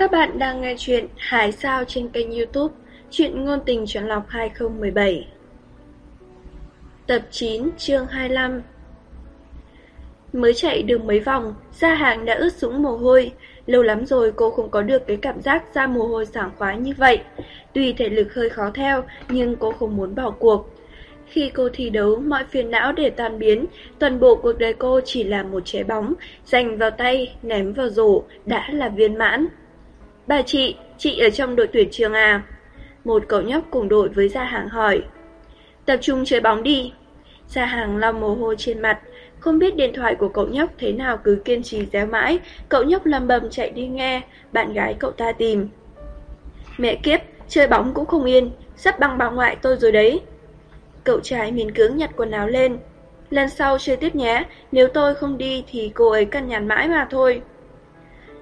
Các bạn đang nghe chuyện Hải Sao trên kênh youtube Chuyện ngôn tình chọn lọc 2017 Tập 9 chương 25 Mới chạy được mấy vòng, da Hàng đã ướt sũng mồ hôi. Lâu lắm rồi cô không có được cái cảm giác ra mồ hôi sảng khoái như vậy. Tuy thể lực hơi khó theo, nhưng cô không muốn bỏ cuộc. Khi cô thi đấu, mọi phiền não để tan biến, toàn bộ cuộc đời cô chỉ là một trái bóng, giành vào tay, ném vào rổ, đã là viên mãn. Bà chị, chị ở trong đội tuyển trường à? Một cậu nhóc cùng đội với Gia Hàng hỏi. Tập trung chơi bóng đi. Gia Hàng lau mồ hôi trên mặt, không biết điện thoại của cậu nhóc thế nào cứ kiên trì réo mãi, cậu nhóc lầm bầm chạy đi nghe, bạn gái cậu ta tìm. Mẹ kiếp, chơi bóng cũng không yên, sắp băng bà ngoại tôi rồi đấy. Cậu trai miền cưỡng nhặt quần áo lên. Lần sau chơi tiếp nhé, nếu tôi không đi thì cô ấy cần nhằn mãi mà thôi.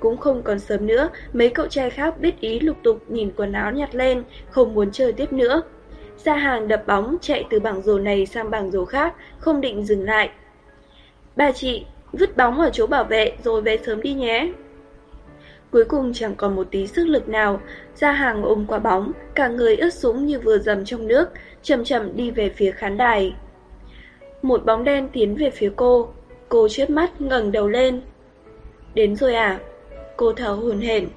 Cũng không còn sớm nữa, mấy cậu trai khác biết ý lục tục nhìn quần áo nhặt lên, không muốn chơi tiếp nữa. Ra hàng đập bóng chạy từ bảng rổ này sang bảng rổ khác, không định dừng lại. Bà chị, vứt bóng ở chỗ bảo vệ rồi về sớm đi nhé. Cuối cùng chẳng còn một tí sức lực nào, ra hàng ôm quả bóng, cả người ướt sũng như vừa dầm trong nước, chậm chậm đi về phía khán đài. Một bóng đen tiến về phía cô, cô chớp mắt ngẩng đầu lên. Đến rồi à? Cô thở hồn hển.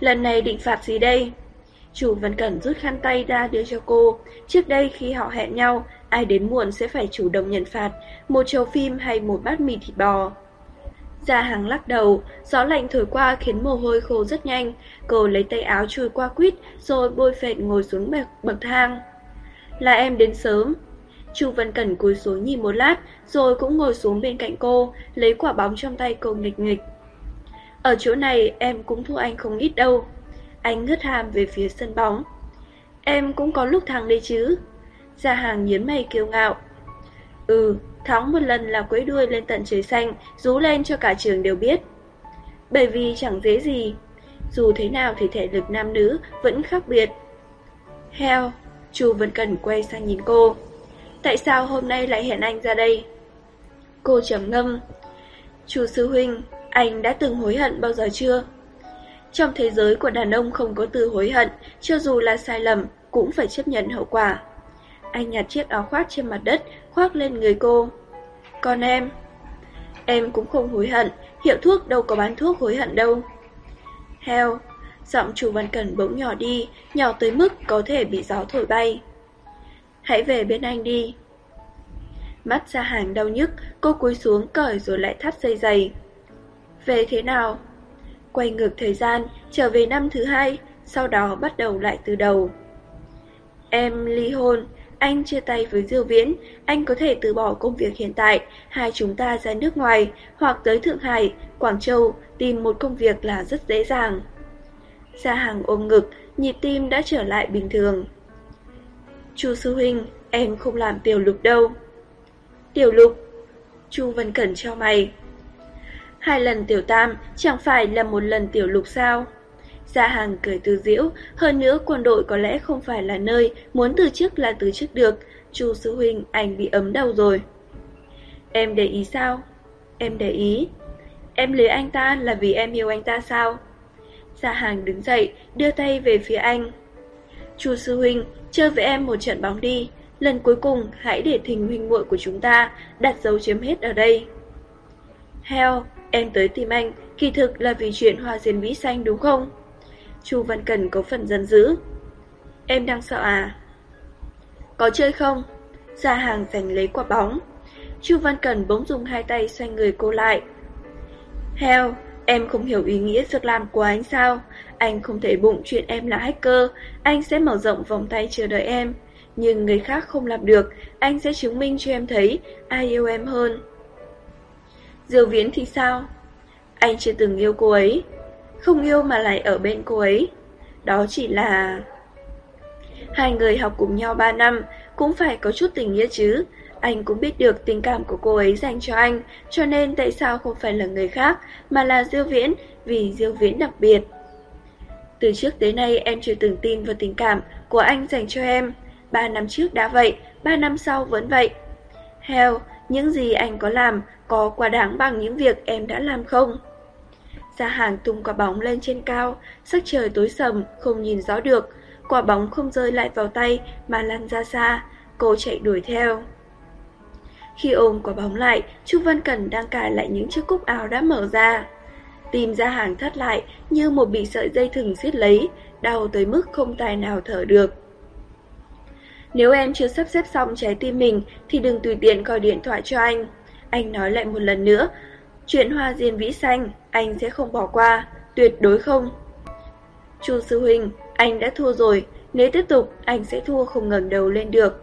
Lần này định phạt gì đây? Chủ Văn Cẩn rút khăn tay ra đưa cho cô. Trước đây khi họ hẹn nhau, ai đến muộn sẽ phải chủ động nhận phạt, một chầu phim hay một bát mì thịt bò. Gia hàng lắc đầu, gió lạnh thổi qua khiến mồ hôi khô rất nhanh. Cô lấy tay áo chui qua quýt rồi bôi phệt ngồi xuống bậc, bậc thang. Là em đến sớm. Chu Văn Cẩn cúi xuống nhìn một lát rồi cũng ngồi xuống bên cạnh cô, lấy quả bóng trong tay cô nghịch nghịch. Ở chỗ này em cũng thua anh không ít đâu. Anh ngứt hàm về phía sân bóng. Em cũng có lúc thắng đấy chứ. Gia hàng nhớn mày kiêu ngạo. Ừ, thắng một lần là quấy đuôi lên tận trời xanh, rú lên cho cả trường đều biết. Bởi vì chẳng dễ gì. Dù thế nào thì thể lực nam nữ vẫn khác biệt. Heo, Chu vẫn cần quay sang nhìn cô. Tại sao hôm nay lại hẹn anh ra đây? Cô trầm ngâm. Chu sư huynh, anh đã từng hối hận bao giờ chưa? Trong thế giới của đàn ông không có từ hối hận, cho dù là sai lầm, cũng phải chấp nhận hậu quả. Anh nhặt chiếc áo khoác trên mặt đất, khoác lên người cô. Còn em? Em cũng không hối hận, hiệu thuốc đâu có bán thuốc hối hận đâu. Heo, giọng chủ văn cẩn bỗng nhỏ đi, nhỏ tới mức có thể bị gió thổi bay. Hãy về bên anh đi. Mắt ra hàng đau nhức, cô cúi xuống cởi rồi lại thắt dây giày. Về thế nào? Quay ngược thời gian, trở về năm thứ hai, sau đó bắt đầu lại từ đầu. Em ly hôn, anh chia tay với Diêu Viễn, anh có thể từ bỏ công việc hiện tại, hai chúng ta ra nước ngoài, hoặc tới Thượng Hải, Quảng Châu, tìm một công việc là rất dễ dàng. Gia hàng ôm ngực, nhịp tim đã trở lại bình thường. Chu sư huynh, em không làm tiểu lục đâu. Tiểu lục, Chu Vân Cẩn cho mày. Hai lần tiểu tam chẳng phải là một lần tiểu lục sao? Gia hàng cười từ diễu, hơn nữa quân đội có lẽ không phải là nơi muốn từ chức là từ chức được. Chu sư huynh, anh bị ấm đầu rồi. Em để ý sao? Em để ý. Em lấy anh ta là vì em yêu anh ta sao? Gia hàng đứng dậy, đưa tay về phía anh. Chu sư huynh, chơi với em một trận bóng đi. Lần cuối cùng, hãy để thình huynh muội của chúng ta đặt dấu chiếm hết ở đây. Heo, em tới tìm anh, kỳ thực là vì chuyện hoa diên vĩ xanh đúng không? Chu Văn Cần có phần giận dữ. Em đang sợ à? Có chơi không? Gia hàng giành lấy quả bóng. Chu Văn Cần bỗng dùng hai tay xoay người cô lại. Heo, em không hiểu ý nghĩa việc làm của anh sao? Anh không thể bụng chuyện em là hacker, anh sẽ mở rộng vòng tay chờ đợi em. Nhưng người khác không làm được, anh sẽ chứng minh cho em thấy ai yêu em hơn. Diều Viễn thì sao? Anh chưa từng yêu cô ấy, không yêu mà lại ở bên cô ấy. Đó chỉ là... Hai người học cùng nhau 3 năm, cũng phải có chút tình nghĩa chứ. Anh cũng biết được tình cảm của cô ấy dành cho anh, cho nên tại sao không phải là người khác, mà là Diêu Viễn, vì Diêu Viễn đặc biệt. Từ trước tới nay em chưa từng tin vào tình cảm của anh dành cho em. Ba năm trước đã vậy, ba năm sau vẫn vậy. Hell, những gì anh có làm có quá đáng bằng những việc em đã làm không? Gia hàng tung quả bóng lên trên cao, sắc trời tối sầm, không nhìn rõ được. Quả bóng không rơi lại vào tay mà lăn ra xa, cô chạy đuổi theo. Khi ôm quả bóng lại, Chu Văn Cẩn đang cài lại những chiếc cúc áo đã mở ra. Tìm ra hàng thắt lại như một bị sợi dây thừng siết lấy, đau tới mức không tài nào thở được. Nếu em chưa sắp xếp xong trái tim mình thì đừng tùy tiện gọi điện thoại cho anh. Anh nói lại một lần nữa, chuyện hoa diên vĩ xanh anh sẽ không bỏ qua, tuyệt đối không. Chu sư huynh, anh đã thua rồi, nếu tiếp tục anh sẽ thua không ngẩng đầu lên được.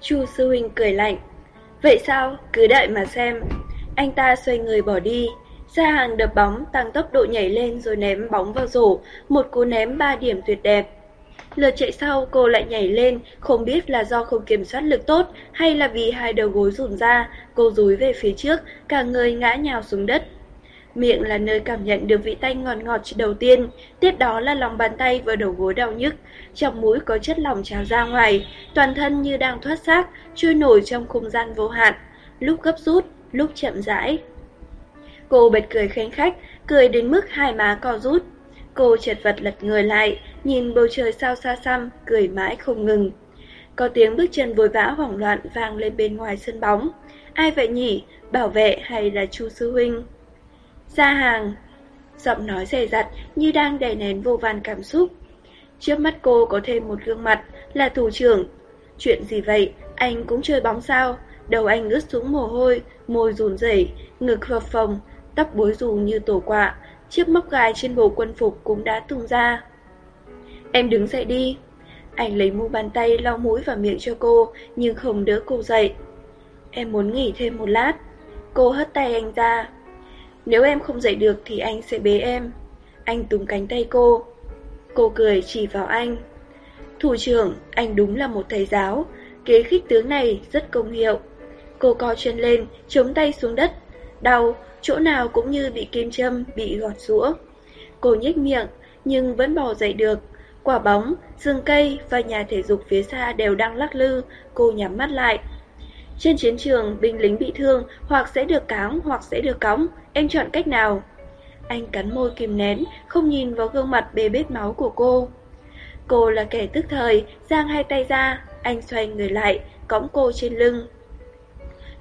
Chu sư huynh cười lạnh. Vậy sao, cứ đợi mà xem. Anh ta xoay người bỏ đi, Gia hàng đập bóng tăng tốc độ nhảy lên rồi ném bóng vào rổ, một cú ném 3 điểm tuyệt đẹp. Lượt chạy sau cô lại nhảy lên, không biết là do không kiểm soát lực tốt hay là vì hai đầu gối rụn ra, cô rúi về phía trước, cả người ngã nhào xuống đất. Miệng là nơi cảm nhận được vị tanh ngọt ngọt đầu tiên, tiếp đó là lòng bàn tay và đầu gối đau nhức. Trong mũi có chất lỏng trào ra ngoài, toàn thân như đang thoát xác, trôi nổi trong không gian vô hạn, lúc gấp rút, lúc chậm rãi. Cô bật cười khanh khách, cười đến mức hai má co rút. Cô chật vật lật người lại, nhìn bầu trời sao xa xăm, cười mãi không ngừng. Có tiếng bước chân vội vã hoảng loạn vang lên bên ngoài sân bóng. Ai vậy nhỉ? Bảo vệ hay là chu sư huynh? Ra hàng. Giọng nói dè dặt như đang đè nén vô vàn cảm xúc. Trước mắt cô có thêm một gương mặt là thủ trưởng. Chuyện gì vậy? Anh cũng chơi bóng sao? Đầu anh ướt xuống mồ hôi, môi rùn rẩy, ngực phập phồng, tóc bối rù như tổ quạ, chiếc móc gai trên bộ quân phục cũng đã tung ra. Em đứng dậy đi. Anh lấy mu bàn tay lau mũi và miệng cho cô, nhưng không đỡ cô dậy. Em muốn nghỉ thêm một lát. Cô hất tay anh ra. Nếu em không dậy được thì anh sẽ bế em. Anh túm cánh tay cô. Cô cười chỉ vào anh. Thủ trưởng, anh đúng là một thầy giáo. Kế khích tướng này rất công hiệu. Cô co chân lên, chống tay xuống đất. Đau, chỗ nào cũng như bị kim châm, bị gọt rũa. Cô nhếch miệng, nhưng vẫn bò dậy được. Quả bóng, rừng cây và nhà thể dục phía xa đều đang lắc lư, cô nhắm mắt lại. Trên chiến trường, binh lính bị thương hoặc sẽ được cáng hoặc sẽ được cõng, em chọn cách nào? Anh cắn môi kìm nén, không nhìn vào gương mặt bê bết máu của cô. Cô là kẻ tức thời, giang hai tay ra, anh xoay người lại, cõng cô trên lưng.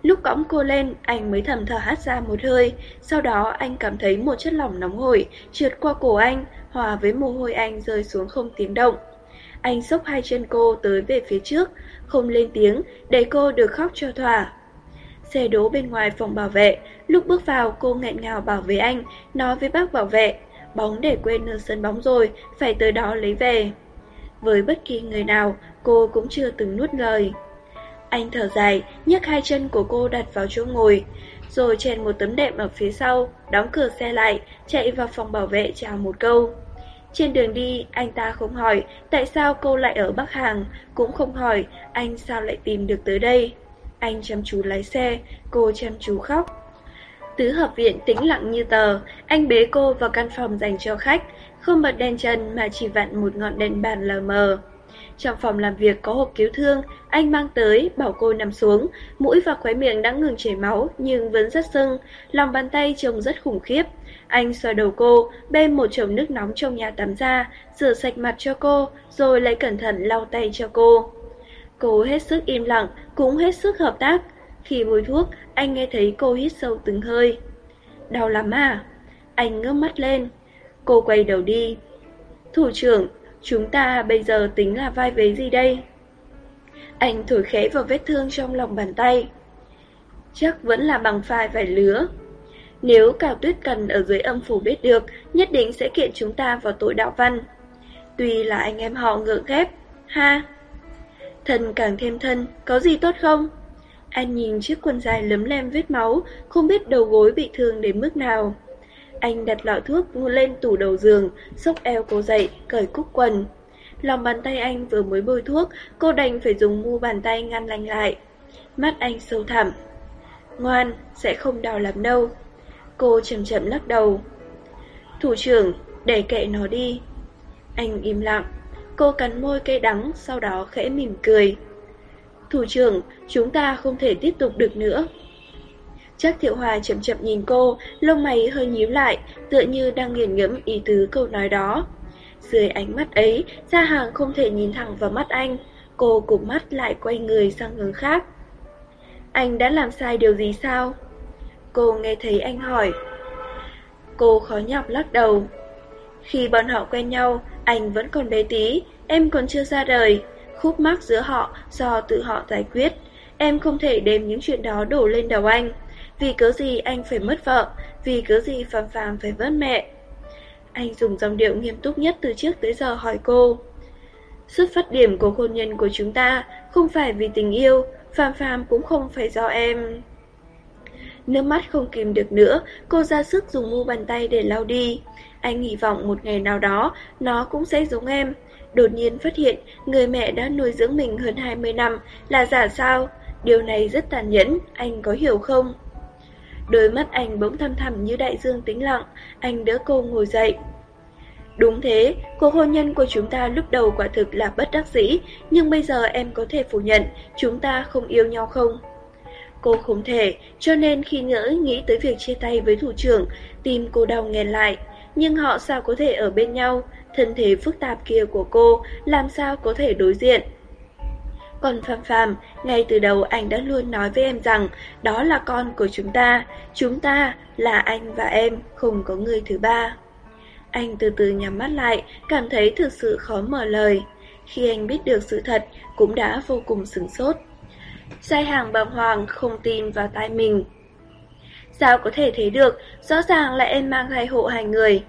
Lúc cõng cô lên, anh mới thầm thở hát ra một hơi, sau đó anh cảm thấy một chất lỏng nóng hổi trượt qua cổ anh, hòa với mồ hôi anh rơi xuống không tiếng động. Anh xốc hai chân cô tới về phía trước, không lên tiếng, để cô được khóc cho thỏa. Xe đỗ bên ngoài phòng bảo vệ, lúc bước vào cô nghẹn ngào bảo với anh, nói với bác bảo vệ, bóng để quên ở sân bóng rồi, phải tới đó lấy về. Với bất kỳ người nào, cô cũng chưa từng nuốt lời. Anh thở dài, nhấc hai chân của cô đặt vào chỗ ngồi, rồi chèn một tấm đệm ở phía sau, đóng cửa xe lại, chạy vào phòng bảo vệ chào một câu. Trên đường đi, anh ta không hỏi tại sao cô lại ở Bắc Hàng, cũng không hỏi anh sao lại tìm được tới đây. Anh chăm chú lái xe, cô chăm chú khóc. Tứ hợp viện tĩnh lặng như tờ, anh bế cô vào căn phòng dành cho khách, không bật đèn trần mà chỉ vặn một ngọn đèn bàn lờ mờ. Trong phòng làm việc có hộp cứu thương, anh mang tới, bảo cô nằm xuống, mũi và khóe miệng đã ngừng chảy máu nhưng vẫn rất sưng, lòng bàn tay trông rất khủng khiếp. Anh xoa đầu cô, bê một chồng nước nóng trong nhà tắm ra, rửa sạch mặt cho cô, rồi lấy cẩn thận lau tay cho cô. Cô hết sức im lặng, cũng hết sức hợp tác. Khi bôi thuốc, anh nghe thấy cô hít sâu từng hơi. Đau lắm à? Anh ngước mắt lên. Cô quay đầu đi. Thủ trưởng, chúng ta bây giờ tính là vai vế gì đây? Anh thổi khẽ vào vết thương trong lòng bàn tay. Chắc vẫn là bằng phai vải lứa. Nếu Cào Tuyết Cần ở dưới âm phủ biết được, nhất định sẽ kiện chúng ta vào tội đạo văn. Tuy là anh em họ ngựa ghép, ha. Thân càng thêm thân, có gì tốt không? Anh nhìn chiếc quần dài lấm lem vết máu, không biết đầu gối bị thương đến mức nào. Anh đặt lọ thuốc lên tủ đầu giường, xốc eo cô dậy, cởi cúc quần. Lòng bàn tay anh vừa mới bôi thuốc, cô đành phải dùng mu bàn tay ngăn lành lại. Mắt anh sâu thẳm. Ngoan, sẽ không đau lắm đâu. Cô chậm chậm lắc đầu. Thủ trưởng, để kệ nó đi. Anh im lặng. Cô cắn môi cây đắng, sau đó khẽ mỉm cười. Thủ trưởng, chúng ta không thể tiếp tục được nữa. Chắc Thiệu Hòa chậm chậm nhìn cô, lông mày hơi nhíu lại, tựa như đang nghiền ngẫm ý tứ câu nói đó. Dưới ánh mắt ấy, Gia Hàng không thể nhìn thẳng vào mắt anh, cô cụp mắt lại quay người sang hướng khác. Anh đã làm sai điều gì sao? Cô nghe thấy anh hỏi. Cô khó nhọc lắc đầu. Khi bọn họ quen nhau, anh vẫn còn bé tí, em còn chưa ra đời. Khúc mắc giữa họ do tự họ giải quyết. Em không thể đem những chuyện đó đổ lên đầu anh. Vì cớ gì anh phải mất vợ, vì cớ gì Phạm Phạm phải vớt mẹ. Anh dùng dòng điệu nghiêm túc nhất từ trước tới giờ hỏi cô. Xuất phát điểm của hôn nhân của chúng ta không phải vì tình yêu, Phạm Phạm cũng không phải do em. Nước mắt không kìm được nữa, cô ra sức dùng mu bàn tay để lau đi. Anh hy vọng một ngày nào đó, nó cũng sẽ giống em. Đột nhiên phát hiện, người mẹ đã nuôi dưỡng mình hơn 20 năm là giả sao? Điều này rất tàn nhẫn, anh có hiểu không? Đôi mắt anh bỗng thăm thẳm như đại dương tĩnh lặng, anh đỡ cô ngồi dậy. Đúng thế, cuộc hôn nhân của chúng ta lúc đầu quả thực là bất đắc dĩ, nhưng bây giờ em có thể phủ nhận chúng ta không yêu nhau không? Cô không thể, cho nên khi ngỡ nghĩ tới việc chia tay với thủ trưởng, tim cô đau nghẹn lại. Nhưng họ sao có thể ở bên nhau, thân thể phức tạp kia của cô làm sao có thể đối diện. Còn Phạm Phạm, ngay từ đầu anh đã luôn nói với em rằng đó là con của chúng ta, chúng ta là anh và em, không có người thứ ba. Anh từ từ nhắm mắt lại, cảm thấy thực sự khó mở lời. Khi anh biết được sự thật, cũng đã vô cùng sửng sốt. Sai hàng bàng hoàng không tin vào tai mình. Sao có thể thấy được, rõ ràng là em mang thai hộ hai người.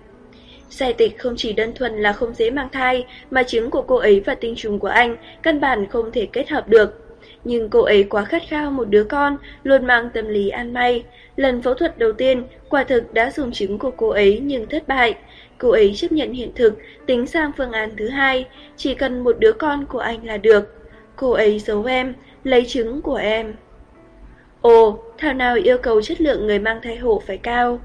Sai tịch không chỉ đơn thuần là không dễ mang thai, mà trứng của cô ấy và tinh trùng của anh căn bản không thể kết hợp được. Nhưng cô ấy quá khát khao một đứa con, luôn mang tâm lý ăn may. Lần phẫu thuật đầu tiên, quả thực đã dùng trứng của cô ấy nhưng thất bại. Cô ấy chấp nhận hiện thực, tính sang phương án thứ hai, chỉ cần một đứa con của anh là được. Cô ấy giấu em, lấy trứng của em. Ồ, thảo nào yêu cầu chất lượng người mang thai hộ phải cao.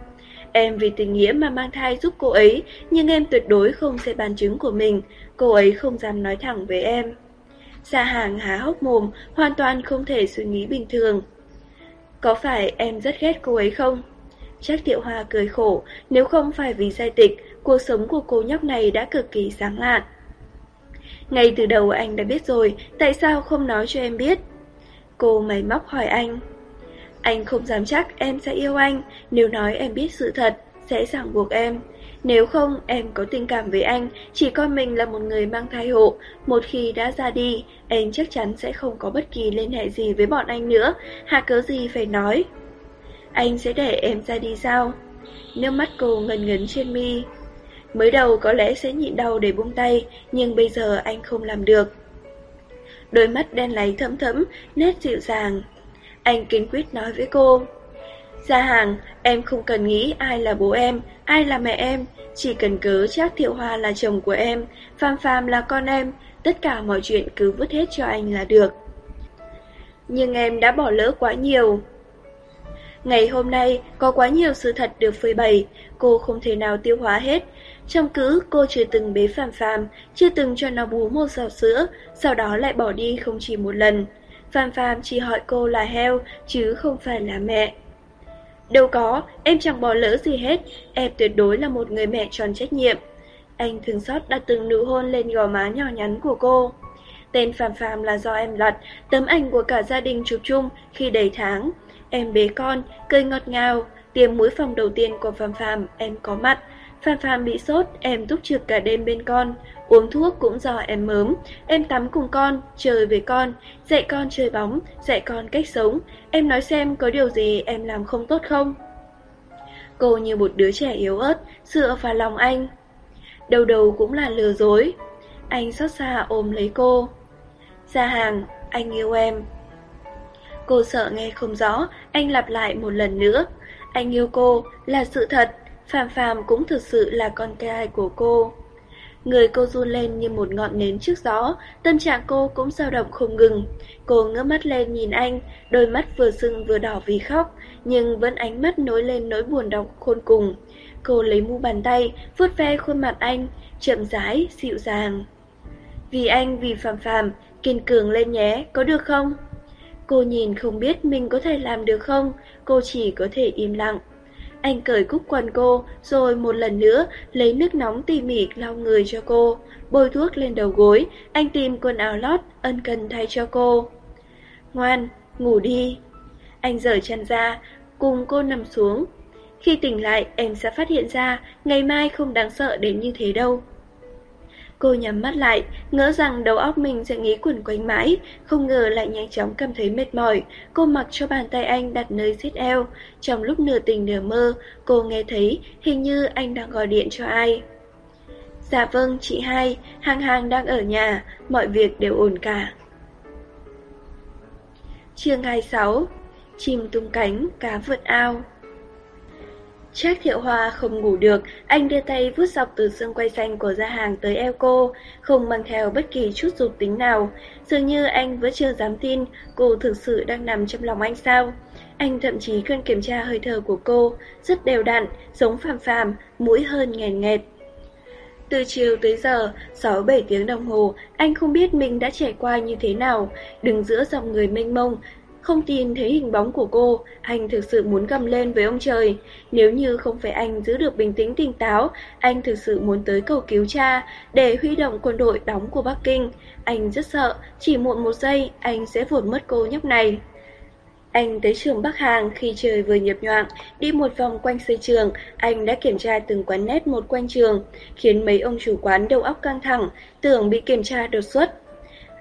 Em vì tình nghĩa mà mang thai giúp cô ấy, nhưng em tuyệt đối không sẽ bàn chứng của mình, cô ấy không dám nói thẳng với em. Gia hàng há hốc mồm, hoàn toàn không thể suy nghĩ bình thường. Có phải em rất ghét cô ấy không? Chắc Tiệu Hoa cười khổ, nếu không phải vì giai tịch, cuộc sống của cô nhóc này đã cực kỳ sáng lạn. Ngay từ đầu anh đã biết rồi, tại sao không nói cho em biết? Cô máy móc hỏi anh. Anh không dám chắc em sẽ yêu anh, nếu nói em biết sự thật, sẽ ràng buộc em. Nếu không, em có tình cảm với anh, chỉ coi mình là một người mang thai hộ. Một khi đã ra đi, em chắc chắn sẽ không có bất kỳ liên hệ gì với bọn anh nữa, hạ cớ gì phải nói. Anh sẽ để em ra đi sao? Nước mắt cô ngần ngấn trên mi. Mới đầu có lẽ sẽ nhịn đau để buông tay, nhưng bây giờ anh không làm được. Đôi mắt đen láy thấm thấm, nét dịu dàng. Anh kiên quyết nói với cô. Gia hàng, em không cần nghĩ ai là bố em, ai là mẹ em, chỉ cần cớ chắc Thiệu Hoa là chồng của em, Phạm Phạm là con em, tất cả mọi chuyện cứ vứt hết cho anh là được. Nhưng em đã bỏ lỡ quá nhiều. Ngày hôm nay, có quá nhiều sự thật được phơi bày, cô không thể nào tiêu hóa hết. Trong cữ, cô chưa từng bế phàm phàm, chưa từng cho nó bú một giọt sữa, sau đó lại bỏ đi không chỉ một lần. Phàm phàm chỉ hỏi cô là heo, chứ không phải là mẹ. Đâu có, em chẳng bỏ lỡ gì hết, em tuyệt đối là một người mẹ tròn trách nhiệm. Anh thường xót đặt từng nụ hôn lên gò má nhỏ nhắn của cô. Tên Phạm Phạm là do em lật, tấm ảnh của cả gia đình chụp chung khi đầy tháng. Em bế con, cười ngọt ngào, tiêm mũi phòng đầu tiên của Phạm Phạm, em có mặt. Phạm Phạm bị sốt, em túc trực cả đêm bên con. Uống thuốc cũng do em mớm. Em tắm cùng con, chơi với con, dạy con chơi bóng, dạy con cách sống. Em nói xem có điều gì em làm không tốt không? Cô như một đứa trẻ yếu ớt, dựa vào lòng anh. Đầu đầu cũng là lừa dối. Anh xót xa ôm lấy cô. Ra hàng, anh yêu em. Cô sợ nghe không rõ, anh lặp lại một lần nữa. Anh yêu cô, là sự thật, Phạm Phạm cũng thực sự là con trai của cô. Người cô run lên như một ngọn nến trước gió, tâm trạng cô cũng dao động không ngừng. Cô ngước mắt lên nhìn anh, đôi mắt vừa sưng vừa đỏ vì khóc, nhưng vẫn ánh mắt nối lên nỗi buồn đau khôn cùng. Cô lấy mu bàn tay, vuốt ve khuôn mặt anh, chậm rãi, dịu dàng. Vì anh, vì Phạm Phạm, kiên cường lên nhé, có được không? Cô nhìn không biết mình có thể làm được không, cô chỉ có thể im lặng. Anh cởi cúc quần cô, rồi một lần nữa lấy nước nóng tỉ mỉ lau người cho cô. Bôi thuốc lên đầu gối, anh tìm quần áo lót, ân cần thay cho cô. Ngoan, ngủ đi. Anh rời chăn ra, cùng cô nằm xuống. Khi tỉnh lại, em sẽ phát hiện ra ngày mai không đáng sợ đến như thế đâu. Cô nhắm mắt lại, ngỡ rằng đầu óc mình sẽ nghĩ quẩn quanh mãi, không ngờ lại nhanh chóng cảm thấy mệt mỏi. Cô mặc cho bàn tay anh đặt nơi xít eo. Trong lúc nửa tình nửa mơ, cô nghe thấy hình như anh đang gọi điện cho ai. Dạ vâng, chị hai, hàng hàng đang ở nhà, mọi việc đều ổn cả. Chương 26 Chim tung cánh, cá vượt ao Trác thiệu hoa không ngủ được, anh đưa tay vuốt dọc từ xương quay xanh của gia hàng tới eo cô, không mang theo bất kỳ chút dục tính nào. Dường như anh vẫn chưa dám tin cô thực sự đang nằm trong lòng anh sao. Anh thậm chí cần kiểm tra hơi thở của cô, rất đều đặn, giống phàm phàm, mũi hơn nghèn nghẹt. Từ chiều tới giờ, 6-7 tiếng đồng hồ, anh không biết mình đã trải qua như thế nào. Đứng giữa dòng người mênh mông, không tin thấy hình bóng của cô, anh thực sự muốn gầm lên với ông trời. Nếu như không phải anh giữ được bình tĩnh tỉnh táo, anh thực sự muốn tới cầu cứu cha để huy động quân đội đóng của Bắc Kinh. Anh rất sợ, chỉ muộn một giây anh sẽ vụt mất cô nhóc này. Anh tới trường Bắc Hàng khi trời vừa nhập nhoạng, đi một vòng quanh xây trường, anh đã kiểm tra từng quán nét một quanh trường, khiến mấy ông chủ quán đầu óc căng thẳng, tưởng bị kiểm tra đột xuất.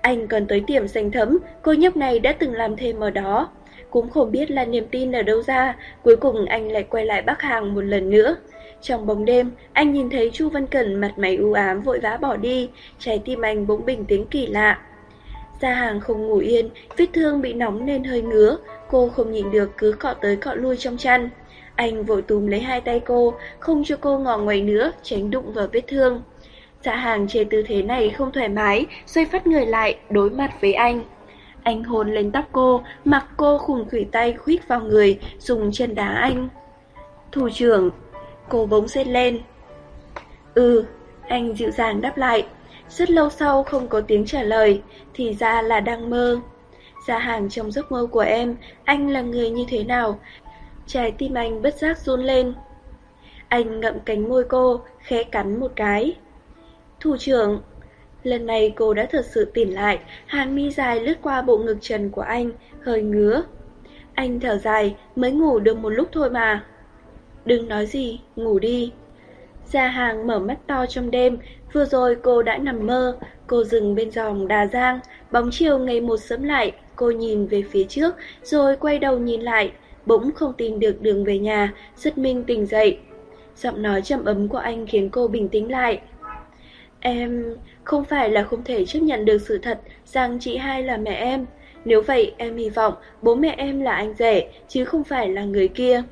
Anh còn tới tiệm xanh thấm, cô nhóc này đã từng làm thêm ở đó. Cũng không biết là niềm tin ở đâu ra, cuối cùng anh lại quay lại Bắc Hàng một lần nữa. Trong bóng đêm, anh nhìn thấy Chu Văn Cẩn mặt mày u ám vội vã bỏ đi, trái tim anh bỗng bình tĩnh kỳ lạ. Gia hàng không ngủ yên, vết thương bị nóng nên hơi ngứa, cô không nhịn được cứ cọ tới cọ lui trong chăn. Anh vội túm lấy hai tay cô, không cho cô ngò ngoài nữa, tránh đụng vào vết thương. Dạ hàng chê tư thế này không thoải mái, xoay phát người lại, đối mặt với anh. Anh hôn lên tóc cô, mặc cô khùng khủy tay khuyết vào người, dùng chân đá anh. Thủ trưởng, cô bỗng xếp lên. Ừ, anh dịu dàng đáp lại. Rất lâu sau không có tiếng trả lời, thì ra là đang mơ. Dạ hàng trong giấc mơ của em, anh là người như thế nào? Trái tim anh bất giác run lên. Anh ngậm cánh môi cô, khẽ cắn một cái. Thủ trưởng, lần này cô đã thật sự tỉnh lại, hàn mi dài lướt qua bộ ngực trần của anh, hơi ngứa. Anh thở dài, mới ngủ được một lúc thôi mà. Đừng nói gì, ngủ đi. Gia hàng mở mắt to trong đêm, vừa rồi cô đã nằm mơ, cô dừng bên dòng đà giang, bóng chiều ngày một sớm lại, cô nhìn về phía trước, rồi quay đầu nhìn lại, bỗng không tìm được đường về nhà, rất minh tỉnh dậy. Giọng nói trầm ấm của anh khiến cô bình tĩnh lại. Em không phải là không thể chấp nhận được sự thật rằng chị hai là mẹ em. Nếu vậy em hy vọng bố mẹ em là anh rể chứ không phải là người kia.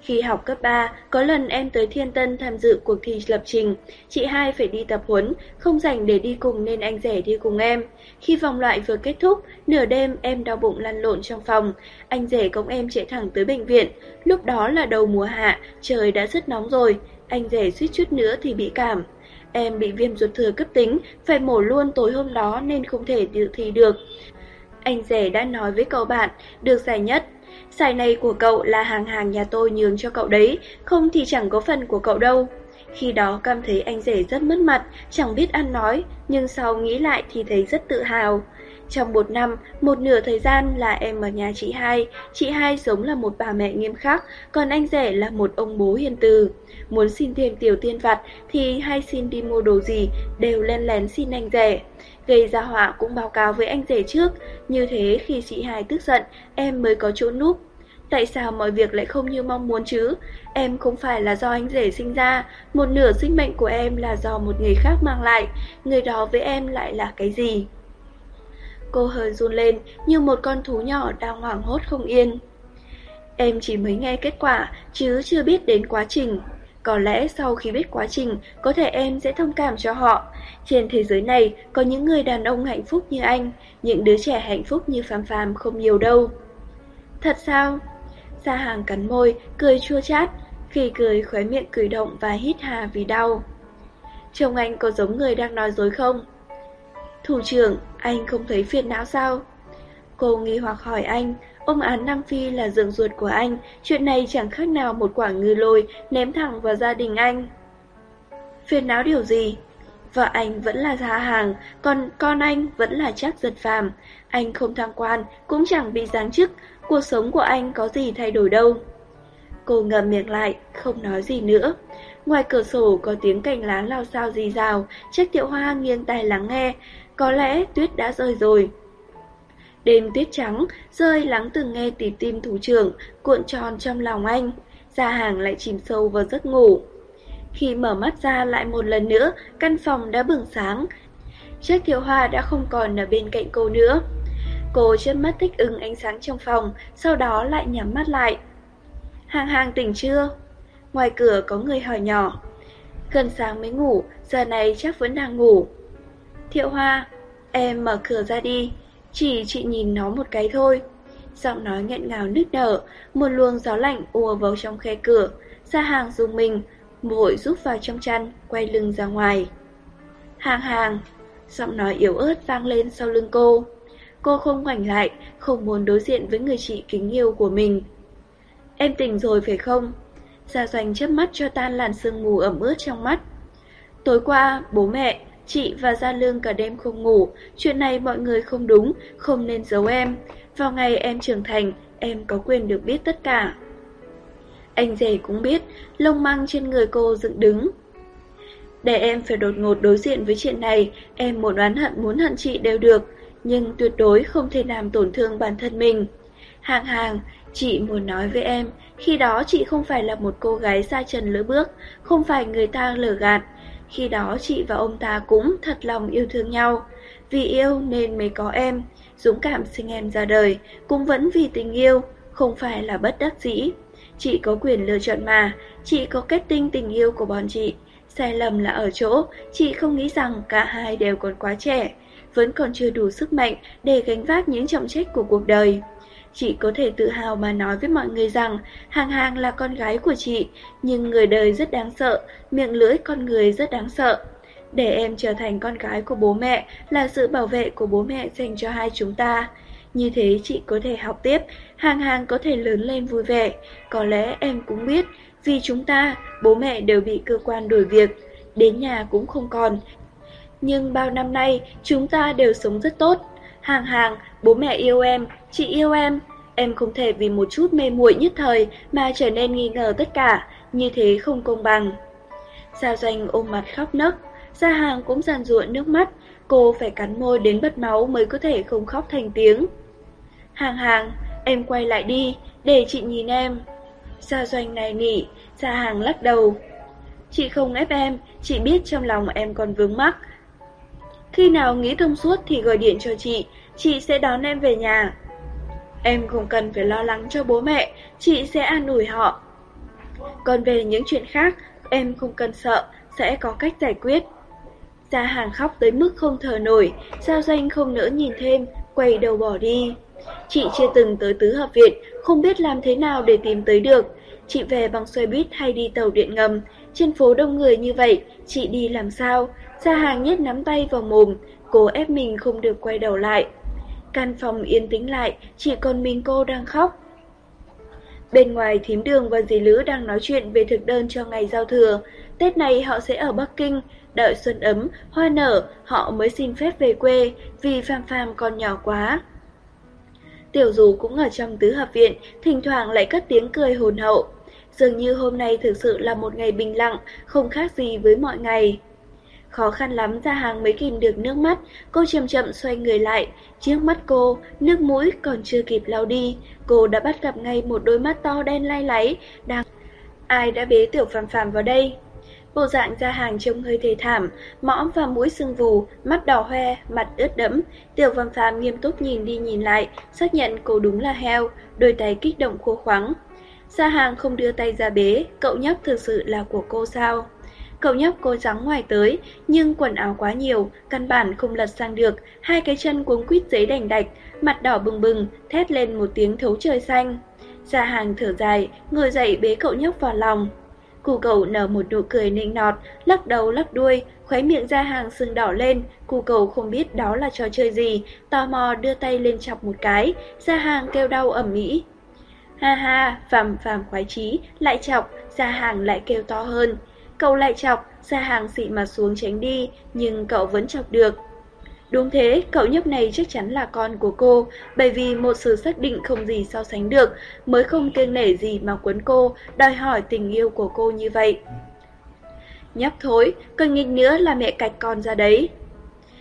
Khi học cấp 3, có lần em tới Thiên Tân tham dự cuộc thi lập trình, chị hai phải đi tập huấn, không rảnh để đi cùng nên anh rể đi cùng em. Khi vòng loại vừa kết thúc, nửa đêm em đau bụng lăn lộn trong phòng, anh rể cõng em chạy thẳng tới bệnh viện. Lúc đó là đầu mùa hạ, trời đã rất nóng rồi, anh rể suýt chút nữa thì bị cảm. Em bị viêm ruột thừa cấp tính, phải mổ luôn tối hôm đó nên không thể dự thi được. Anh rể đã nói với cậu bạn, được giải nhất. Giải này của cậu là hàng hàng nhà tôi nhường cho cậu đấy, không thì chẳng có phần của cậu đâu. Khi đó cảm thấy anh rể rất mất mặt, chẳng biết ăn nói, nhưng sau nghĩ lại thì thấy rất tự hào. Trong một năm, một nửa thời gian là em ở nhà chị hai, chị hai giống là một bà mẹ nghiêm khắc, còn anh rể là một ông bố hiền từ. Muốn xin thêm tiểu tiên vặt thì hay xin đi mua đồ gì đều len lén xin anh rể. Gây ra họa cũng báo cáo với anh rể trước, như thế khi chị hai tức giận, em mới có chỗ núp. Tại sao mọi việc lại không như mong muốn chứ? Em không phải là do anh rể sinh ra, một nửa sinh mệnh của em là do một người khác mang lại, người đó với em lại là cái gì? Cô hơi run lên như một con thú nhỏ đang hoảng hốt không yên. Em chỉ mới nghe kết quả chứ chưa biết đến quá trình. Có lẽ sau khi biết quá trình, có thể em sẽ thông cảm cho họ. Trên thế giới này có những người đàn ông hạnh phúc như anh, những đứa trẻ hạnh phúc như Phàm Phàm không nhiều đâu. Thật sao? Sa hàng cắn môi, cười chua chát, khi cười khóe miệng cử động và hít hà vì đau. Trông anh có giống người đang nói dối không? Thủ trưởng, anh không thấy phiền não sao? Cô nghi hoặc hỏi anh, ông án Nam Phi là giường ruột của anh, chuyện này chẳng khác nào một quả ngư lôi ném thẳng vào gia đình anh. Phiền não điều gì? Vợ anh vẫn là giá hàng, còn con anh vẫn là chắc giật phàm. Anh không thăng quan, cũng chẳng bị giáng chức, cuộc sống của anh có gì thay đổi đâu. Cô ngậm miệng lại, không nói gì nữa. Ngoài cửa sổ có tiếng cành lá lao sao rì rào, Trách Tiệu Hoa nghiêng tai lắng nghe, có lẽ tuyết đã rơi rồi. Đêm tuyết trắng, rơi lắng từng nghe tỉ tim thủ trưởng, cuộn tròn trong lòng anh. Gia hàng lại chìm sâu vào giấc ngủ. Khi mở mắt ra lại một lần nữa, căn phòng đã bừng sáng. Chiếc thiệu hoa đã không còn ở bên cạnh cô nữa. Cô chớp mắt thích ứng ánh sáng trong phòng, sau đó lại nhắm mắt lại. Hàng hàng tỉnh chưa? Ngoài cửa có người hỏi nhỏ. Gần sáng mới ngủ, giờ này chắc vẫn đang ngủ. Thiệu hoa, em mở cửa ra đi, chỉ chị nhìn nó một cái thôi. Giọng nói nghẹn ngào nức nở, một luồng gió lạnh ùa vào trong khe cửa. Ra hàng dùng mình, vội rút vào trong chăn, quay lưng ra ngoài. Hàng hàng, giọng nói yếu ớt vang lên sau lưng cô. Cô không ngoảnh lại, không muốn đối diện với người chị kính yêu của mình. Em tỉnh rồi phải không? Gia Doanh chớp mắt cho tan làn sương mù ẩm ướt trong mắt. Tối qua, bố mẹ, chị và Gia Lương cả đêm không ngủ. Chuyện này mọi người không đúng, không nên giấu em. Vào ngày em trưởng thành, em có quyền được biết tất cả. Anh rể cũng biết, lông măng trên người cô dựng đứng. Để em phải đột ngột đối diện với chuyện này, em muốn oán hận muốn hận chị đều được, nhưng tuyệt đối không thể làm tổn thương bản thân mình. Hàng hàng, chị muốn nói với em, khi đó chị không phải là một cô gái xa trần lỡ bước, không phải người ta lừa gạt. Khi đó chị và ông ta cũng thật lòng yêu thương nhau. Vì yêu nên mới có em, dũng cảm sinh em ra đời, cũng vẫn vì tình yêu, không phải là bất đắc dĩ. Chị có quyền lựa chọn mà, chị có kết tinh tình yêu của bọn chị. Sai lầm là ở chỗ, chị không nghĩ rằng cả hai đều còn quá trẻ, vẫn còn chưa đủ sức mạnh để gánh vác những trọng trách của cuộc đời. Chị có thể tự hào mà nói với mọi người rằng Hàng Hàng là con gái của chị, nhưng người đời rất đáng sợ, miệng lưỡi con người rất đáng sợ. Để em trở thành con gái của bố mẹ là sự bảo vệ của bố mẹ dành cho hai chúng ta. Như thế chị có thể học tiếp, Hàng Hàng có thể lớn lên vui vẻ. Có lẽ em cũng biết, vì chúng ta, bố mẹ đều bị cơ quan đuổi việc, đến nhà cũng không còn. Nhưng bao năm nay, chúng ta đều sống rất tốt. Hàng hàng, bố mẹ yêu em, chị yêu em. Em không thể vì một chút mê muội nhất thời mà trở nên nghi ngờ tất cả, như thế không công bằng. Gia Doanh ôm mặt khóc nấc, Gia Hàng cũng giàn ruộn nước mắt, cô phải cắn môi đến bất máu mới có thể không khóc thành tiếng. Hàng hàng, em quay lại đi, để chị nhìn em. Gia Doanh này nỉ, Gia Hàng lắc đầu. Chị không ép em, chị biết trong lòng em còn vướng mắc. Khi nào nghĩ thông suốt thì gọi điện cho chị, chị sẽ đón em về nhà. Em không cần phải lo lắng cho bố mẹ, chị sẽ an ủi họ. Còn về những chuyện khác, em không cần sợ, sẽ có cách giải quyết. Gia hàng khóc tới mức không thở nổi, Giao danh không nỡ nhìn thêm, quay đầu bỏ đi. Chị chưa từng tới tứ hợp viện, không biết làm thế nào để tìm tới được. Chị về bằng xe buýt hay đi tàu điện ngầm, trên phố đông người như vậy, chị đi làm sao? Gia hàng nhét nắm tay vào mồm, cố ép mình không được quay đầu lại. Căn phòng yên tĩnh lại, chỉ còn mình cô đang khóc. Bên ngoài thím đường và dì Lữ đang nói chuyện về thực đơn cho ngày giao thừa. Tết này họ sẽ ở Bắc Kinh, đợi xuân ấm, hoa nở, họ mới xin phép về quê, vì Phạm Phạm còn nhỏ quá. Tiểu dù cũng ở trong tứ hợp viện, thỉnh thoảng lại cất tiếng cười hồn hậu. Dường như hôm nay thực sự là một ngày bình lặng, không khác gì với mọi ngày. Khó khăn lắm ra hàng mới kìm được nước mắt, cô chậm chậm xoay người lại. Trước mắt cô, nước mũi còn chưa kịp lau đi, cô đã bắt gặp ngay một đôi mắt to đen lay láy, đang... Ai đã bế tiểu phàm phàm vào đây? Bộ dạng ra hàng trông hơi thề thảm, mõm và mũi sưng vù, mắt đỏ hoe, mặt ướt đẫm. Tiểu phàm phàm nghiêm túc nhìn đi nhìn lại, xác nhận cô đúng là heo, đôi tay kích động khô khoắng. Gia hàng không đưa tay ra bế, cậu nhóc thực sự là của cô sao? Cậu nhóc cố gắng ngoài tới, nhưng quần áo quá nhiều, căn bản không lật sang được, hai cái chân cuống quýt giấy đành đạch, mặt đỏ bừng bừng, thét lên một tiếng thấu trời xanh. Gia hàng thở dài, ngồi dậy bế cậu nhóc vào lòng. Cụ cậu nở một nụ cười nịnh nọt, lắc đầu lắc đuôi, khóe miệng ra hàng sưng đỏ lên. Cụ cầu không biết đó là trò chơi gì, tò mò đưa tay lên chọc một cái, ra hàng kêu đau ẩm mỹ. Ha ha, phàm phàm khoái chí, lại chọc, ra hàng lại kêu to hơn. Cậu lại chọc, ra hàng xị mặt xuống tránh đi, nhưng cậu vẫn chọc được. Đúng thế, cậu nhóc này chắc chắn là con của cô, bởi vì một sự xác định không gì so sánh được, mới không kiêng nể gì mà quấn cô, đòi hỏi tình yêu của cô như vậy. Nhóc thối, cần nghịch nữa là mẹ cạch con ra đấy.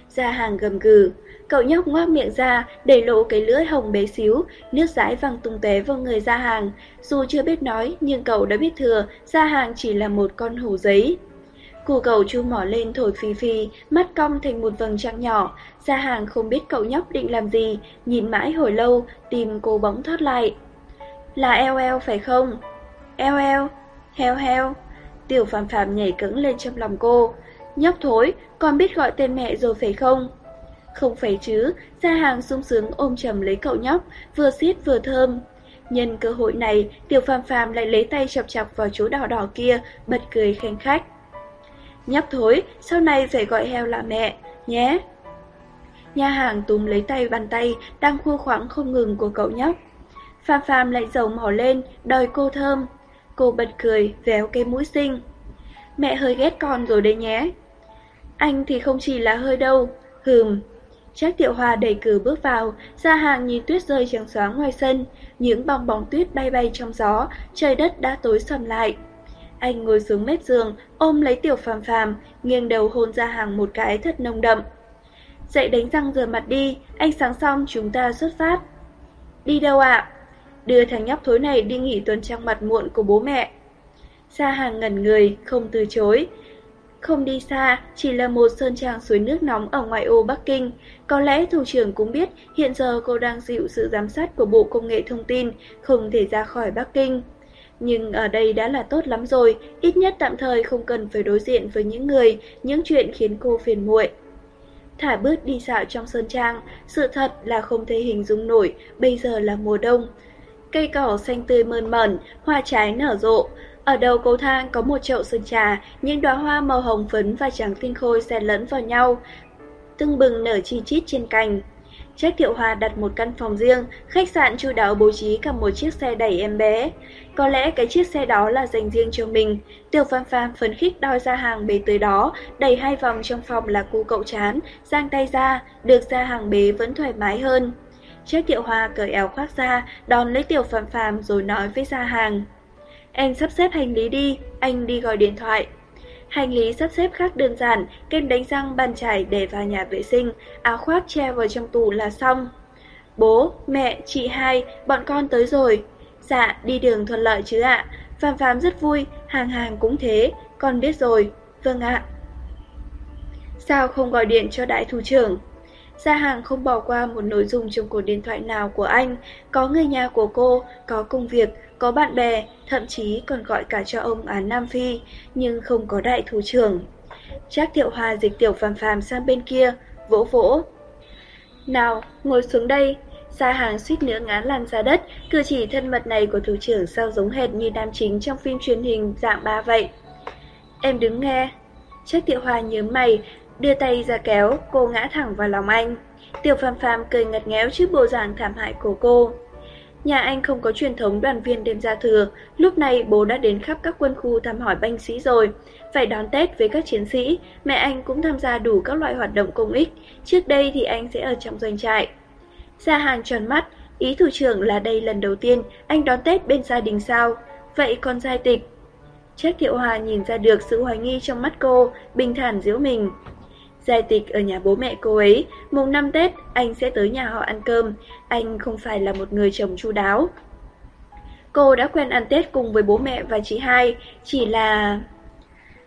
Ra hàng gầm gừ, cậu nhóc ngoác miệng ra, để lộ cái lưỡi hồng bé xíu, nước dãi văng tung tóe vào người Gia hàng. Dù chưa biết nói, nhưng cậu đã biết thừa, Gia hàng chỉ là một con hổ giấy. Củ cầu chu mỏ lên thổi phì phì, mắt cong thành một vầng trăng nhỏ. Gia hàng không biết cậu nhóc định làm gì, nhìn mãi hồi lâu, tìm cô bóng thoát lại. Là eo eo phải không? Eo eo, heo heo. Tiểu phàm phàm nhảy cứng lên trong lòng cô. Nhóc thối, con biết gọi tên mẹ rồi phải không? Không phải chứ, Gia hàng sung sướng ôm chầm lấy cậu nhóc, vừa xiết vừa thơm. Nhân cơ hội này, tiểu phàm phàm lại lấy tay chọc chọc vào chú đỏ đỏ kia, bật cười khen khách. Nhóc thối, sau này phải gọi heo là mẹ, nhé. Nhà hàng túm lấy tay bàn tay đang khua khoáng không ngừng của cậu nhóc. Phàm phàm lại dầu mỏ lên, đòi cô thơm. Cô bật cười, véo cái mũi xinh. Mẹ hơi ghét con rồi đấy nhé. Anh thì không chỉ là hơi đâu, hừm. Trác Tiệu Hòa đẩy cửa bước vào, ra hàng nhìn tuyết rơi trắng xóa ngoài sân, những bong bóng tuyết bay bay trong gió, trời đất đã tối sầm lại. Anh ngồi xuống mép giường, ôm lấy tiểu phàm phàm, nghiêng đầu hôn ra hàng một cái thật nồng đậm. Dậy đánh răng rửa mặt đi, anh sáng xong chúng ta xuất phát. Đi đâu ạ? Đưa thằng nhóc thối này đi nghỉ tuần trăng mặt muộn của bố mẹ. Sa hàng ngẩn người, không từ chối. Không đi xa, chỉ là một sơn trang suối nước nóng ở ngoại ô Bắc Kinh. Có lẽ thủ trưởng cũng biết hiện giờ cô đang chịu sự giám sát của Bộ Công nghệ Thông tin, không thể ra khỏi Bắc Kinh. Nhưng ở đây đã là tốt lắm rồi, ít nhất tạm thời không cần phải đối diện với những người, những chuyện khiến cô phiền muội. Thả bước đi dạo trong sơn trang, sự thật là không thể hình dung nổi, bây giờ là mùa đông. Cây cỏ xanh tươi mơn mởn, hoa trái nở rộ. Ở đầu cầu thang có một chậu sơn trà, những đóa hoa màu hồng phấn và trắng tinh khôi xen lẫn vào nhau, tưng bừng nở chi chít trên cành. Trách Thiệu Hòa đặt một căn phòng riêng, khách sạn chu đáo bố trí cả một chiếc xe đẩy em bé. Có lẽ cái chiếc xe đó là dành riêng cho mình. Tiểu Phan Phan phấn khích đòi ra hàng bế tới đó, đẩy hai vòng trong phòng là cu cậu chán, giang tay ra, được ra hàng bế vẫn thoải mái hơn. Trách Thiệu Hòa cởi áo khoác ra, đón lấy Tiểu Phạm Phạm rồi nói với gia hàng. Em sắp xếp hành lý đi, anh đi gọi điện thoại. Hành lý sắp xếp khác đơn giản, kem đánh răng bàn chải để vào nhà vệ sinh, áo khoác che vào trong tủ là xong. Bố, mẹ, chị hai, bọn con tới rồi. Dạ, đi đường thuận lợi chứ ạ. Phạm Phạm rất vui, hàng hàng cũng thế, con biết rồi. Vâng ạ. Sao không gọi điện cho đại thủ trưởng? Gia hàng không bỏ qua một nội dung trong cuộc điện thoại nào của anh, có người nhà của cô, có công việc, có bạn bè, thậm chí còn gọi cả cho ông án Nam Phi, nhưng không có đại thủ trưởng. Trác Thiệu Hòa dịch tiểu phàm phàm sang bên kia, vỗ vỗ. Nào, ngồi xuống đây. Sa hàng suýt nữa ngán lăn ra đất, cử chỉ thân mật này của thủ trưởng sao giống hệt như nam chính trong phim truyền hình dạng ba vậy. Em đứng nghe. Trác Thiệu Hòa nhớ mày, đưa tay ra kéo, cô ngã thẳng vào lòng anh. Tiểu phàm phàm cười ngật ngéo trước bộ dạng thảm hại của cô. Nhà anh không có truyền thống đoàn viên đêm gia thừa, lúc này bố đã đến khắp các quân khu thăm hỏi binh sĩ rồi. Phải đón Tết với các chiến sĩ, mẹ anh cũng tham gia đủ các loại hoạt động công ích, trước đây thì anh sẽ ở trong doanh trại. Gia hàng tròn mắt, ý thủ trưởng là đây lần đầu tiên anh đón Tết bên gia đình sao, vậy còn giai tịch. Trác Thiệu Hòa nhìn ra được sự hoài nghi trong mắt cô, bình thản giễu mình. Giải tịch ở nhà bố mẹ cô ấy, mùng năm Tết anh sẽ tới nhà họ ăn cơm, anh không phải là một người chồng chu đáo. Cô đã quen ăn Tết cùng với bố mẹ và chị hai, chỉ là...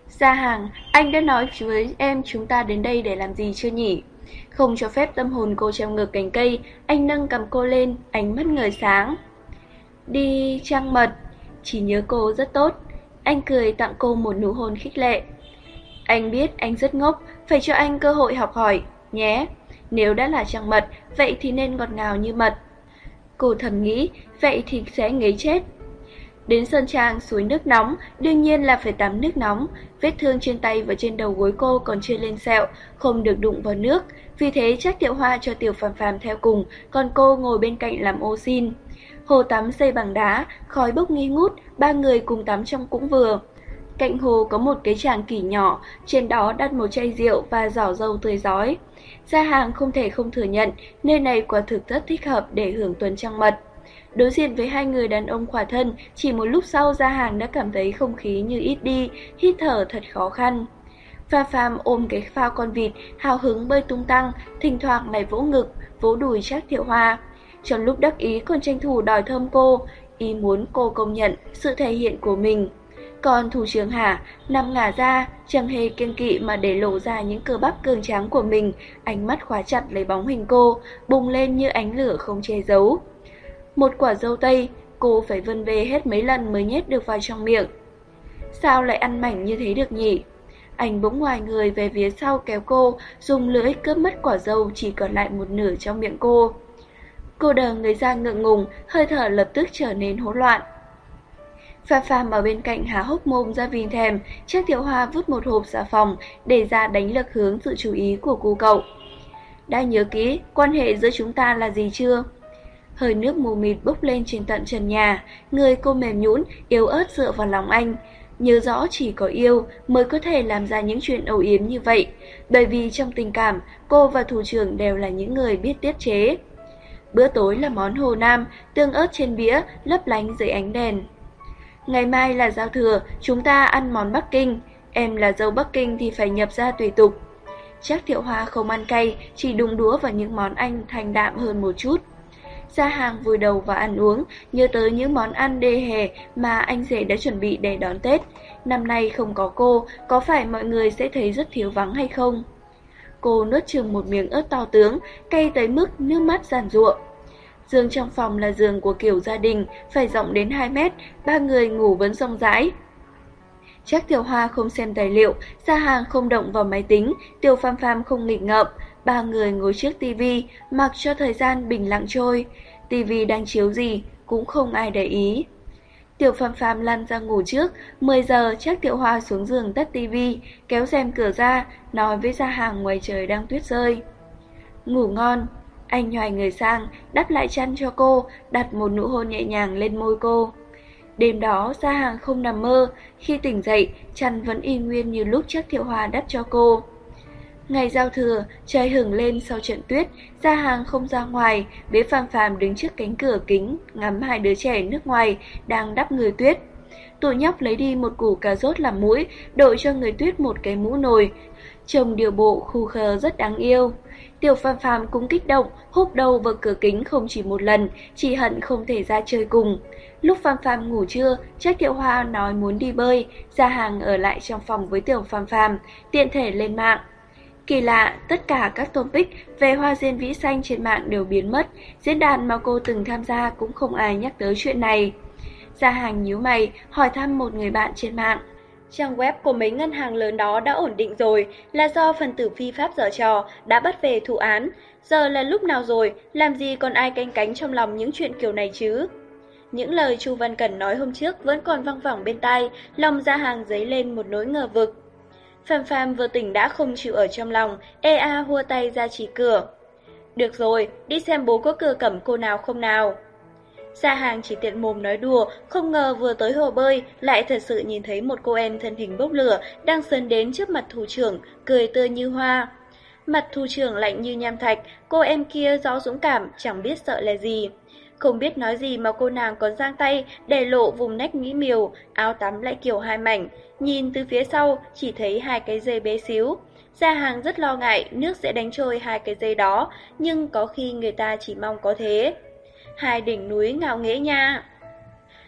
Gia hàng, anh đã nói với em chúng ta đến đây để làm gì chưa nhỉ? Không cho phép tâm hồn cô treo ngược cành cây, anh nâng cầm cô lên, ánh mắt ngời sáng. Đi trăng mật, chỉ nhớ cô rất tốt. Anh cười tặng cô một nụ hôn khích lệ. Anh biết anh rất ngốc, phải cho anh cơ hội học hỏi, nhé. Nếu đã là chàng mật, vậy thì nên ngọt ngào như mật. Cô thầm nghĩ, vậy thì sẽ ngấy chết. Đến Sơn Trang suối nước nóng, đương nhiên là phải tắm nước nóng. Vết thương trên tay và trên đầu gối cô còn chưa lên sẹo, không được đụng vào nước. Vì thế chắc Tiểu Hoa cho Tiểu Phàm Phàm theo cùng, còn cô ngồi bên cạnh làm ô xin. Hồ tắm xây bằng đá, khói bốc nghi ngút, ba người cùng tắm trong cũng vừa. Cạnh hồ có một cái tràng kỷ nhỏ, trên đó đặt một chai rượu và giỏ dâu tươi giói. Gia hàng không thể không thừa nhận, nơi này quả thực rất thích hợp để hưởng tuần trăng mật. Đối diện với hai người đàn ông khỏa thân, chỉ một lúc sau Gia Hàng đã cảm thấy không khí như ít đi, hít thở thật khó khăn. Pha Phàm ôm cái phao con vịt, hào hứng bơi tung tăng, thỉnh thoảng lại vỗ ngực, vỗ đùi chắc thiệu hoa. Trong lúc đắc ý còn tranh thủ đòi thơm cô, ý muốn cô công nhận sự thể hiện của mình. Còn thủ trưởng Hà nằm ngả ra, chẳng hề kiêng kỵ mà để lộ ra những cơ bắp cường tráng của mình, ánh mắt khóa chặt lấy bóng hình cô, bùng lên như ánh lửa không che giấu. Một quả dâu tây, cô phải vân về hết mấy lần mới nhét được vào trong miệng. Sao lại ăn mảnh như thế được nhỉ? Anh bỗng ngoài người về phía sau kéo cô, dùng lưỡi cướp mất quả dâu chỉ còn lại một nửa trong miệng cô. Cô đờ người ra ngượng ngùng, hơi thở lập tức trở nên hỗn loạn. Pha Phàm ở bên cạnh há hốc mồm ra vì thèm, Trác Tiểu Hoa vứt một hộp xà phòng để ra đánh lật hướng sự chú ý của cô cậu. Đã nhớ kỹ quan hệ giữa chúng ta là gì chưa? Hơi nước mù mịt bốc lên trên tận trần nhà, người cô mềm nhũn, yếu ớt dựa vào lòng anh. Nhớ rõ chỉ có yêu mới có thể làm ra những chuyện âu yếm như vậy, bởi vì trong tình cảm, cô và thủ trưởng đều là những người biết tiết chế. Bữa tối là món hồ nam, tương ớt trên bĩa, lấp lánh dưới ánh đèn. Ngày mai là giao thừa, chúng ta ăn món Bắc Kinh. Em là dâu Bắc Kinh thì phải nhập ra tùy tục. Chắc Thiệu Hoa không ăn cay, chỉ đụng đúa vào những món anh thanh đạm hơn một chút. Ra hàng vùi đầu và ăn uống, nhớ tới những món ăn đê hè mà anh rể đã chuẩn bị để đón Tết. Năm nay không có cô, có phải mọi người sẽ thấy rất thiếu vắng hay không? Cô nuốt chừng một miếng ớt to tướng, cay tới mức nước mắt giàn ruộng. Giường trong phòng là giường của kiểu gia đình, phải rộng đến 2 mét, ba người ngủ vẫn rộng rãi. Chắc Tiểu Hoa không xem tài liệu, Gia Hàng không động vào máy tính, Tiểu Pham Pham không nghịch ngợm, ba người ngồi trước tivi, mặc cho thời gian bình lặng trôi. Tivi đang chiếu gì cũng không ai để ý. Tiểu Phạm Phạm lăn ra ngủ trước, 10 giờ chắc Tiểu Hoa xuống giường tắt tivi, kéo rèm cửa ra, nói với Gia Hàng ngoài trời đang tuyết rơi. Ngủ ngon. Anh nhòi người sang, đắp lại chăn cho cô, đặt một nụ hôn nhẹ nhàng lên môi cô. Đêm đó, Gia Hàng không nằm mơ, khi tỉnh dậy, chăn vẫn y nguyên như lúc chắc Thiệu Hòa đắp cho cô. Ngày giao thừa, trời hưởng lên sau trận tuyết, Gia Hàng không ra ngoài, bế phàm phàm đứng trước cánh cửa kính, ngắm hai đứa trẻ nước ngoài đang đắp người tuyết. Tụi nhóc lấy đi một củ cà rốt làm mũi, đội cho người tuyết một cái mũ nồi. Trông điều bộ khu khờ rất đáng yêu. Tiểu Phạm Phạm cũng kích động, húp đầu vào cửa kính không chỉ một lần, chỉ hận không thể ra chơi cùng. Lúc Phạm Phạm ngủ trưa, Trác Tiểu Hoa nói muốn đi bơi, Gia Hàng ở lại trong phòng với Tiểu Phạm Phạm, tiện thể lên mạng. Kỳ lạ, tất cả các topic về hoa diên vĩ xanh trên mạng đều biến mất, diễn đàn mà cô từng tham gia cũng không ai nhắc tới chuyện này. Gia Hàng nhíu mày, hỏi thăm một người bạn trên mạng. Trang web của mấy ngân hàng lớn đó đã ổn định rồi, là do phần tử phi pháp dở trò đã bắt về thụ án. Giờ là lúc nào rồi, làm gì còn ai canh cánh trong lòng những chuyện kiểu này chứ? Những lời Chu Văn Cẩn nói hôm trước vẫn còn văng vẳng bên tai, lòng ra hàng giấy lên một nỗi ngờ vực. Phàm Phàm vừa tỉnh đã không chịu ở trong lòng, EA hua tay ra chỉ cửa. Được rồi, đi xem bố có cửa cẩm cô nào không nào. Gia hàng chỉ tiện mồm nói đùa, không ngờ vừa tới hồ bơi, lại thật sự nhìn thấy một cô em thân hình bốc lửa đang sơn đến trước mặt thủ trưởng, cười tươi như hoa. Mặt thủ trưởng lạnh như nham thạch, cô em kia rõ dũng cảm, chẳng biết sợ là gì. Không biết nói gì mà cô nàng còn giang tay, để lộ vùng nách nghĩ miều, áo tắm lại kiểu hai mảnh. Nhìn từ phía sau, chỉ thấy hai cái dây bé xíu. Gia hàng rất lo ngại nước sẽ đánh trôi hai cái dây đó, nhưng có khi người ta chỉ mong có thế hai đỉnh núi ngạo nghễ nha.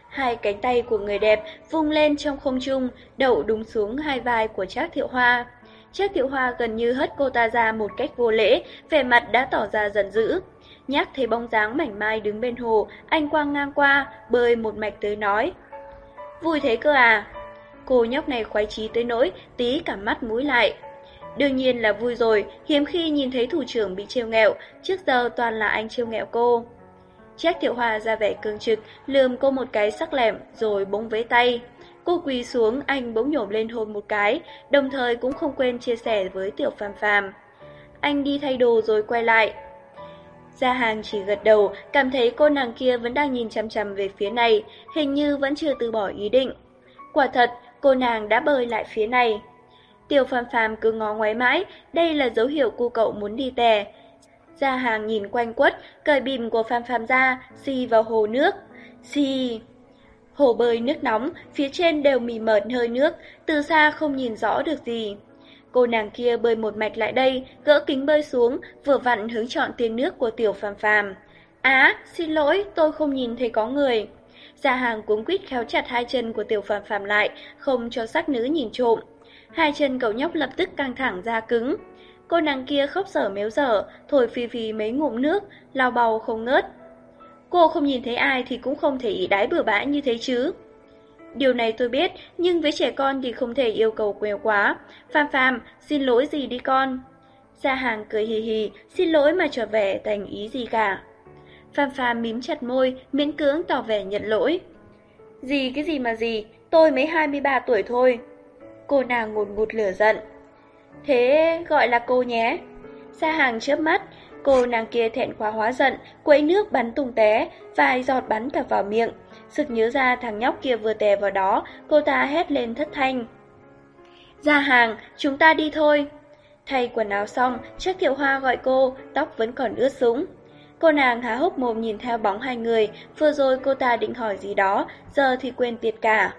Hai cánh tay của người đẹp vung lên trong không trung, đậu đúng xuống hai vai của Trác Thiệu Hoa. Trác Thiệu Hoa gần như hất cô ta ra một cách vô lễ, vẻ mặt đã tỏ ra giận dữ. Nhắc thấy bóng dáng mảnh mai đứng bên hồ, anh quang ngang qua, bơi một mạch tới nói. Vui thế cơ à? Cô nhóc này khoái chí tới nỗi, tí cả mắt mũi lại. Đương nhiên là vui rồi, hiếm khi nhìn thấy thủ trưởng bị trêu nghẹo, trước giờ toàn là anh trêu nghẹo cô. Trác Thiệu Hoa ra vẻ cương trực, lườm cô một cái sắc lẹm rồi bỗng vế tay. Cô quỳ xuống, anh bỗng nhổm lên hôn một cái, đồng thời cũng không quên chia sẻ với Tiểu Phàm Phàm. Anh đi thay đồ rồi quay lại. Gia hàng chỉ gật đầu, cảm thấy cô nàng kia vẫn đang nhìn chăm chăm về phía này, hình như vẫn chưa từ bỏ ý định. Quả thật, cô nàng đã bơi lại phía này. Tiểu Phàm Phàm cứ ngó ngoái mãi, đây là dấu hiệu cô cậu muốn đi tè. Gia hàng nhìn quanh quất, cởi bìm của Phàm Phàm ra, xì vào hồ nước. Xì... Hồ bơi nước nóng, phía trên đều mì mợt hơi nước, từ xa không nhìn rõ được gì. Cô nàng kia bơi một mạch lại đây, gỡ kính bơi xuống, vừa vặn hướng chọn tiền nước của tiểu phàm phàm. Á, xin lỗi, tôi không nhìn thấy có người. Gia hàng cuống quýt khéo chặt hai chân của tiểu phàm phàm lại, không cho sắc nữ nhìn trộm. Hai chân cậu nhóc lập tức căng thẳng ra cứng. Cô nàng kia khóc dở méo dở, thổi phì phì mấy ngụm nước, lao bầu không ngớt. Cô không nhìn thấy ai thì cũng không thể ý đái bừa bãi như thế chứ. Điều này tôi biết, nhưng với trẻ con thì không thể yêu cầu quèo quá. Phàm phàm, xin lỗi gì đi con. Gia hàng cười hì hì, xin lỗi mà trở về thành ý gì cả. Phàm phàm mím chặt môi, miễn cưỡng tỏ vẻ nhận lỗi. Gì cái gì mà gì, tôi mới 23 tuổi thôi. Cô nàng ngột ngụt lửa giận. Thế gọi là cô nhé. Sa hàng chớp mắt, cô nàng kia thẹn quá hóa giận, quấy nước bắn tung té, vài giọt bắn cả vào miệng. Sực nhớ ra thằng nhóc kia vừa tè vào đó, cô ta hét lên thất thanh. Ra hàng, chúng ta đi thôi. Thay quần áo xong, chắc thiệu hoa gọi cô, tóc vẫn còn ướt sũng. Cô nàng há hốc mồm nhìn theo bóng hai người, vừa rồi cô ta định hỏi gì đó, giờ thì quên tiệt cả.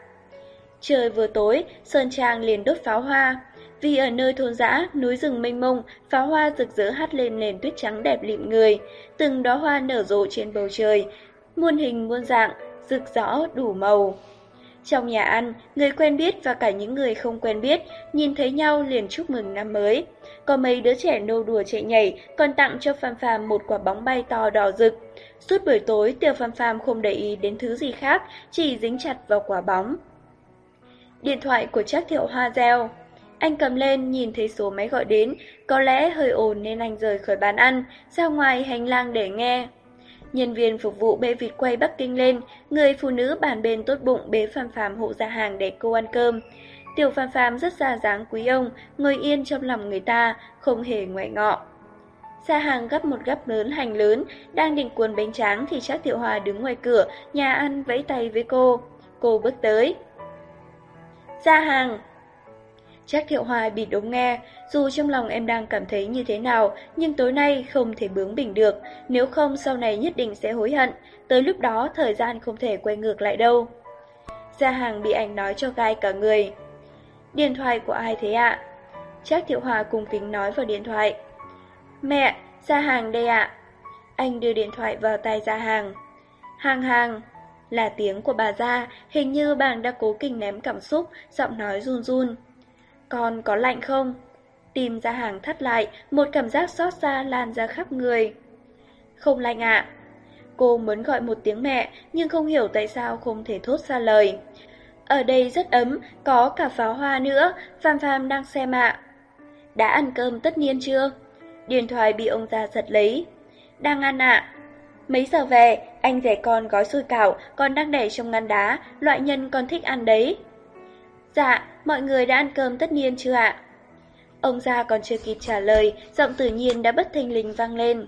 Trời vừa tối, Sơn Trang liền đốt pháo hoa. Vì ở nơi thôn dã, núi rừng mênh mông, pháo hoa rực rỡ hát lên nền tuyết trắng đẹp lịm người. Từng đóa hoa nở rộ trên bầu trời, muôn hình muôn dạng, rực rõ đủ màu. Trong nhà ăn, người quen biết và cả những người không quen biết nhìn thấy nhau liền chúc mừng năm mới. Có mấy đứa trẻ nô đùa chạy nhảy còn tặng cho Phạm Phạm một quả bóng bay to đỏ rực. Suốt buổi tối, Tiểu Phạm Phạm không để ý đến thứ gì khác, chỉ dính chặt vào quả bóng. Điện thoại của Trác Thiệu Hoa reo. Anh cầm lên nhìn thấy số máy gọi đến, có lẽ hơi ồn nên anh rời khỏi bàn ăn, ra ngoài hành lang để nghe. Nhân viên phục vụ bê vịt quay Bắc Kinh lên, người phụ nữ bàn bên tốt bụng bế Phàm Phàm hộ ra hàng để cô ăn cơm. Tiểu Phàm Phàm rất ra dáng quý ông, ngồi yên trong lòng người ta, không hề ngoại ngọ. Ra hàng gấp một gấp lớn hành lớn, đang định cuốn bánh tráng thì chắc Tiểu Hòa đứng ngoài cửa, nhà ăn vẫy tay với cô. Cô bước tới. Ra hàng, Chắc Thiệu Hoài bịt ống nghe, dù trong lòng em đang cảm thấy như thế nào, nhưng tối nay không thể bướng bỉnh được, nếu không sau này nhất định sẽ hối hận, tới lúc đó thời gian không thể quay ngược lại đâu. Gia hàng bị anh nói cho gai cả người. Điện thoại của ai thế ạ? Chắc Thiệu Hòa cùng kính nói vào điện thoại. Mẹ, Gia hàng đây ạ. Anh đưa điện thoại vào tay Gia hàng. Hàng hàng, là tiếng của bà Gia, hình như bà đã cố kình ném cảm xúc, giọng nói run run. Con có lạnh không? Tìm ra hàng thắt lại, một cảm giác xót xa lan ra khắp người. Không lạnh ạ. Cô muốn gọi một tiếng mẹ, nhưng không hiểu tại sao không thể thốt ra lời. Ở đây rất ấm, có cả pháo hoa nữa, Phạm Phạm đang xem ạ. Đã ăn cơm tất niên chưa? Điện thoại bị ông già giật lấy. Đang ăn ạ. Mấy giờ về, anh rẻ con gói xôi cảo, con đang để trong ngăn đá, loại nhân con thích ăn đấy. Dạ, mọi người đã ăn cơm tất niên chưa ạ? Ông già còn chưa kịp trả lời, giọng tự nhiên đã bất thình lình vang lên.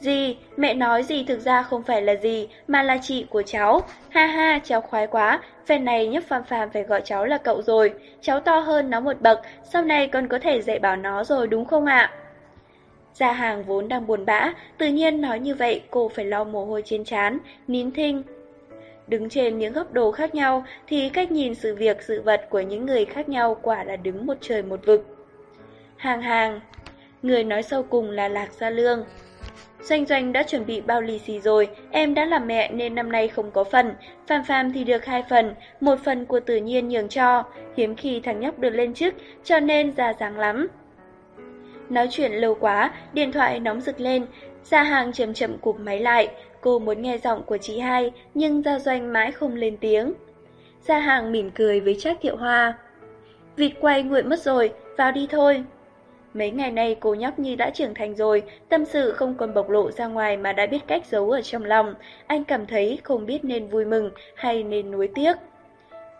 Gì, mẹ nói gì thực ra không phải là gì, mà là chị của cháu. Ha ha, cháu khoái quá, phen này nhấp phàm phàm phải gọi cháu là cậu rồi. Cháu to hơn nó một bậc, sau này con có thể dạy bảo nó rồi đúng không ạ? Gia hàng vốn đang buồn bã, tự nhiên nói như vậy cô phải lau mồ hôi trên trán, nín thinh. Đứng trên những góc độ khác nhau thì cách nhìn sự việc sự vật của những người khác nhau quả là đứng một trời một vực. Hàng hàng, người nói sau cùng là Lạc Gia Lương. Doanh Doanh đã chuẩn bị bao lì xì rồi, em đã làm mẹ nên năm nay không có phần, Phàm Phàm thì được hai phần, một phần của tự nhiên nhường cho, hiếm khi thằng nhóc được lên chức, cho nên già dáng lắm. Nói chuyện lâu quá, điện thoại nóng rực lên, ra hàng chậm chậm cụp máy lại, cô muốn nghe giọng của chị hai, nhưng Gia Doanh mãi không lên tiếng. Gia hàng mỉm cười với Trác Thiệu Hoa. Vịt quay nguội mất rồi, vào đi thôi. Mấy ngày nay cô nhóc như đã trưởng thành rồi, tâm sự không còn bộc lộ ra ngoài mà đã biết cách giấu ở trong lòng. Anh cảm thấy không biết nên vui mừng hay nên nuối tiếc.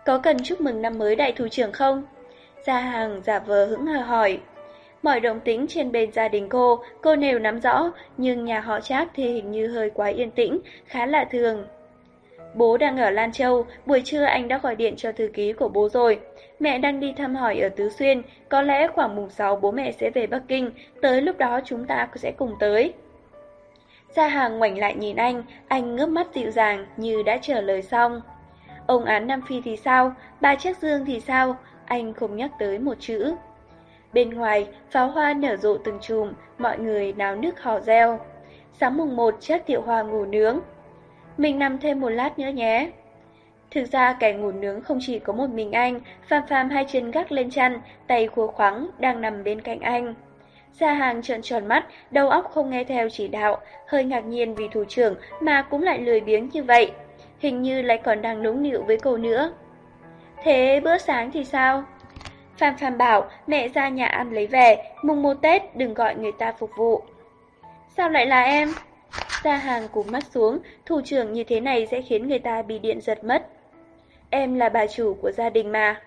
Có cần chúc mừng năm mới đại thủ trưởng không? Gia hàng giả vờ hững hờ hỏi. Mọi động tĩnh trên bên gia đình cô, cô đều nắm rõ, nhưng nhà họ Trác thì hình như hơi quá yên tĩnh, khá lạ thường. Bố đang ở Lan Châu, buổi trưa anh đã gọi điện cho thư ký của bố rồi. Mẹ đang đi thăm hỏi ở Tứ Xuyên, có lẽ khoảng mùng 6 bố mẹ sẽ về Bắc Kinh, tới lúc đó chúng ta sẽ cùng tới. Gia hàng ngoảnh lại nhìn anh, anh ngước mắt dịu dàng như đã trả lời xong. Ông án Nam Phi thì sao, bà Trác Dương thì sao, anh không nhắc tới một chữ. Bên ngoài, pháo hoa nở rộ từng chùm, mọi người náo nước hò reo. Sáng mùng 1 chắc Tiểu Hoa ngủ nướng. Mình nằm thêm một lát nữa nhé. Thực ra kẻ ngủ nướng không chỉ có một mình anh, Phàm Phàm hai chân gác lên chăn, tay khua khoắng, đang nằm bên cạnh anh. Gia hàng trợn tròn mắt, đầu óc không nghe theo chỉ đạo, hơi ngạc nhiên vì thủ trưởng mà cũng lại lười biếng như vậy. Hình như lại còn đang nũng nịu với cô nữa. Thế bữa sáng thì sao? Phạm Phạm bảo mẹ ra nhà ăn lấy về, mùng một Tết đừng gọi người ta phục vụ. Sao lại là em? Gia hàng cúm mắt xuống, thủ trưởng như thế này sẽ khiến người ta bị điện giật mất. Em là bà chủ của gia đình mà.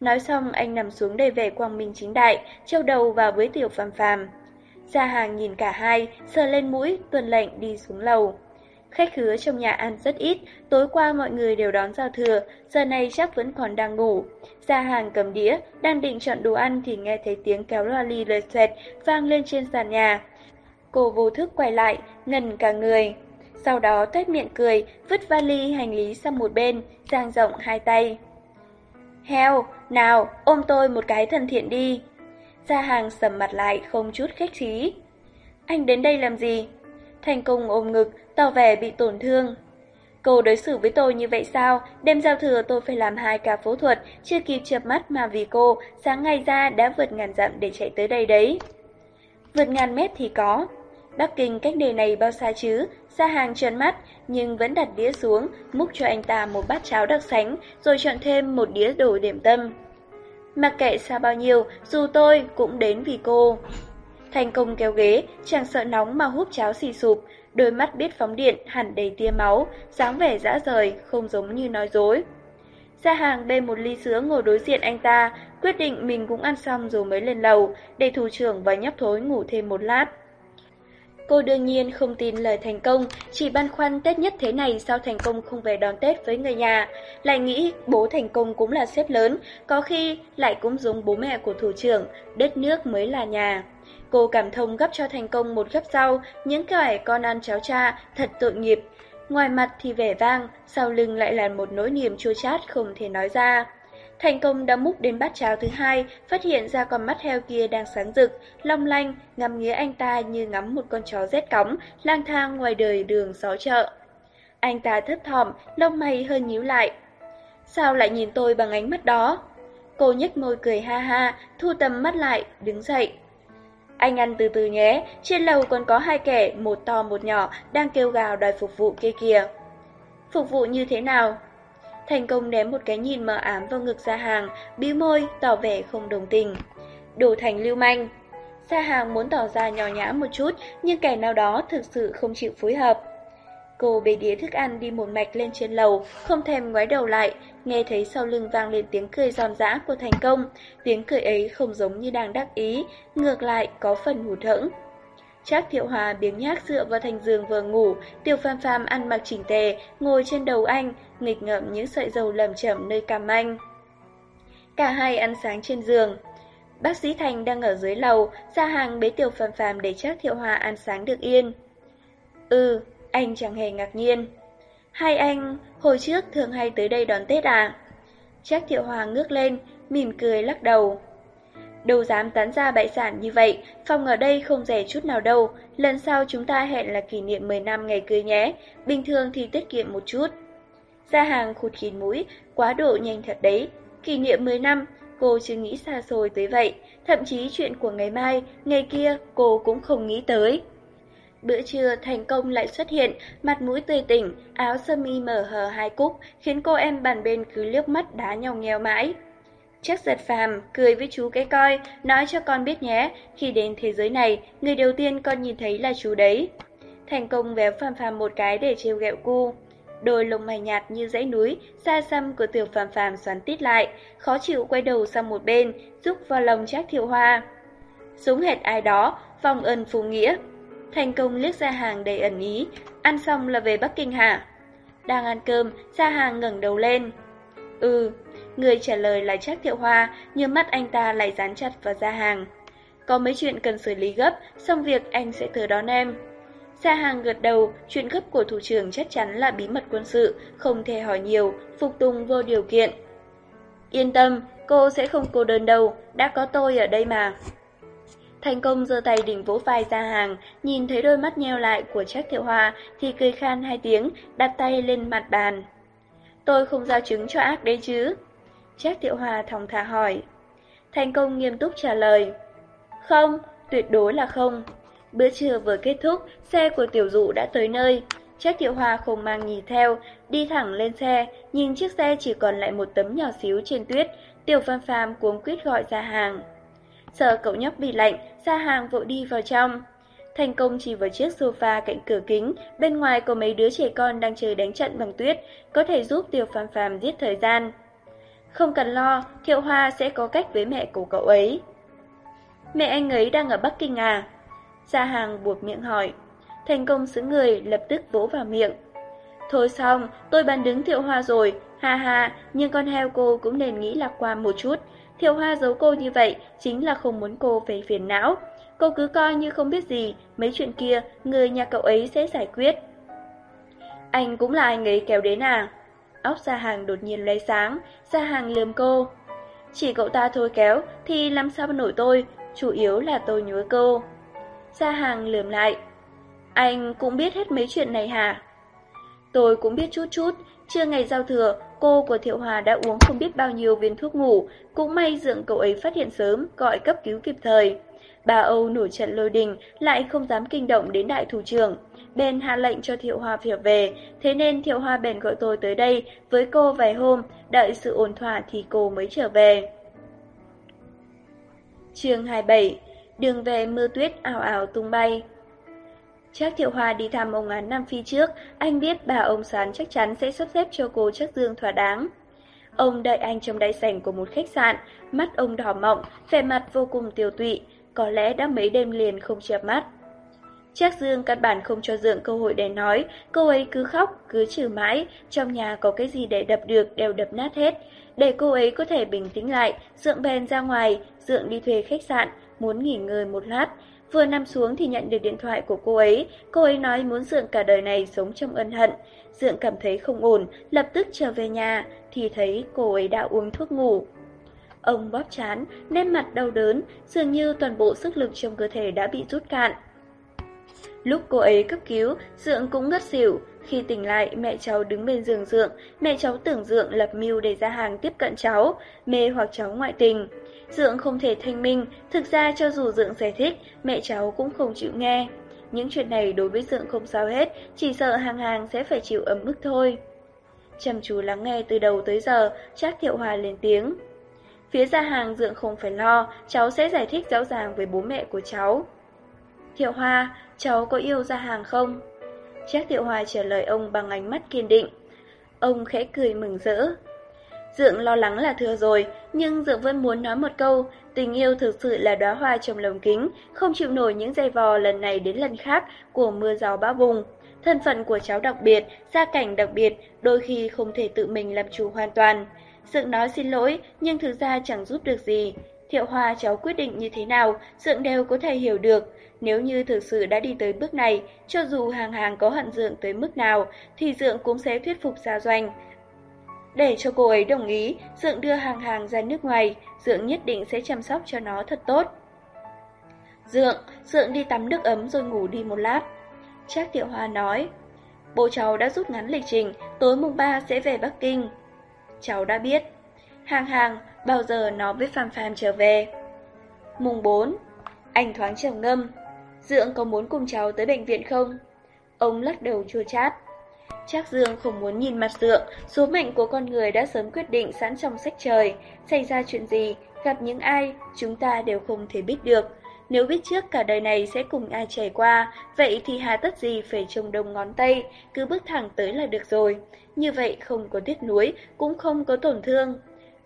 Nói xong anh nằm xuống đầy vẻ quang minh chính đại, trâu đầu vào với tiểu phàm phàm. Gia hàng nhìn cả hai, sờ lên mũi, tuần lệnh đi xuống lầu. Khách khứa trong nhà ăn rất ít, tối qua mọi người đều đón giao thừa, giờ này chắc vẫn còn đang ngủ. Gia hàng cầm đĩa, đang định chọn đồ ăn thì nghe thấy tiếng kéo loa ly lời xoẹt vang lên trên sàn nhà. Cô vô thức quay lại, ngần cả người. Sau đó tuét miệng cười, vứt vali hành lý sang một bên, dang rộng hai tay. Heo, nào, ôm tôi một cái thân thiện đi. Gia hàng sầm mặt lại không chút khách khí. Anh đến đây làm gì? Thành công ôm ngực, tỏ vẻ bị tổn thương. Cô đối xử với tôi như vậy sao? Đêm giao thừa tôi phải làm hai ca phẫu thuật, chưa kịp chợp mắt mà vì cô, sáng ngày ra đã vượt ngàn dặm để chạy tới đây đấy. Vượt ngàn mét thì có. Bắc Kinh cách đề này bao xa chứ? xa hàng trần mắt, nhưng vẫn đặt đĩa xuống, múc cho anh ta một bát cháo đặc sánh, rồi chọn thêm một đĩa đồ điểm tâm. Mặc kệ xa bao nhiêu, dù tôi cũng đến vì cô. Thành công kéo ghế, chẳng sợ nóng mà hút cháo xì sụp, đôi mắt biết phóng điện hẳn đầy tia máu, dáng vẻ dã rời, không giống như nói dối. Gia hàng bê một ly sữa ngồi đối diện anh ta, quyết định mình cũng ăn xong rồi mới lên lầu, để thủ trưởng và nhóc thối ngủ thêm một lát. Cô đương nhiên không tin lời thành công, chỉ băn khoăn Tết nhất thế này sao thành công không về đón Tết với người nhà. Lại nghĩ bố thành công cũng là sếp lớn, có khi lại cũng giống bố mẹ của thủ trưởng, đất nước mới là nhà. Cô cảm thông gấp cho thành công một gấp rau, những kẻ con ăn cháo cha, thật tội nghiệp. Ngoài mặt thì vẻ vang, sau lưng lại là một nỗi niềm chua chát không thể nói ra. Thành công đã múc đến bát cháo thứ hai, phát hiện ra con mắt heo kia đang sáng rực, long lanh, ngắm nghía anh ta như ngắm một con chó rét cóng, lang thang ngoài đời đường xó chợ. Anh ta thấp thỏm, lông mày hơi nhíu lại. Sao lại nhìn tôi bằng ánh mắt đó? Cô nhếch môi cười ha ha, thu tầm mắt lại, đứng dậy. Anh ăn từ từ nhé, trên lầu còn có hai kẻ, một to một nhỏ, đang kêu gào đòi phục vụ kia kìa. Phục vụ như thế nào? Thành công ném một cái nhìn mờ ám vào ngực Gia Hàng, bí môi, tỏ vẻ không đồng tình. Đồ thành lưu manh. Gia Hàng muốn tỏ ra nhỏ nhã một chút, nhưng kẻ nào đó thực sự không chịu phối hợp. Cô bê đĩa thức ăn đi một mạch lên trên lầu, không thèm ngoái đầu lại, nghe thấy sau lưng vang lên tiếng cười giòn giã của thành công. Tiếng cười ấy không giống như đang đắc ý, ngược lại có phần hụt hẫng. Trác Thiệu Hòa biếng nhác dựa vào thành giường vừa ngủ, Tiêu Phàm Phàm ăn mặc chỉnh tề, ngồi trên đầu anh, nghịch ngợm những sợi dầu lầm chậm nơi cằm anh. Cả hai ăn sáng trên giường. Bác sĩ Thành đang ở dưới lầu, ra hàng bế Tiêu Phàm Phàm để Trác Thiệu Hòa ăn sáng được yên. Ừ, anh chẳng hề ngạc nhiên. Hai anh, hồi trước thường hay tới đây đón Tết à? Trác Thiệu Hòa ngước lên, mỉm cười lắc đầu. Đâu dám tán ra bại sản như vậy, phòng ở đây không rẻ chút nào đâu, lần sau chúng ta hẹn là kỷ niệm 10 năm ngày cưới nhé, bình thường thì tiết kiệm một chút. Gia hàng khụt khịt mũi, quá độ nhanh thật đấy, kỷ niệm 10 năm, cô chưa nghĩ xa xôi tới vậy, thậm chí chuyện của ngày mai, ngày kia cô cũng không nghĩ tới. Bữa trưa thành công lại xuất hiện, mặt mũi tươi tỉnh, áo sơ mi mở hờ hai cúc, khiến cô em bàn bên cứ liếc mắt đá nhau nghèo mãi. Chắc giật phàm, cười với chú cái coi, nói cho con biết nhé, khi đến thế giới này, người đầu tiên con nhìn thấy là chú đấy. Thành công véo phàm phàm một cái để trêu ghẹo cu. Đôi lông mày nhạt như dãy núi, xa xăm của tiểu phàm phàm xoắn tít lại, khó chịu quay đầu sang một bên, rúc vào lòng Trác Thiệu Hoa. súng hệt ai đó, vòng ân phù nghĩa. Thành công liếc ra hàng đầy ẩn ý, ăn xong là về Bắc Kinh hả? Đang ăn cơm, ra hàng ngẩng đầu lên. Ừ, người trả lời là Trác Thiệu Hoa, nhưng mắt anh ta lại dán chặt vào ra hàng. Có mấy chuyện cần xử lý gấp, xong việc anh sẽ thừa đón em. Gia Hàng gật đầu, chuyện gấp của thủ trưởng chắc chắn là bí mật quân sự, không thể hỏi nhiều, phục tùng vô điều kiện. Yên tâm, cô sẽ không cô đơn đâu, đã có tôi ở đây mà. Thành công giơ tay đỉnh vỗ vai ra Hàng, nhìn thấy đôi mắt nheo lại của Trác Thiệu Hoa thì cười khan hai tiếng, đặt tay lên mặt bàn. Tôi không giao chứng cho ác đấy chứ? Trác Thiệu Hoa thong thả hỏi. Thành công nghiêm túc trả lời. Không, tuyệt đối là không. Bữa trưa vừa kết thúc, xe của tiểu dụ đã tới nơi. Trác Thiệu Hoa không mang nhì theo, đi thẳng lên xe, nhìn chiếc xe chỉ còn lại một tấm nhỏ xíu trên tuyết, tiểu Phan phàm cuống quýt gọi ra hàng. Sợ cậu nhóc bị lạnh, Sa hàng vội đi vào trong. Thành công chỉ vào chiếc sofa cạnh cửa kính, bên ngoài có mấy đứa trẻ con đang chơi đánh trận bằng tuyết, có thể giúp tiểu phàm phàm giết thời gian. Không cần lo, Thiệu Hoa sẽ có cách với mẹ của cậu ấy. Mẹ anh ấy đang ở Bắc Kinh à? Gia hàng buộc miệng hỏi. Thành công xứ người lập tức vỗ vào miệng. Thôi xong, tôi bán đứng Thiệu Hoa rồi, ha ha, nhưng con heo cô cũng nên nghĩ lạc quan một chút thiều Hoa giấu cô như vậy chính là không muốn cô phải phiền não. Cô cứ coi như không biết gì, mấy chuyện kia người nhà cậu ấy sẽ giải quyết. Anh cũng là anh ấy kéo đến à? Óc Gia Hàng đột nhiên lấy sáng, Gia Hàng lườm cô. Chỉ cậu ta thôi kéo thì làm sao nổi tôi, chủ yếu là tôi nhớ cô. Gia Hàng lườm lại. Anh cũng biết hết mấy chuyện này hả? Tôi cũng biết chút chút, trưa ngày giao thừa, cô của Thiệu Hòa đã uống không biết bao nhiêu viên thuốc ngủ, cũng may dượng cậu ấy phát hiện sớm, gọi cấp cứu kịp thời. Bà Âu nổi trận lôi đình, lại không dám kinh động đến đại thủ trưởng. Bên hạ lệnh cho Thiệu Hoa việc về, thế nên Thiệu Hoa bèn gọi tôi tới đây với cô vài hôm, đợi sự ổn thỏa thì cô mới trở về. chương 27 Đường về mưa tuyết ảo ảo tung bay. Trác Thiệu Hoa đi thăm ông án Nam Phi trước, anh biết bà ông Sán chắc chắn sẽ sắp xếp cho cô Trác Dương thỏa đáng. Ông đợi anh trong đại sảnh của một khách sạn, mắt ông đỏ mọng, vẻ mặt vô cùng tiêu tụy, có lẽ đã mấy đêm liền không chợp mắt. Trác Dương căn bản không cho Dượng cơ hội để nói, cô ấy cứ khóc, cứ chửi mãi, trong nhà có cái gì để đập được đều đập nát hết. Để cô ấy có thể bình tĩnh lại, Dượng bèn ra ngoài, Dượng đi thuê khách sạn, muốn nghỉ ngơi một lát. Vừa nằm xuống thì nhận được điện thoại của cô ấy, cô ấy nói muốn Dượng cả đời này sống trong ân hận. Dượng cảm thấy không ổn, lập tức trở về nhà, thì thấy cô ấy đã uống thuốc ngủ. Ông bóp chán, nét mặt đau đớn, dường như toàn bộ sức lực trong cơ thể đã bị rút cạn. Lúc cô ấy cấp cứu, Dượng cũng ngất xỉu. Khi tỉnh lại, mẹ cháu đứng bên giường Dượng, mẹ cháu tưởng Dượng lập mưu để ra hàng tiếp cận cháu, mê hoặc cháu ngoại tình. Dượng không thể thanh minh, thực ra cho dù Dượng giải thích, mẹ cháu cũng không chịu nghe. Những chuyện này đối với Dượng không sao hết, chỉ sợ hàng hàng sẽ phải chịu ấm ức thôi. Chăm chú lắng nghe từ đầu tới giờ, Trác Thiệu Hòa lên tiếng. Phía ra hàng Dượng không phải lo, cháu sẽ giải thích rõ ràng với bố mẹ của cháu. Thiệu Hoa, cháu có yêu ra hàng không? Trác Thiệu hòa trả lời ông bằng ánh mắt kiên định. Ông khẽ cười mừng rỡ. Dượng lo lắng là thừa rồi, nhưng Dượng vẫn muốn nói một câu, tình yêu thực sự là đóa hoa trong lồng kính, không chịu nổi những dây vò lần này đến lần khác của mưa gió bão bùng. Thân phận của cháu đặc biệt, gia cảnh đặc biệt, đôi khi không thể tự mình làm chủ hoàn toàn. Dượng nói xin lỗi, nhưng thực ra chẳng giúp được gì. Thiệu Hoa cháu quyết định như thế nào, Dượng đều có thể hiểu được. Nếu như thực sự đã đi tới bước này, cho dù hàng hàng có hận Dượng tới mức nào, thì Dượng cũng sẽ thuyết phục Gia Doanh. Để cho cô ấy đồng ý, Dượng đưa hàng hàng ra nước ngoài, Dượng nhất định sẽ chăm sóc cho nó thật tốt. Dượng, Dượng đi tắm nước ấm rồi ngủ đi một lát. Trác Tiểu Hoa nói, bố cháu đã rút ngắn lịch trình, tối mùng 3 sẽ về Bắc Kinh. Cháu đã biết. Hàng hàng, bao giờ nó với Phạm Phạm trở về? Mùng 4. Anh thoáng trầm ngâm. Dượng có muốn cùng cháu tới bệnh viện không? Ông lắc đầu chua chát. Trác Dương không muốn nhìn mặt Dượng, số mệnh của con người đã sớm quyết định sẵn trong sách trời. Xảy ra chuyện gì, gặp những ai, chúng ta đều không thể biết được. Nếu biết trước cả đời này sẽ cùng ai trải qua, vậy thì hà tất gì phải trông đông ngón tay, cứ bước thẳng tới là được rồi. Như vậy không có tiếc nuối, cũng không có tổn thương.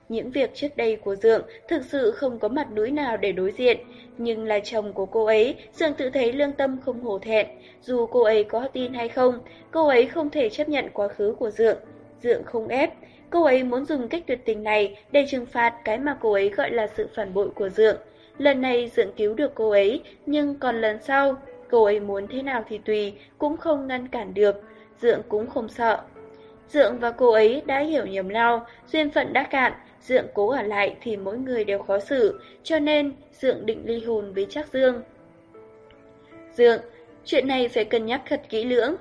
Những việc trước đây của Dượng thực sự không có mặt mũi nào để đối diện, nhưng là chồng của cô ấy, Dượng tự thấy lương tâm không hổ thẹn. Dù cô ấy có tin hay không, cô ấy không thể chấp nhận quá khứ của Dượng. Dượng không ép, cô ấy muốn dùng cách tuyệt tình này để trừng phạt cái mà cô ấy gọi là sự phản bội của Dượng. Lần này Dượng cứu được cô ấy, nhưng còn lần sau, cô ấy muốn thế nào thì tùy, cũng không ngăn cản được. Dượng cũng không sợ. Dượng và cô ấy đã hiểu nhầm nhau, duyên phận đã cạn, Dượng cố ở lại thì mỗi người đều khó xử, cho nên Dượng định ly hôn với Trác Dương. Dượng, chuyện này phải cân nhắc thật kỹ lưỡng.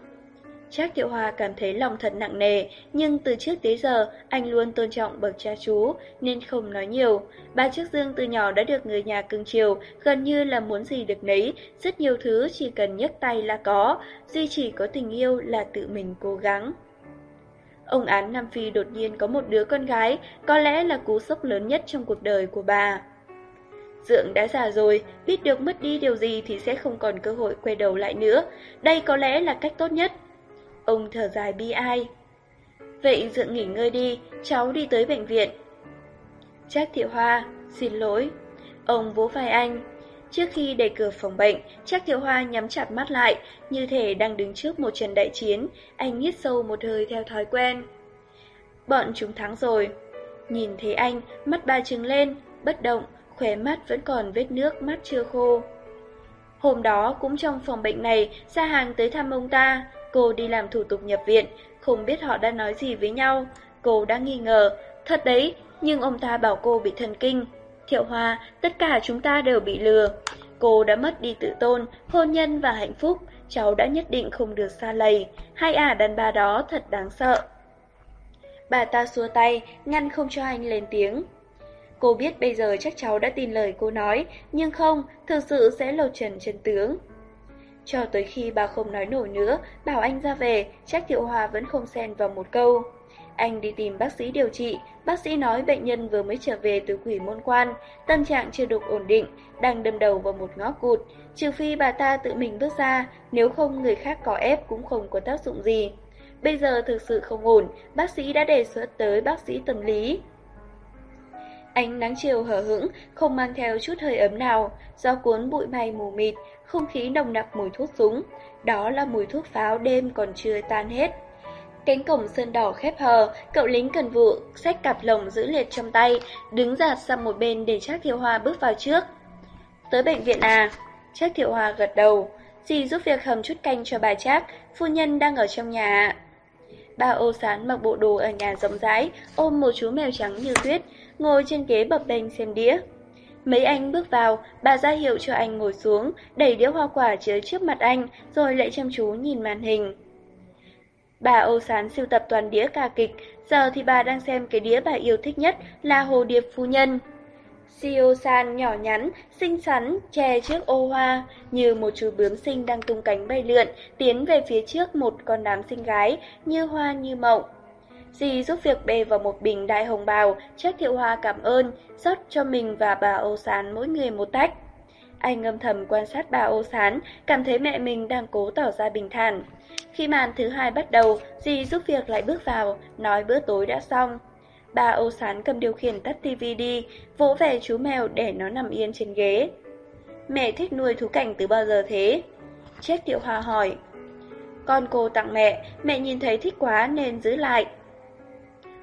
Trác Tiểu Hoa cảm thấy lòng thật nặng nề, nhưng từ trước tới giờ anh luôn tôn trọng bậc cha chú nên không nói nhiều. Ba Trác Dương từ nhỏ đã được người nhà cưng chiều, gần như là muốn gì được nấy, rất nhiều thứ chỉ cần nhấc tay là có, duy chỉ có tình yêu là tự mình cố gắng. Ông án Nam Phi đột nhiên có một đứa con gái, có lẽ là cú sốc lớn nhất trong cuộc đời của bà. Dượng đã già rồi, biết được mất đi điều gì thì sẽ không còn cơ hội quay đầu lại nữa. Đây có lẽ là cách tốt nhất. Ông thở dài bi ai. Vậy Dượng nghỉ ngơi đi, cháu đi tới bệnh viện. Trác Thị Hoa, xin lỗi. Ông vỗ vai anh. Trước khi đẩy cửa phòng bệnh, Trác Tiểu Hoa nhắm chặt mắt lại, như thể đang đứng trước một trận đại chiến, anh hít sâu một hơi theo thói quen. Bọn chúng thắng rồi. Nhìn thấy anh, mắt ba trừng lên, bất động, khóe mắt vẫn còn vết nước mắt chưa khô. Hôm đó cũng trong phòng bệnh này, Sa Hàng tới thăm ông ta, cô đi làm thủ tục nhập viện, không biết họ đã nói gì với nhau. Cô đã nghi ngờ, thật đấy, nhưng ông ta bảo cô bị thần kinh, Thiệu Hoa, tất cả chúng ta đều bị lừa. Cô đã mất đi tự tôn, hôn nhân và hạnh phúc, cháu đã nhất định không được xa lầy. Hai ả đàn bà đó thật đáng sợ. Bà ta xua tay, ngăn không cho anh lên tiếng. Cô biết bây giờ chắc cháu đã tin lời cô nói, nhưng không, thực sự sẽ lột trần chân tướng. Cho tới khi bà không nói nổi nữa, bảo anh ra về, chắc Thiệu Hòa vẫn không xen vào một câu. Anh đi tìm bác sĩ điều trị, bác sĩ nói bệnh nhân vừa mới trở về từ quỷ môn quan, tâm trạng chưa được ổn định, đang đâm đầu vào một ngõ cụt, trừ phi bà ta tự mình bước ra, nếu không người khác có ép cũng không có tác dụng gì. Bây giờ thực sự không ổn, bác sĩ đã đề xuất tới bác sĩ tâm lý. Ánh nắng chiều hở hững, không mang theo chút hơi ấm nào, do cuốn bụi bay mù mịt, không khí nồng nặc mùi thuốc súng. Đó là mùi thuốc pháo đêm còn chưa tan hết. Cánh cổng sơn đỏ khép hờ, cậu lính cần vụ, xách cặp lồng giữ liệt trong tay, đứng giạt sang một bên để Trác Thiệu Hoa bước vào trước. Tới bệnh viện à? Trác Thiệu Hoa gật đầu. Dì giúp việc hầm chút canh cho bà Trác, phu nhân đang ở trong nhà Bà ô sán mặc bộ đồ ở nhà rộng rãi, ôm một chú mèo trắng như tuyết, ngồi trên ghế bập bênh xem đĩa. Mấy anh bước vào, bà ra hiệu cho anh ngồi xuống, đẩy đĩa hoa quả chứa trước mặt anh, rồi lại chăm chú nhìn màn hình. Bà Âu Sán siêu tập toàn đĩa ca kịch, giờ thì bà đang xem cái đĩa bà yêu thích nhất là Hồ Điệp Phu Nhân. Siêu San nhỏ nhắn, xinh xắn, che trước ô hoa, như một chú bướm xinh đang tung cánh bay lượn, tiến về phía trước một con đám xinh gái, như hoa như mộng. Dì giúp việc bê vào một bình đại hồng bào, chắc thiệu hoa cảm ơn, rót cho mình và bà Âu Sán mỗi người một tách. Anh âm thầm quan sát bà Âu Sán, cảm thấy mẹ mình đang cố tỏ ra bình thản. Khi màn thứ hai bắt đầu, dì giúp việc lại bước vào, nói bữa tối đã xong. Bà Âu Sán cầm điều khiển tắt tivi đi, vỗ về chú mèo để nó nằm yên trên ghế. Mẹ thích nuôi thú cảnh từ bao giờ thế? Chết Tiểu Hòa hỏi. Con cô tặng mẹ, mẹ nhìn thấy thích quá nên giữ lại.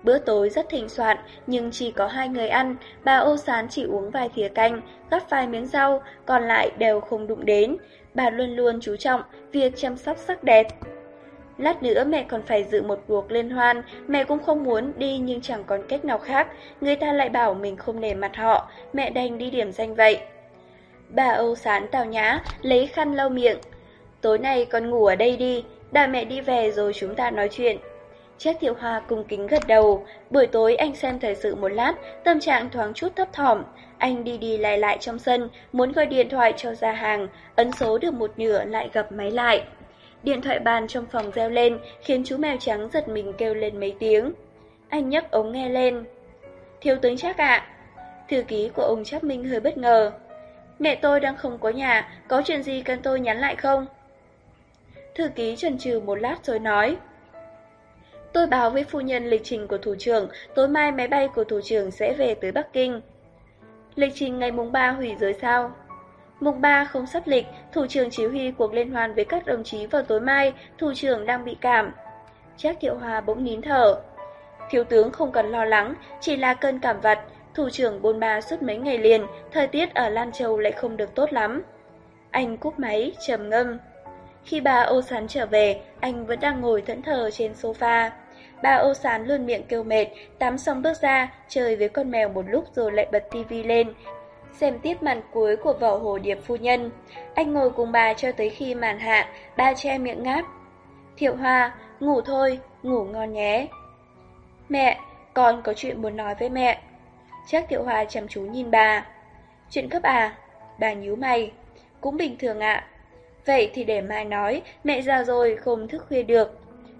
Bữa tối rất thịnh soạn, nhưng chỉ có hai người ăn, bà Âu Sán chỉ uống vài thìa canh, gắp vài miếng rau, còn lại đều không đụng đến. Bà luôn luôn chú trọng việc chăm sóc sắc đẹp. Lát nữa mẹ còn phải dự một cuộc liên hoan, mẹ cũng không muốn đi nhưng chẳng còn cách nào khác, người ta lại bảo mình không nề mặt họ, mẹ đành đi điểm danh vậy. Bà Âu Sán tào nhã, lấy khăn lau miệng. Tối nay con ngủ ở đây đi, đợi mẹ đi về rồi chúng ta nói chuyện. Trác Thiệu Hoa cung kính gật đầu, buổi tối anh xem thời sự một lát, tâm trạng thoáng chút thấp thỏm. Anh đi đi lại lại trong sân, muốn gọi điện thoại cho gia hàng, ấn số được một nửa lại gặp máy lại. Điện thoại bàn trong phòng reo lên, khiến chú mèo trắng giật mình kêu lên mấy tiếng. Anh nhấc ống nghe lên. Thiếu tướng chắc ạ. Thư ký của ông Trác Minh hơi bất ngờ. Mẹ tôi đang không có nhà, có chuyện gì cần tôi nhắn lại không? Thư ký chần chừ một lát rồi nói. Tôi báo với phu nhân lịch trình của thủ trưởng, tối mai máy bay của thủ trưởng sẽ về tới Bắc Kinh. Lịch trình ngày mùng 3 hủy rồi sao? Mùng 3 không sắp lịch, thủ trưởng chỉ huy cuộc liên hoan với các đồng chí vào tối mai, thủ trưởng đang bị cảm. Trác Thiệu Hòa bỗng nín thở. Thiếu tướng không cần lo lắng, chỉ là cơn cảm vặt, thủ trưởng bôn ba suốt mấy ngày liền, thời tiết ở Lan Châu lại không được tốt lắm. Anh cúp máy, trầm ngâm. Khi bà ô sán trở về, anh vẫn đang ngồi thẫn thờ trên sofa. Bà ô sán luôn miệng kêu mệt, tắm xong bước ra, chơi với con mèo một lúc rồi lại bật tivi lên. Xem tiếp màn cuối của vở hồ điệp phu nhân. Anh ngồi cùng bà cho tới khi màn hạ, ba che miệng ngáp. Thiệu Hoa, ngủ thôi, ngủ ngon nhé. Mẹ, con có chuyện muốn nói với mẹ. Chắc Thiệu Hoa chăm chú nhìn bà. Chuyện cấp à? Bà nhíu mày. Cũng bình thường ạ. Vậy thì để mai nói, mẹ già rồi không thức khuya được.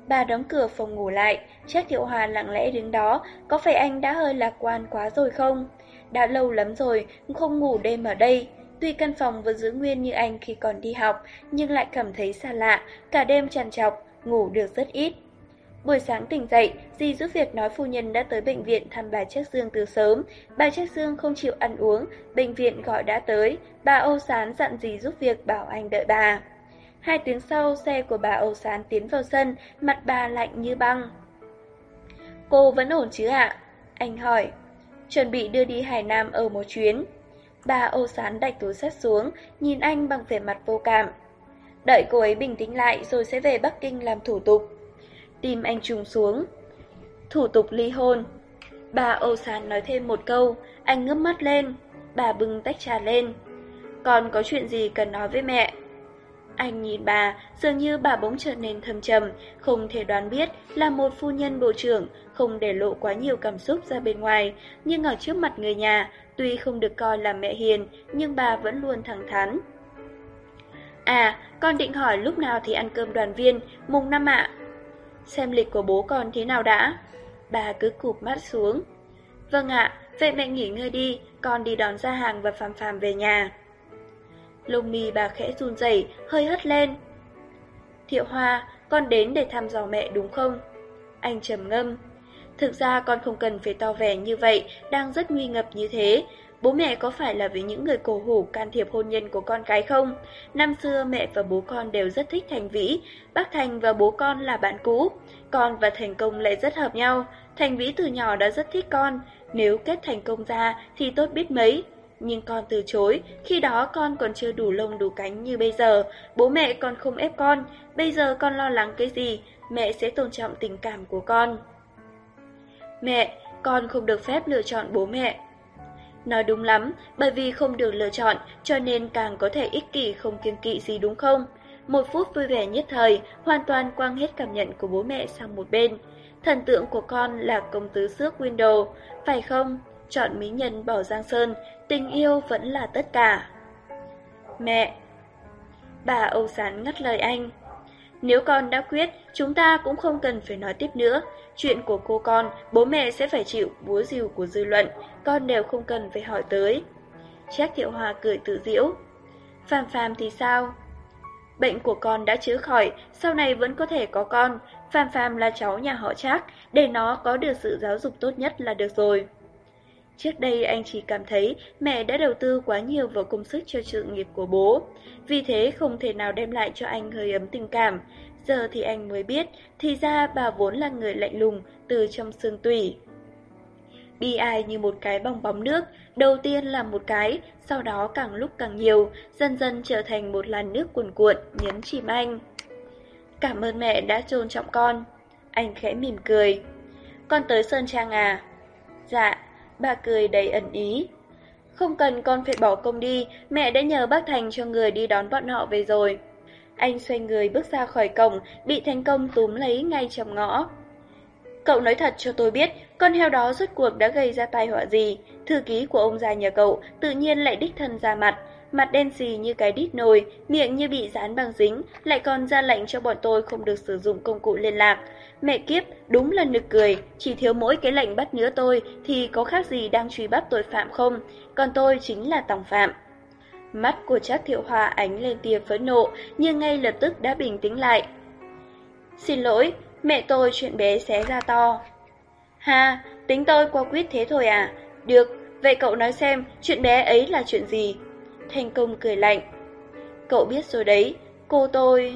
Bà đóng cửa phòng ngủ lại, chắc Thiệu Hòa lặng lẽ đứng đó, có phải anh đã hơi lạc quan quá rồi không? Đã lâu lắm rồi, không ngủ đêm ở đây. Tuy căn phòng vẫn giữ nguyên như anh khi còn đi học, nhưng lại cảm thấy xa lạ, cả đêm trằn trọc, ngủ được rất ít. Buổi sáng tỉnh dậy, dì giúp việc nói phu nhân đã tới bệnh viện thăm bà Trác Dương từ sớm. Bà Trác Dương không chịu ăn uống, bệnh viện gọi đã tới. Bà Âu Sán dặn dì giúp việc bảo anh đợi bà. Hai tiếng sau, xe của bà Âu Sán tiến vào sân, mặt bà lạnh như băng. Cô vẫn ổn chứ ạ? Anh hỏi. Chuẩn bị đưa đi Hải Nam ở một chuyến. Bà Âu Sán đạch túi sách xuống, nhìn anh bằng vẻ mặt vô cảm. Đợi cô ấy bình tĩnh lại rồi sẽ về Bắc Kinh làm thủ tục. Tim anh trùng xuống. Thủ tục ly hôn. Bà Âu Sán nói thêm một câu, anh ngước mắt lên. Bà bưng tách trà lên. Còn có chuyện gì cần nói với mẹ? Anh nhìn bà, dường như bà bỗng trở nên thâm trầm, không thể đoán biết là một phu nhân bộ trưởng, không để lộ quá nhiều cảm xúc ra bên ngoài, nhưng ở trước mặt người nhà, tuy không được coi là mẹ hiền, nhưng bà vẫn luôn thẳng thắn. À, con định hỏi lúc nào thì ăn cơm đoàn viên, mùng năm ạ. Xem lịch của bố con thế nào đã? Bà cứ cụp mắt xuống. Vâng ạ, vậy mẹ nghỉ ngơi đi, con đi đón ra hàng và phàm phàm về nhà. Lông mi bà khẽ run rẩy, hơi hất lên. Thiệu Hoa, con đến để thăm dò mẹ đúng không? Anh trầm ngâm. Thực ra con không cần phải to vẻ như vậy, đang rất nguy ngập như thế. Bố mẹ có phải là vì những người cổ hủ can thiệp hôn nhân của con cái không? Năm xưa mẹ và bố con đều rất thích Thành Vĩ, bác Thành và bố con là bạn cũ. Con và Thành Công lại rất hợp nhau. Thành Vĩ từ nhỏ đã rất thích con, nếu kết thành công ra thì tốt biết mấy. Nhưng con từ chối, khi đó con còn chưa đủ lông đủ cánh như bây giờ, bố mẹ còn không ép con, bây giờ con lo lắng cái gì, mẹ sẽ tôn trọng tình cảm của con. Mẹ, con không được phép lựa chọn bố mẹ. Nói đúng lắm, bởi vì không được lựa chọn, cho nên càng có thể ích kỷ không kiêng kỵ gì đúng không? Một phút vui vẻ nhất thời, hoàn toàn quăng hết cảm nhận của bố mẹ sang một bên. Thần tượng của con là công tứ xước Windows, phải không? Chọn mỹ nhân bỏ Giang Sơn, tình yêu vẫn là tất cả. Mẹ! Bà Âu Sán ngắt lời anh. Nếu con đã quyết, chúng ta cũng không cần phải nói tiếp nữa. Chuyện của cô con, bố mẹ sẽ phải chịu búa rìu của dư luận, con đều không cần phải hỏi tới. Trác Thiệu Hòa cười tự diễu. Phàm phàm thì sao? Bệnh của con đã chữa khỏi, sau này vẫn có thể có con. Phàm phàm là cháu nhà họ Trác, để nó có được sự giáo dục tốt nhất là được rồi. Trước đây anh chỉ cảm thấy mẹ đã đầu tư quá nhiều vào công sức cho sự nghiệp của bố, vì thế không thể nào đem lại cho anh hơi ấm tình cảm. Giờ thì anh mới biết, thì ra bà vốn là người lạnh lùng từ trong xương tủy. Bi ai như một cái bong bóng nước, đầu tiên là một cái, sau đó càng lúc càng nhiều, dần dần trở thành một làn nước cuồn cuộn, nhấn chìm anh. Cảm ơn mẹ đã tôn trọng con. Anh khẽ mỉm cười. Con tới Sơn Trang à? Dạ, Bà cười đầy ẩn ý. Không cần con phải bỏ công đi, mẹ đã nhờ bác Thành cho người đi đón bọn họ về rồi. Anh xoay người bước ra khỏi cổng, bị thành công túm lấy ngay trong ngõ. Cậu nói thật cho tôi biết, con heo đó rốt cuộc đã gây ra tai họa gì. Thư ký của ông già nhà cậu tự nhiên lại đích thân ra mặt. mặt đen xì như cái đít nồi, miệng như bị dán bằng dính, lại còn ra lệnh cho bọn tôi không được sử dụng công cụ liên lạc. Mẹ kiếp, đúng là nực cười, chỉ thiếu mỗi cái lệnh bắt nhớ tôi thì có khác gì đang truy bắt tội phạm không, còn tôi chính là tòng phạm. Mắt của Trác Thiệu Hoa ánh lên tia phẫn nộ, nhưng ngay lập tức đã bình tĩnh lại. Xin lỗi, mẹ tôi chuyện bé xé ra to. Ha, tính tôi qua quyết thế thôi à? Được, vậy cậu nói xem chuyện bé ấy là chuyện gì? Thành công cười lạnh. Cậu biết rồi đấy, cô tôi...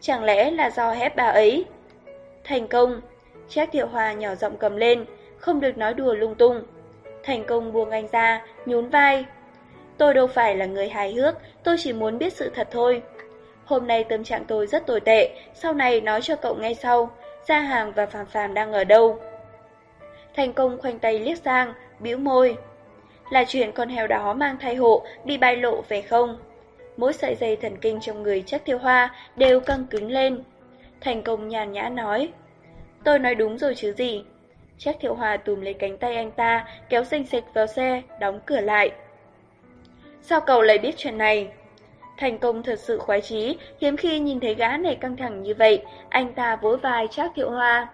Chẳng lẽ là do hép bà ấy? Thành công, Trác Thiệu Hòa nhỏ giọng cầm lên, không được nói đùa lung tung. Thành công buông anh ra, nhún vai. Tôi đâu phải là người hài hước, tôi chỉ muốn biết sự thật thôi. Hôm nay tâm trạng tôi rất tồi tệ, sau này nói cho cậu ngay sau, Gia Hàng và Phàm Phàm đang ở đâu. Thành công khoanh tay liếc sang, bĩu môi. Là chuyện con heo đó mang thai hộ, đi bay lộ về không? Mỗi sợi dây thần kinh trong người chắc thiêu hoa đều căng cứng lên. Thành công nhàn nhã nói. Tôi nói đúng rồi chứ gì. Chắc thiệu hòa tùm lấy cánh tay anh ta, kéo xinh xịch vào xe, đóng cửa lại. Sao cậu lại biết chuyện này? Thành công thật sự khoái chí, hiếm khi nhìn thấy gã này căng thẳng như vậy, anh ta vỗ vai Trác Thiệu Hoa.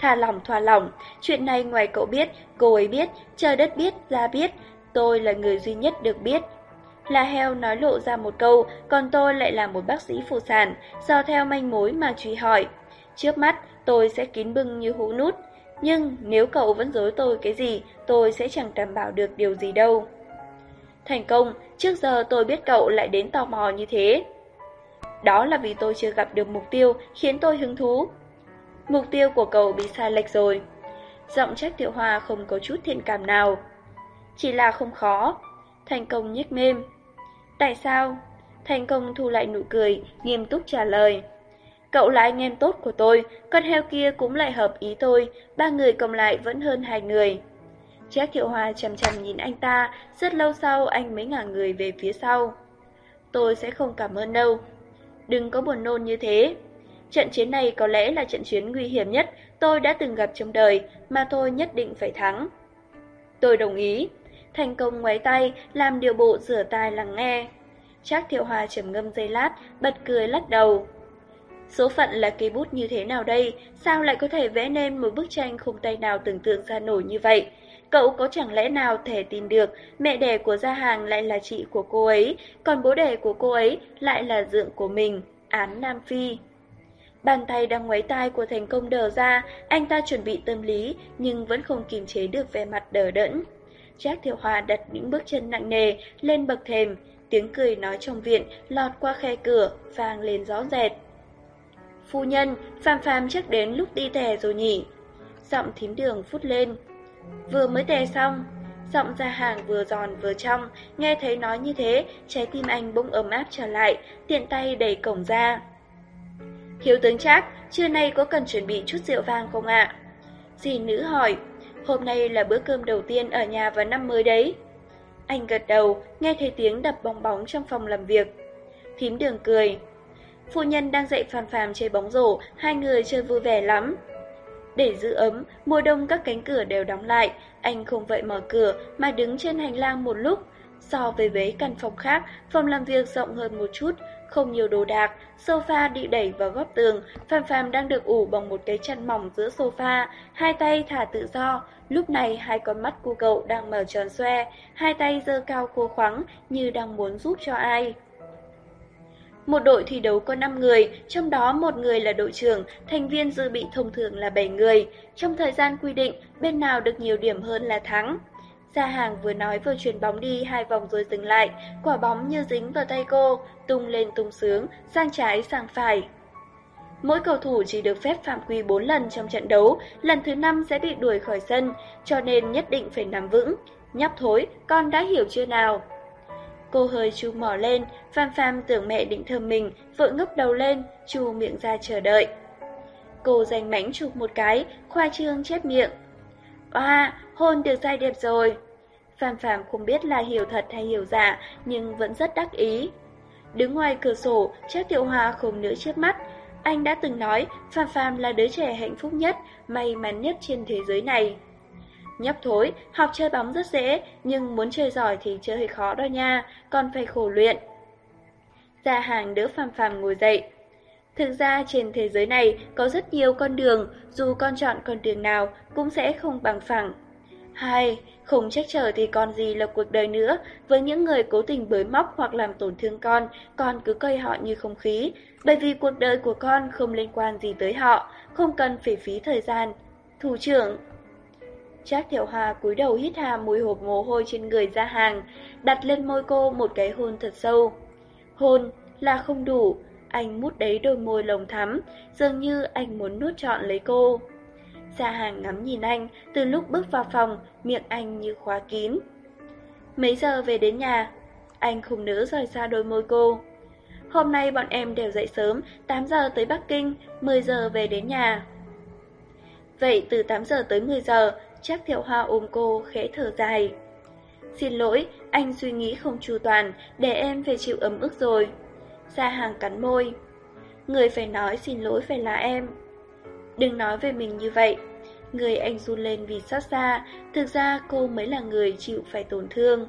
Thà lòng thỏa lòng, chuyện này ngoài cậu biết, cô ấy biết, trời đất biết, ra biết, tôi là người duy nhất được biết. Là heo nói lộ ra một câu, còn tôi lại là một bác sĩ phụ sản, do theo manh mối mà truy hỏi. Trước mắt, tôi sẽ kín bưng như hũ nút, nhưng nếu cậu vẫn dối tôi cái gì, tôi sẽ chẳng đảm bảo được điều gì đâu. Thành công, trước giờ tôi biết cậu lại đến tò mò như thế. Đó là vì tôi chưa gặp được mục tiêu khiến tôi hứng thú. Mục tiêu của cậu bị sai lệch rồi. Giọng trách tiểu hoa không có chút thiện cảm nào. Chỉ là không khó. Thành công nhếch mêm. Tại sao? Thành công thu lại nụ cười, nghiêm túc trả lời. Cậu là anh em tốt của tôi, con heo kia cũng lại hợp ý tôi, ba người cộng lại vẫn hơn hai người. Trác Thiệu Hoa chầm chầm nhìn anh ta, rất lâu sau anh mới ngả người về phía sau. Tôi sẽ không cảm ơn đâu. Đừng có buồn nôn như thế. Trận chiến này có lẽ là trận chiến nguy hiểm nhất tôi đã từng gặp trong đời, mà tôi nhất định phải thắng. Tôi đồng ý. Thành công ngoái tay, làm điều bộ rửa tai lắng nghe. Trác Thiệu Hòa trầm ngâm giây lát, bật cười lắc đầu. Số phận là cây bút như thế nào đây, sao lại có thể vẽ nên một bức tranh không tay nào tưởng tượng ra nổi như vậy? Cậu có chẳng lẽ nào thể tin được mẹ đẻ của Gia Hàng lại là chị của cô ấy, còn bố đẻ của cô ấy lại là dượng của mình, án Nam Phi. Bàn tay đang ngoáy tai của thành công đờ ra, anh ta chuẩn bị tâm lý nhưng vẫn không kiềm chế được vẻ mặt đờ đẫn. jack Thiệu Hòa đặt những bước chân nặng nề lên bậc thềm, tiếng cười nói trong viện lọt qua khe cửa, vang lên rõ rệt. Phu nhân, phàm phàm chắc đến lúc đi tè rồi nhỉ? Giọng thím đường phút lên. Vừa mới tè xong, giọng ra hàng vừa giòn vừa trong, nghe thấy nói như thế, trái tim anh bỗng ấm áp trở lại, tiện tay đẩy cổng ra. Thiếu tướng Trác, trưa nay có cần chuẩn bị chút rượu vang không ạ? Dì nữ hỏi, hôm nay là bữa cơm đầu tiên ở nhà vào năm mới đấy. Anh gật đầu, nghe thấy tiếng đập bóng bóng trong phòng làm việc. Thím đường cười. Phu nhân đang dạy phàm phàm chơi bóng rổ, hai người chơi vui vẻ lắm. Để giữ ấm, mùa đông các cánh cửa đều đóng lại, anh không vậy mở cửa mà đứng trên hành lang một lúc. So với mấy căn phòng khác, phòng làm việc rộng hơn một chút, không nhiều đồ đạc, sofa bị đẩy vào góc tường, Phạm Phạm đang được ủ bằng một cái chăn mỏng giữa sofa, hai tay thả tự do. Lúc này hai con mắt của cậu đang mở tròn xoe, hai tay giơ cao khô khoắng như đang muốn giúp cho ai. Một đội thi đấu có 5 người, trong đó một người là đội trưởng, thành viên dự bị thông thường là 7 người. Trong thời gian quy định, bên nào được nhiều điểm hơn là thắng. Gia hàng vừa nói vừa chuyển bóng đi hai vòng rồi dừng lại, quả bóng như dính vào tay cô, tung lên tung sướng, sang trái sang phải. Mỗi cầu thủ chỉ được phép phạm quy 4 lần trong trận đấu, lần thứ 5 sẽ bị đuổi khỏi sân, cho nên nhất định phải nắm vững. Nhóc thối, con đã hiểu chưa nào? Cô hơi chu mỏ lên, Pham Pham tưởng mẹ định thơm mình, vội ngấp đầu lên, chu miệng ra chờ đợi. Cô giành mảnh chụp một cái, khoa trương chép miệng. Oa, hôn được giai đẹp rồi. Phạm Phạm không biết là hiểu thật hay hiểu giả, nhưng vẫn rất đắc ý. Đứng ngoài cửa sổ, Trác Tiểu Hòa không nữa chớp mắt. Anh đã từng nói Phạm Phạm là đứa trẻ hạnh phúc nhất, may mắn nhất trên thế giới này. Nhóc thối, học chơi bóng rất dễ, nhưng muốn chơi giỏi thì chơi khó đó nha, còn phải khổ luyện. Gia hàng đỡ phàm phàm ngồi dậy. Thực ra trên thế giới này có rất nhiều con đường, dù con chọn con đường nào cũng sẽ không bằng phẳng. Hai, không trách trở thì còn gì là cuộc đời nữa, với những người cố tình bới móc hoặc làm tổn thương con, con cứ coi họ như không khí, bởi vì cuộc đời của con không liên quan gì tới họ, không cần phải phí thời gian. Thủ trưởng Trác Thiệu Hoa cúi đầu hít hà mùi hộp mồ hôi trên người ra hàng, đặt lên môi cô một cái hôn thật sâu. Hôn là không đủ, anh mút đấy đôi môi lồng thắm, dường như anh muốn nuốt trọn lấy cô. Gia hàng ngắm nhìn anh, từ lúc bước vào phòng, miệng anh như khóa kín. Mấy giờ về đến nhà? Anh không nỡ rời xa đôi môi cô. Hôm nay bọn em đều dậy sớm, 8 giờ tới Bắc Kinh, 10 giờ về đến nhà. Vậy từ 8 giờ tới 10 giờ, chắc Thiệu Hoa ôm cô khẽ thở dài. Xin lỗi, anh suy nghĩ không chu toàn, để em phải chịu ấm ức rồi. Gia hàng cắn môi. Người phải nói xin lỗi phải là em. Đừng nói về mình như vậy. Người anh run lên vì xót xa, thực ra cô mới là người chịu phải tổn thương.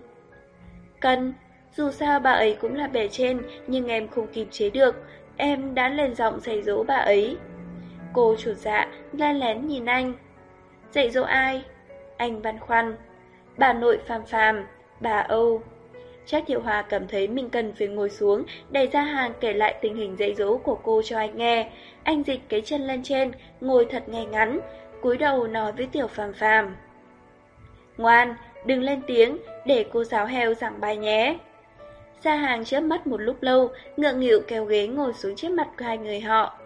Cần, dù sao bà ấy cũng là bề trên, nhưng em không kịp chế được, em đã lên giọng dạy dỗ bà ấy. Cô chuột dạ, la lén nhìn anh. Dạy dỗ ai? Anh băn khoăn. Bà nội phàm phàm, bà Âu. Trác Thiệu Hòa cảm thấy mình cần phải ngồi xuống đầy ra hàng kể lại tình hình dạy dỗ của cô cho anh nghe. Anh dịch cái chân lên trên, ngồi thật ngay ngắn, cúi đầu nói với Tiểu Phàm Phàm. Ngoan, đừng lên tiếng, để cô giáo heo giảng bài nhé. Gia hàng chớp mắt một lúc lâu, ngượng nghịu kéo ghế ngồi xuống trước mặt hai người họ.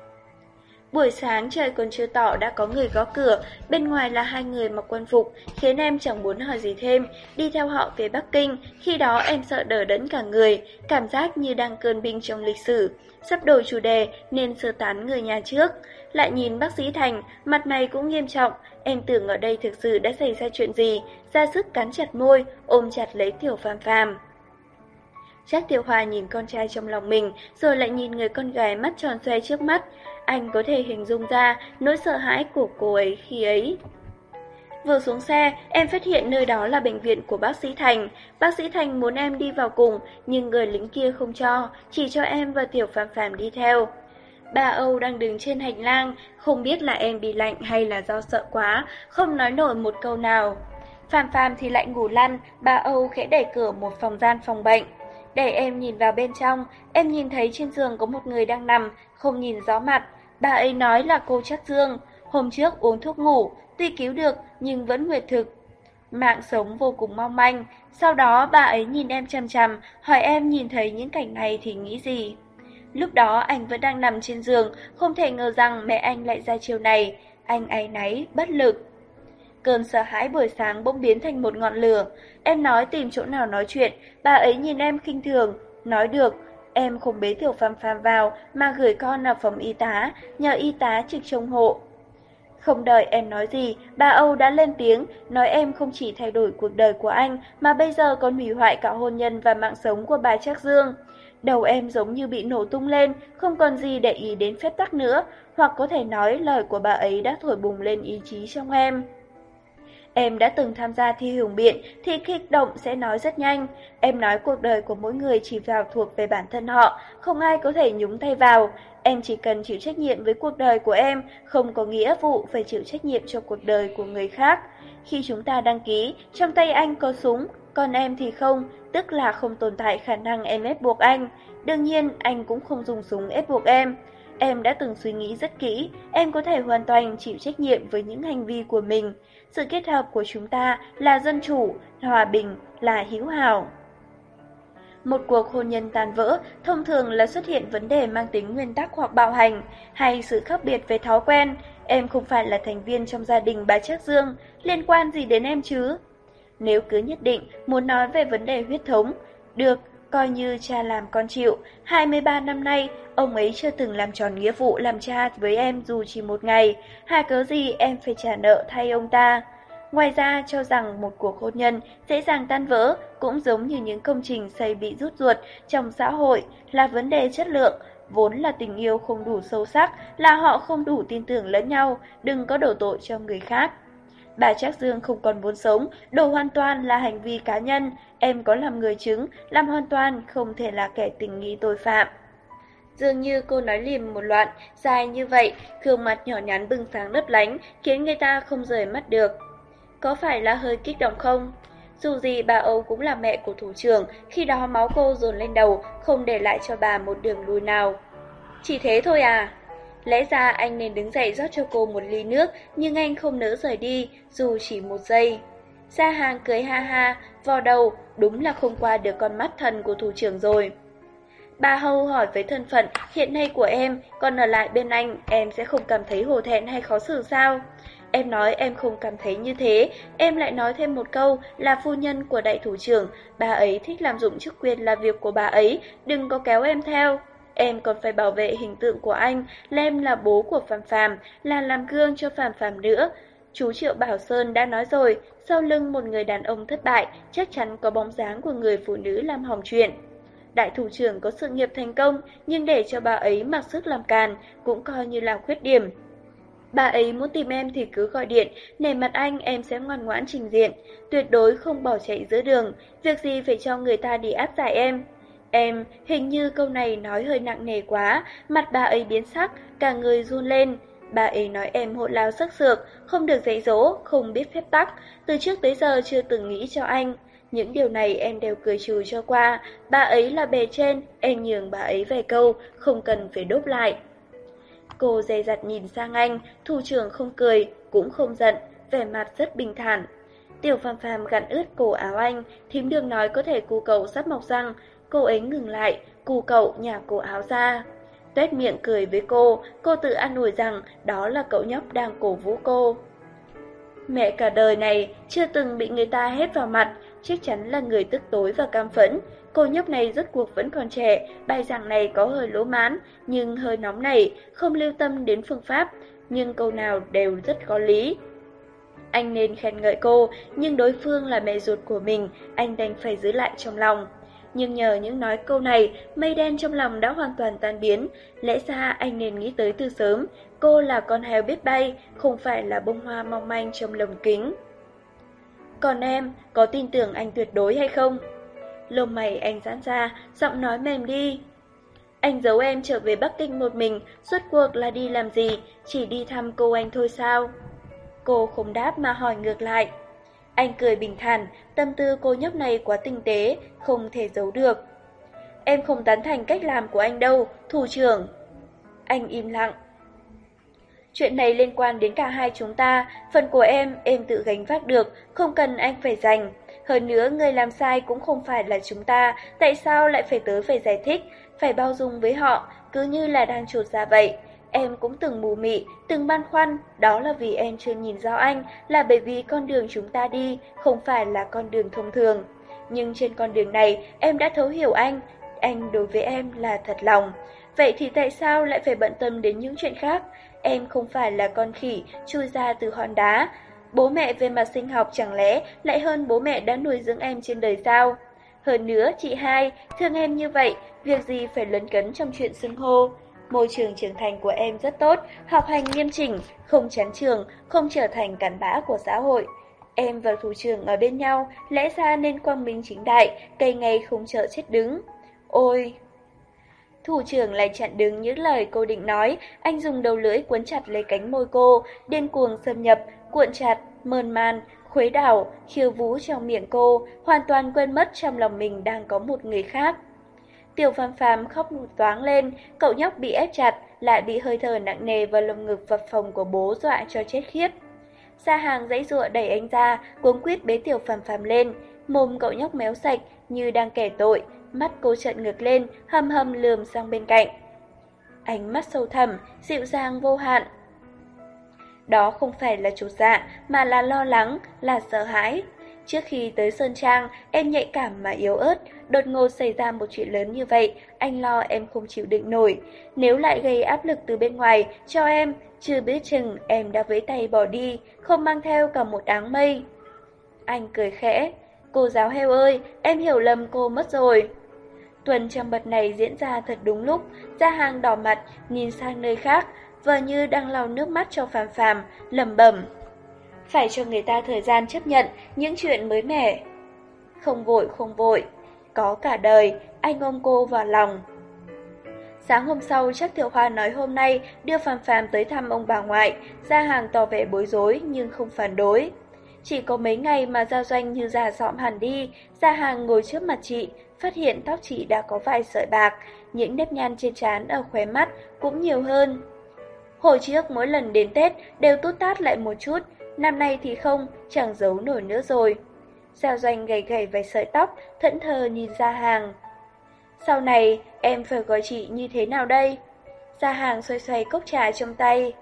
Buổi sáng trời còn chưa tỏ đã có người gõ cửa, bên ngoài là hai người mặc quân phục, khiến em chẳng muốn hỏi gì thêm, đi theo họ về Bắc Kinh, khi đó em sợ đỡ đẫn cả người, cảm giác như đang cơn binh trong lịch sử, sắp đổi chủ đề nên sơ tán người nhà trước. Lại nhìn bác sĩ Thành, mặt mày cũng nghiêm trọng, em tưởng ở đây thực sự đã xảy ra chuyện gì, ra sức cắn chặt môi, ôm chặt lấy tiểu phàm phàm. Trác Tiểu Hoa nhìn con trai trong lòng mình, rồi lại nhìn người con gái mắt tròn xoe trước mắt. Anh có thể hình dung ra nỗi sợ hãi của cô ấy khi ấy. Vừa xuống xe, em phát hiện nơi đó là bệnh viện của bác sĩ Thành. Bác sĩ Thành muốn em đi vào cùng, nhưng người lính kia không cho, chỉ cho em và Tiểu Phạm Phạm đi theo. Bà Âu đang đứng trên hành lang, không biết là em bị lạnh hay là do sợ quá, không nói nổi một câu nào. Phạm Phạm thì lại ngủ lăn, bà Âu khẽ đẩy cửa một phòng gian phòng bệnh. Để em nhìn vào bên trong, em nhìn thấy trên giường có một người đang nằm, không nhìn rõ mặt. Bà ấy nói là cô chắc Dương, hôm trước uống thuốc ngủ, tuy cứu được nhưng vẫn nguyệt thực. Mạng sống vô cùng mong manh, sau đó bà ấy nhìn em chằm chằm, hỏi em nhìn thấy những cảnh này thì nghĩ gì. Lúc đó anh vẫn đang nằm trên giường, không thể ngờ rằng mẹ anh lại ra chiều này, anh áy náy, bất lực. Cơn sợ hãi buổi sáng bỗng biến thành một ngọn lửa. Em nói tìm chỗ nào nói chuyện, bà ấy nhìn em khinh thường, nói được, em không bế tiểu phàm phàm vào mà gửi con ở phòng y tá, nhờ y tá trực trông hộ. Không đợi em nói gì, bà Âu đã lên tiếng, nói em không chỉ thay đổi cuộc đời của anh, mà bây giờ còn hủy hoại cả hôn nhân và mạng sống của bà Trác Dương. Đầu em giống như bị nổ tung lên, không còn gì để ý đến phép tắc nữa, hoặc có thể nói lời của bà ấy đã thổi bùng lên ý chí trong em. Em đã từng tham gia thi hùng biện thì kích động sẽ nói rất nhanh. Em nói cuộc đời của mỗi người chỉ vào thuộc về bản thân họ, không ai có thể nhúng tay vào. Em chỉ cần chịu trách nhiệm với cuộc đời của em, không có nghĩa vụ phải chịu trách nhiệm cho cuộc đời của người khác. Khi chúng ta đăng ký, trong tay anh có súng, còn em thì không, tức là không tồn tại khả năng em ép buộc anh. Đương nhiên, anh cũng không dùng súng ép buộc em. Em đã từng suy nghĩ rất kỹ, em có thể hoàn toàn chịu trách nhiệm với những hành vi của mình. Sự kết hợp của chúng ta là dân chủ, hòa bình, là hữu hảo. Một cuộc hôn nhân tan vỡ thông thường là xuất hiện vấn đề mang tính nguyên tắc hoặc bạo hành, hay sự khác biệt về thói quen. Em không phải là thành viên trong gia đình bà Trác Dương, liên quan gì đến em chứ? Nếu cứ nhất định muốn nói về vấn đề huyết thống, được, coi như cha làm con chịu. 23 năm nay, ông ấy chưa từng làm tròn nghĩa vụ làm cha với em dù chỉ một ngày. Hai cớ gì em phải trả nợ thay ông ta. Ngoài ra, cho rằng một cuộc hôn nhân dễ dàng tan vỡ cũng giống như những công trình xây bị rút ruột trong xã hội là vấn đề chất lượng. Vốn là tình yêu không đủ sâu sắc, là họ không đủ tin tưởng lẫn nhau, đừng có đổ tội cho người khác. bà Trác Dương không còn muốn sống, đồ hoàn toàn là hành vi cá nhân, em có làm người chứng, làm hoàn toàn không thể là kẻ tình nghi tội phạm. Dường như cô nói liềm một loạn, dài như vậy, gương mặt nhỏ nhắn bừng sáng lấp lánh, khiến người ta không rời mắt được. Có phải là hơi kích động không? Dù gì bà Âu cũng là mẹ của thủ trưởng, khi đó máu cô dồn lên đầu, không để lại cho bà một đường lùi nào. Chỉ thế thôi à? Lẽ ra anh nên đứng dậy rót cho cô một ly nước, nhưng anh không nỡ rời đi, dù chỉ một giây. Gia hàng cười ha ha, vò đầu, đúng là không qua được con mắt thần của thủ trưởng rồi. Bà Hâu hỏi với thân phận hiện nay của em, còn ở lại bên anh, em sẽ không cảm thấy hổ thẹn hay khó xử sao? Em nói em không cảm thấy như thế, em lại nói thêm một câu là phu nhân của đại thủ trưởng, bà ấy thích làm dụng chức quyền là việc của bà ấy, đừng có kéo em theo. Em còn phải bảo vệ hình tượng của anh, là em là bố của Phạm Phạm, là làm gương cho Phạm Phạm nữa. Chú Triệu Bảo Sơn đã nói rồi, sau lưng một người đàn ông thất bại, chắc chắn có bóng dáng của người phụ nữ làm hỏng chuyện. Đại thủ trưởng có sự nghiệp thành công, nhưng để cho bà ấy mặc sức làm càn, cũng coi như là khuyết điểm. Bà ấy muốn tìm em thì cứ gọi điện, nể mặt anh em sẽ ngoan ngoãn trình diện, tuyệt đối không bỏ chạy giữa đường, việc gì phải cho người ta đi áp giải em. Em, hình như câu này nói hơi nặng nề quá, mặt bà ấy biến sắc, cả người run lên. Bà ấy nói em hộ lao sắc sược, không được dạy dỗ, không biết phép tắc, từ trước tới giờ chưa từng nghĩ cho anh. Những điều này em đều cười trừ cho qua, bà ấy là bề trên, em nhường bà ấy vài câu, không cần phải đốt lại. Cô dè dặt nhìn sang anh, thủ trưởng không cười, cũng không giận, vẻ mặt rất bình thản. Tiểu phàm phàm gặn ướt cổ áo anh, thím đường nói có thể cu cậu sắp mọc răng, cô ấy ngừng lại, cu cậu nhả cổ áo ra. Tuét miệng cười với cô, cô tự an ủi rằng đó là cậu nhóc đang cổ vũ cô. Mẹ cả đời này chưa từng bị người ta hét vào mặt, chắc chắn là người tức tối và cam phẫn. Cô nhóc này rất cuộc vẫn còn trẻ, bài giảng này có hơi lỗ mán, nhưng hơi nóng này, không lưu tâm đến phương pháp, nhưng câu nào đều rất có lý. Anh nên khen ngợi cô, nhưng đối phương là mẹ ruột của mình, anh đành phải giữ lại trong lòng. Nhưng nhờ những nói câu này, mây đen trong lòng đã hoàn toàn tan biến. Lẽ ra anh nên nghĩ tới từ sớm, cô là con heo biết bay, không phải là bông hoa mong manh trong lồng kính. Còn em, có tin tưởng anh tuyệt đối hay không? Lông mày anh giãn ra, giọng nói mềm đi. Anh giấu em trở về Bắc Kinh một mình, suốt cuộc là đi làm gì, chỉ đi thăm cô anh thôi sao? Cô không đáp mà hỏi ngược lại. Anh cười bình thản, tâm tư cô nhóc này quá tinh tế, không thể giấu được. Em không tán thành cách làm của anh đâu, thủ trưởng. Anh im lặng. Chuyện này liên quan đến cả hai chúng ta, phần của em, em tự gánh vác được, không cần anh phải dành. Hơn nữa, người làm sai cũng không phải là chúng ta, tại sao lại phải tới phải giải thích, phải bao dung với họ, cứ như là đang trột ra vậy. Em cũng từng mù mị, từng băn khoăn, đó là vì em chưa nhìn rõ anh, là bởi vì con đường chúng ta đi không phải là con đường thông thường. Nhưng trên con đường này, em đã thấu hiểu anh, anh đối với em là thật lòng. Vậy thì tại sao lại phải bận tâm đến những chuyện khác? Em không phải là con khỉ chui ra từ hòn đá. Bố mẹ về mặt sinh học chẳng lẽ lại hơn bố mẹ đã nuôi dưỡng em trên đời sao? Hơn nữa, chị hai, thương em như vậy, việc gì phải lấn cấn trong chuyện xưng hô. Môi trường trưởng thành của em rất tốt, học hành nghiêm chỉnh, không chán trường, không trở thành cản bã của xã hội. Em và thủ trưởng ở bên nhau, lẽ ra nên quang minh chính đại, cây ngay không chợ chết đứng. Ôi! Thủ trưởng lại chặn đứng những lời cô định nói, anh dùng đầu lưỡi cuốn chặt lấy cánh môi cô, điên cuồng xâm nhập, cuộn chặt, mơn man, khuấy đảo, khiêu vũ trong miệng cô, hoàn toàn quên mất trong lòng mình đang có một người khác. Tiểu phàm phàm khóc một toáng lên, cậu nhóc bị ép chặt, lại bị hơi thở nặng nề vào lồng ngực vật phòng của bố dọa cho chết khiếp. Gia hàng dãy dụa đẩy anh ra, cuống quýt bế tiểu phàm phàm lên, mồm cậu nhóc méo sạch như đang kẻ tội, mắt cô trợn ngược lên, hầm hầm lườm sang bên cạnh. Ánh mắt sâu thẳm, dịu dàng vô hạn. Đó không phải là chủ dạ, mà là lo lắng, là sợ hãi. Trước khi tới Sơn Trang, em nhạy cảm mà yếu ớt, đột ngột xảy ra một chuyện lớn như vậy, anh lo em không chịu đựng nổi. Nếu lại gây áp lực từ bên ngoài, cho em, chưa biết chừng em đã với tay bỏ đi, không mang theo cả một áng mây. Anh cười khẽ, cô giáo heo ơi, em hiểu lầm cô mất rồi. Tuần trăng mật này diễn ra thật đúng lúc, ra hàng đỏ mặt, nhìn sang nơi khác, vờ như đang lau nước mắt cho phàm phàm, lẩm bẩm. phải cho người ta thời gian chấp nhận những chuyện mới mẻ. Không vội không vội, có cả đời, anh ôm cô vào lòng. Sáng hôm sau, chắc Thiệu Hoa nói hôm nay đưa Phạm Phạm tới thăm ông bà ngoại, ra hàng tỏ vẻ bối rối nhưng không phản đối. Chỉ có mấy ngày mà Gia Doanh như già dọm hẳn đi, ra hàng ngồi trước mặt chị, phát hiện tóc chị đã có vài sợi bạc, những nếp nhăn trên trán ở khóe mắt cũng nhiều hơn. Hồi trước mỗi lần đến Tết đều tút tát lại một chút, năm nay thì không, chẳng giấu nổi nữa rồi. Gia Doanh gầy gầy vài sợi tóc, thẫn thờ nhìn ra hàng. Sau này, em phải gọi chị như thế nào đây? Gia hàng xoay xoay cốc trà trong tay.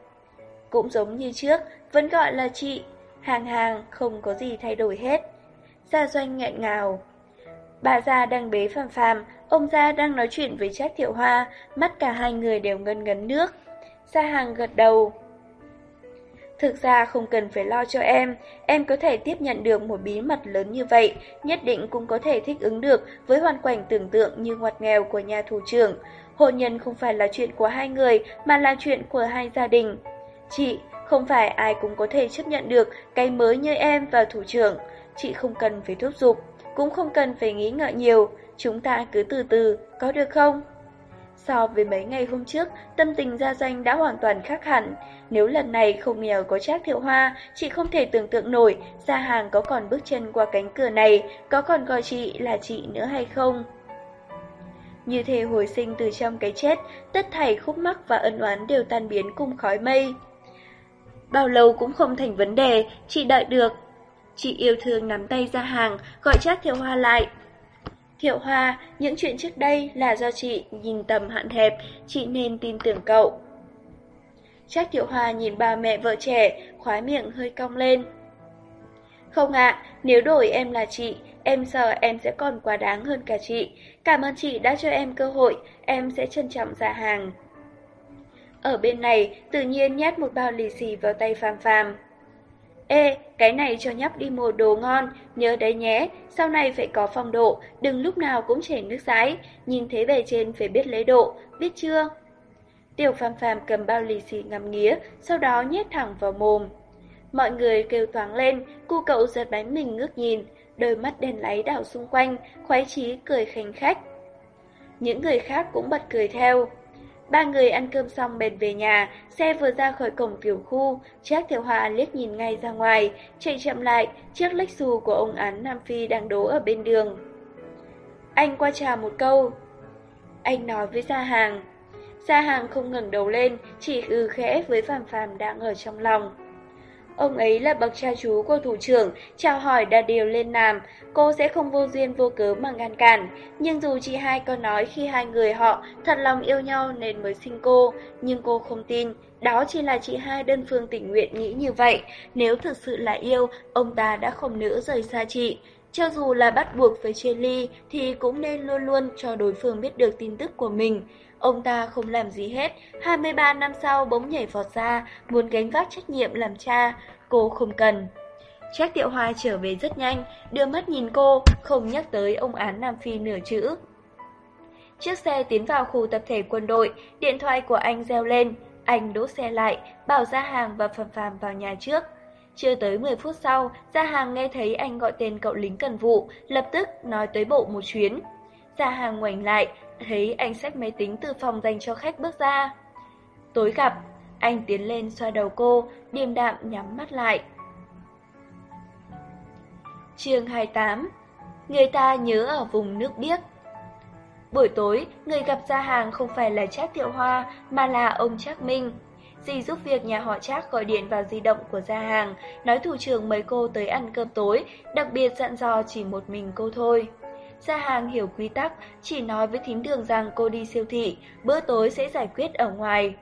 Cũng giống như trước, vẫn gọi là chị. Hàng hàng, không có gì thay đổi hết. Gia Doanh nghẹn ngào. Bà Gia đang bế phàm phàm, ông Gia đang nói chuyện với Trác Thiệu Hoa, mắt cả hai người đều ngân ngấn nước. Gia hàng gật đầu. Thực ra không cần phải lo cho em, em có thể tiếp nhận được một bí mật lớn như vậy, nhất định cũng có thể thích ứng được với hoàn cảnh tưởng tượng như ngoặt nghèo của nhà thủ trưởng. Hôn nhân không phải là chuyện của hai người mà là chuyện của hai gia đình. Chị, không phải ai cũng có thể chấp nhận được cái mới như em và thủ trưởng. Chị không cần phải thúc giục, cũng không cần phải nghĩ ngợi nhiều, chúng ta cứ từ từ, có được không? So với mấy ngày hôm trước, tâm tình gia doanh đã hoàn toàn khác hẳn. Nếu lần này không nhờ có Trác Thiệu Hoa, chị không thể tưởng tượng nổi gia hàng có còn bước chân qua cánh cửa này, có còn gọi chị là chị nữa hay không. Như thể hồi sinh từ trong cái chết, tất thảy khúc mắc và ân oán đều tan biến cùng khói mây. Bao lâu cũng không thành vấn đề, chị đợi được. Chị yêu thương nắm tay ra hàng, gọi Trác Thiệu Hoa lại. Thiệu Hoa, những chuyện trước đây là do chị nhìn tầm hạn hẹp, chị nên tin tưởng cậu. Trác Thiệu Hoa nhìn ba mẹ vợ trẻ, khóe miệng hơi cong lên. Không ạ, nếu đổi em là chị, em sợ em sẽ còn quá đáng hơn cả chị. Cảm ơn chị đã cho em cơ hội, em sẽ trân trọng ra hàng. Ở bên này, tự nhiên nhét một bao lì xì vào tay Phạm Phạm. Ê, cái này cho nhóc đi mua đồ ngon, nhớ đấy nhé, sau này phải có phong độ, đừng lúc nào cũng chảy nước rãi, nhìn thấy bề trên phải biết lấy độ, biết chưa? Tiểu phàm phàm cầm bao lì xì ngắm nghía, sau đó nhét thẳng vào mồm. Mọi người kêu toáng lên, cu cậu giật bánh mình ngước nhìn, đôi mắt đèn láy đảo xung quanh, khoái chí cười khanh khách. Những người khác cũng bật cười theo. Ba người ăn cơm xong bèn về nhà, xe vừa ra khỏi cổng tiểu khu, Trác Thiệu Hòa liếc nhìn ngay ra ngoài, chạy chậm lại, chiếc lách xù của ông án Nam Phi đang đố ở bên đường. Anh qua chào một câu. Anh nói với Gia Hàng. Gia Hàng không ngẩng đầu lên, chỉ ừ khẽ với Phạm Phạm đang ở trong lòng. Ông ấy là bậc cha chú của thủ trưởng, chào hỏi đã điều lên làm, cô sẽ không vô duyên vô cớ mà ngăn cản. Nhưng dù chị hai có nói khi hai người họ thật lòng yêu nhau nên mới sinh cô, nhưng cô không tin, đó chỉ là chị hai đơn phương tình nguyện nghĩ như vậy. Nếu thực sự là yêu, ông ta đã không nỡ rời xa chị. Cho dù là bắt buộc phải chia ly thì cũng nên luôn luôn cho đối phương biết được tin tức của mình. Ông ta không làm gì hết, 23 năm sau bỗng nhảy vọt ra, muốn gánh vác trách nhiệm làm cha, cô không cần. Trác Tiệu Hoa trở về rất nhanh, đưa mắt nhìn cô, không nhắc tới ông án Nam Phi nửa chữ. Chiếc xe tiến vào khu tập thể quân đội, điện thoại của anh reo lên, anh đỗ xe lại, bảo Gia Hàng và Phàm Phàm vào nhà trước. Chưa tới 10 phút sau, Gia Hàng nghe thấy anh gọi tên cậu lính cần vụ, lập tức nói tới bộ một chuyến. Gia Hàng ngoảnh lại, thấy anh xách máy tính từ phòng dành cho khách bước ra. Tối gặp, anh tiến lên xoa đầu cô, điềm đạm nhắm mắt lại. chương 28 Người ta nhớ ở vùng nước biếc Buổi tối, người gặp gia hàng không phải là Trác Thiệu Hoa mà là ông Trác Minh. Dì giúp việc nhà họ Trác gọi điện vào di động của gia hàng, nói thủ trưởng mấy cô tới ăn cơm tối, đặc biệt dặn dò chỉ một mình cô thôi. Gia hàng hiểu quy tắc, chỉ nói với thím đường rằng cô đi siêu thị, bữa tối sẽ giải quyết ở ngoài.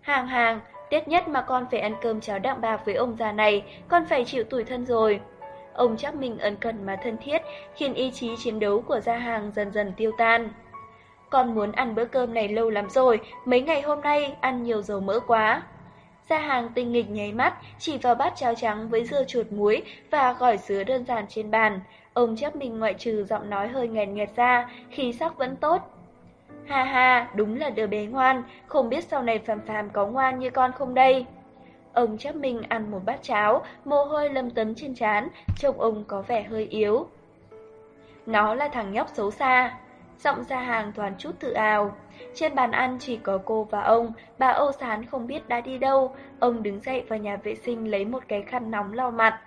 Hàng hàng, Tết nhất mà con phải ăn cơm cháo đạm bạc với ông già này, con phải chịu tủi thân rồi. Ông chắc mình ân cần mà thân thiết, khiến ý chí chiến đấu của gia hàng dần dần tiêu tan. Con muốn ăn bữa cơm này lâu lắm rồi, mấy ngày hôm nay ăn nhiều dầu mỡ quá. Gia hàng tinh nghịch nháy mắt, chỉ vào bát cháo trắng với dưa chuột muối và gỏi dứa đơn giản trên bàn. Ông chắc mình ngoại trừ giọng nói hơi nghẹn nghẹt ra, khí sắc vẫn tốt. Ha ha, đúng là đứa bé ngoan, không biết sau này phàm phàm có ngoan như con không đây. Ông chắc mình ăn một bát cháo, mồ hôi lâm tấm trên trán, trông ông có vẻ hơi yếu. Nó là thằng nhóc xấu xa. Giọng ra hàng toàn chút tự ào. Trên bàn ăn chỉ có cô và ông, bà Âu Sán không biết đã đi đâu. Ông đứng dậy vào nhà vệ sinh lấy một cái khăn nóng lau mặt.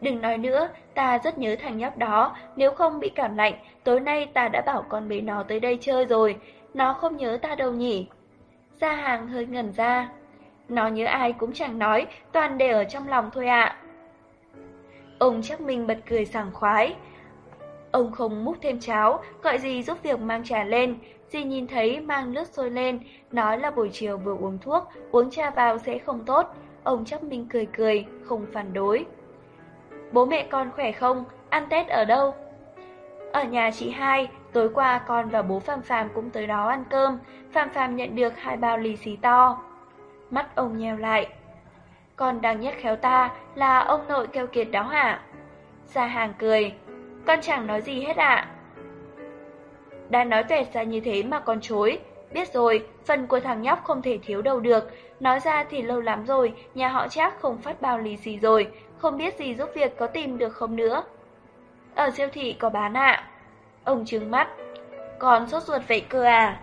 Đừng nói nữa, ta rất nhớ thằng nhóc đó, nếu không bị cảm lạnh, tối nay ta đã bảo con bé nó tới đây chơi rồi, nó không nhớ ta đâu nhỉ. Gia hàng hơi ngẩn ra. Nó nhớ ai cũng chẳng nói, toàn để ở trong lòng thôi ạ. Ông chắc mình bật cười sảng khoái. Ông không múc thêm cháo, gọi gì giúp việc mang trà lên. Dì nhìn thấy mang nước sôi lên, nói là buổi chiều vừa uống thuốc, uống trà vào sẽ không tốt. Ông chắc mình cười cười, không phản đối. Bố mẹ con khỏe không? Ăn Tết ở đâu? Ở nhà chị hai, tối qua con và bố Phạm Phạm cũng tới đó ăn cơm. Phạm Phạm nhận được hai bao lì xì to. Mắt ông nheo lại. Con đang nhất khéo ta là ông nội keo kiệt đó hả? Gia hàng cười. Con chẳng nói gì hết ạ. Đã nói tuệt ra như thế mà con chối. Biết rồi, phần của thằng nhóc không thể thiếu đâu được. Nói ra thì lâu lắm rồi, nhà họ chắc không phát bao lì xì rồi. Không biết gì giúp việc có tìm được không nữa. Ở siêu thị có bán ạ. Ông trừng mắt. Còn sốt ruột vậy cơ à?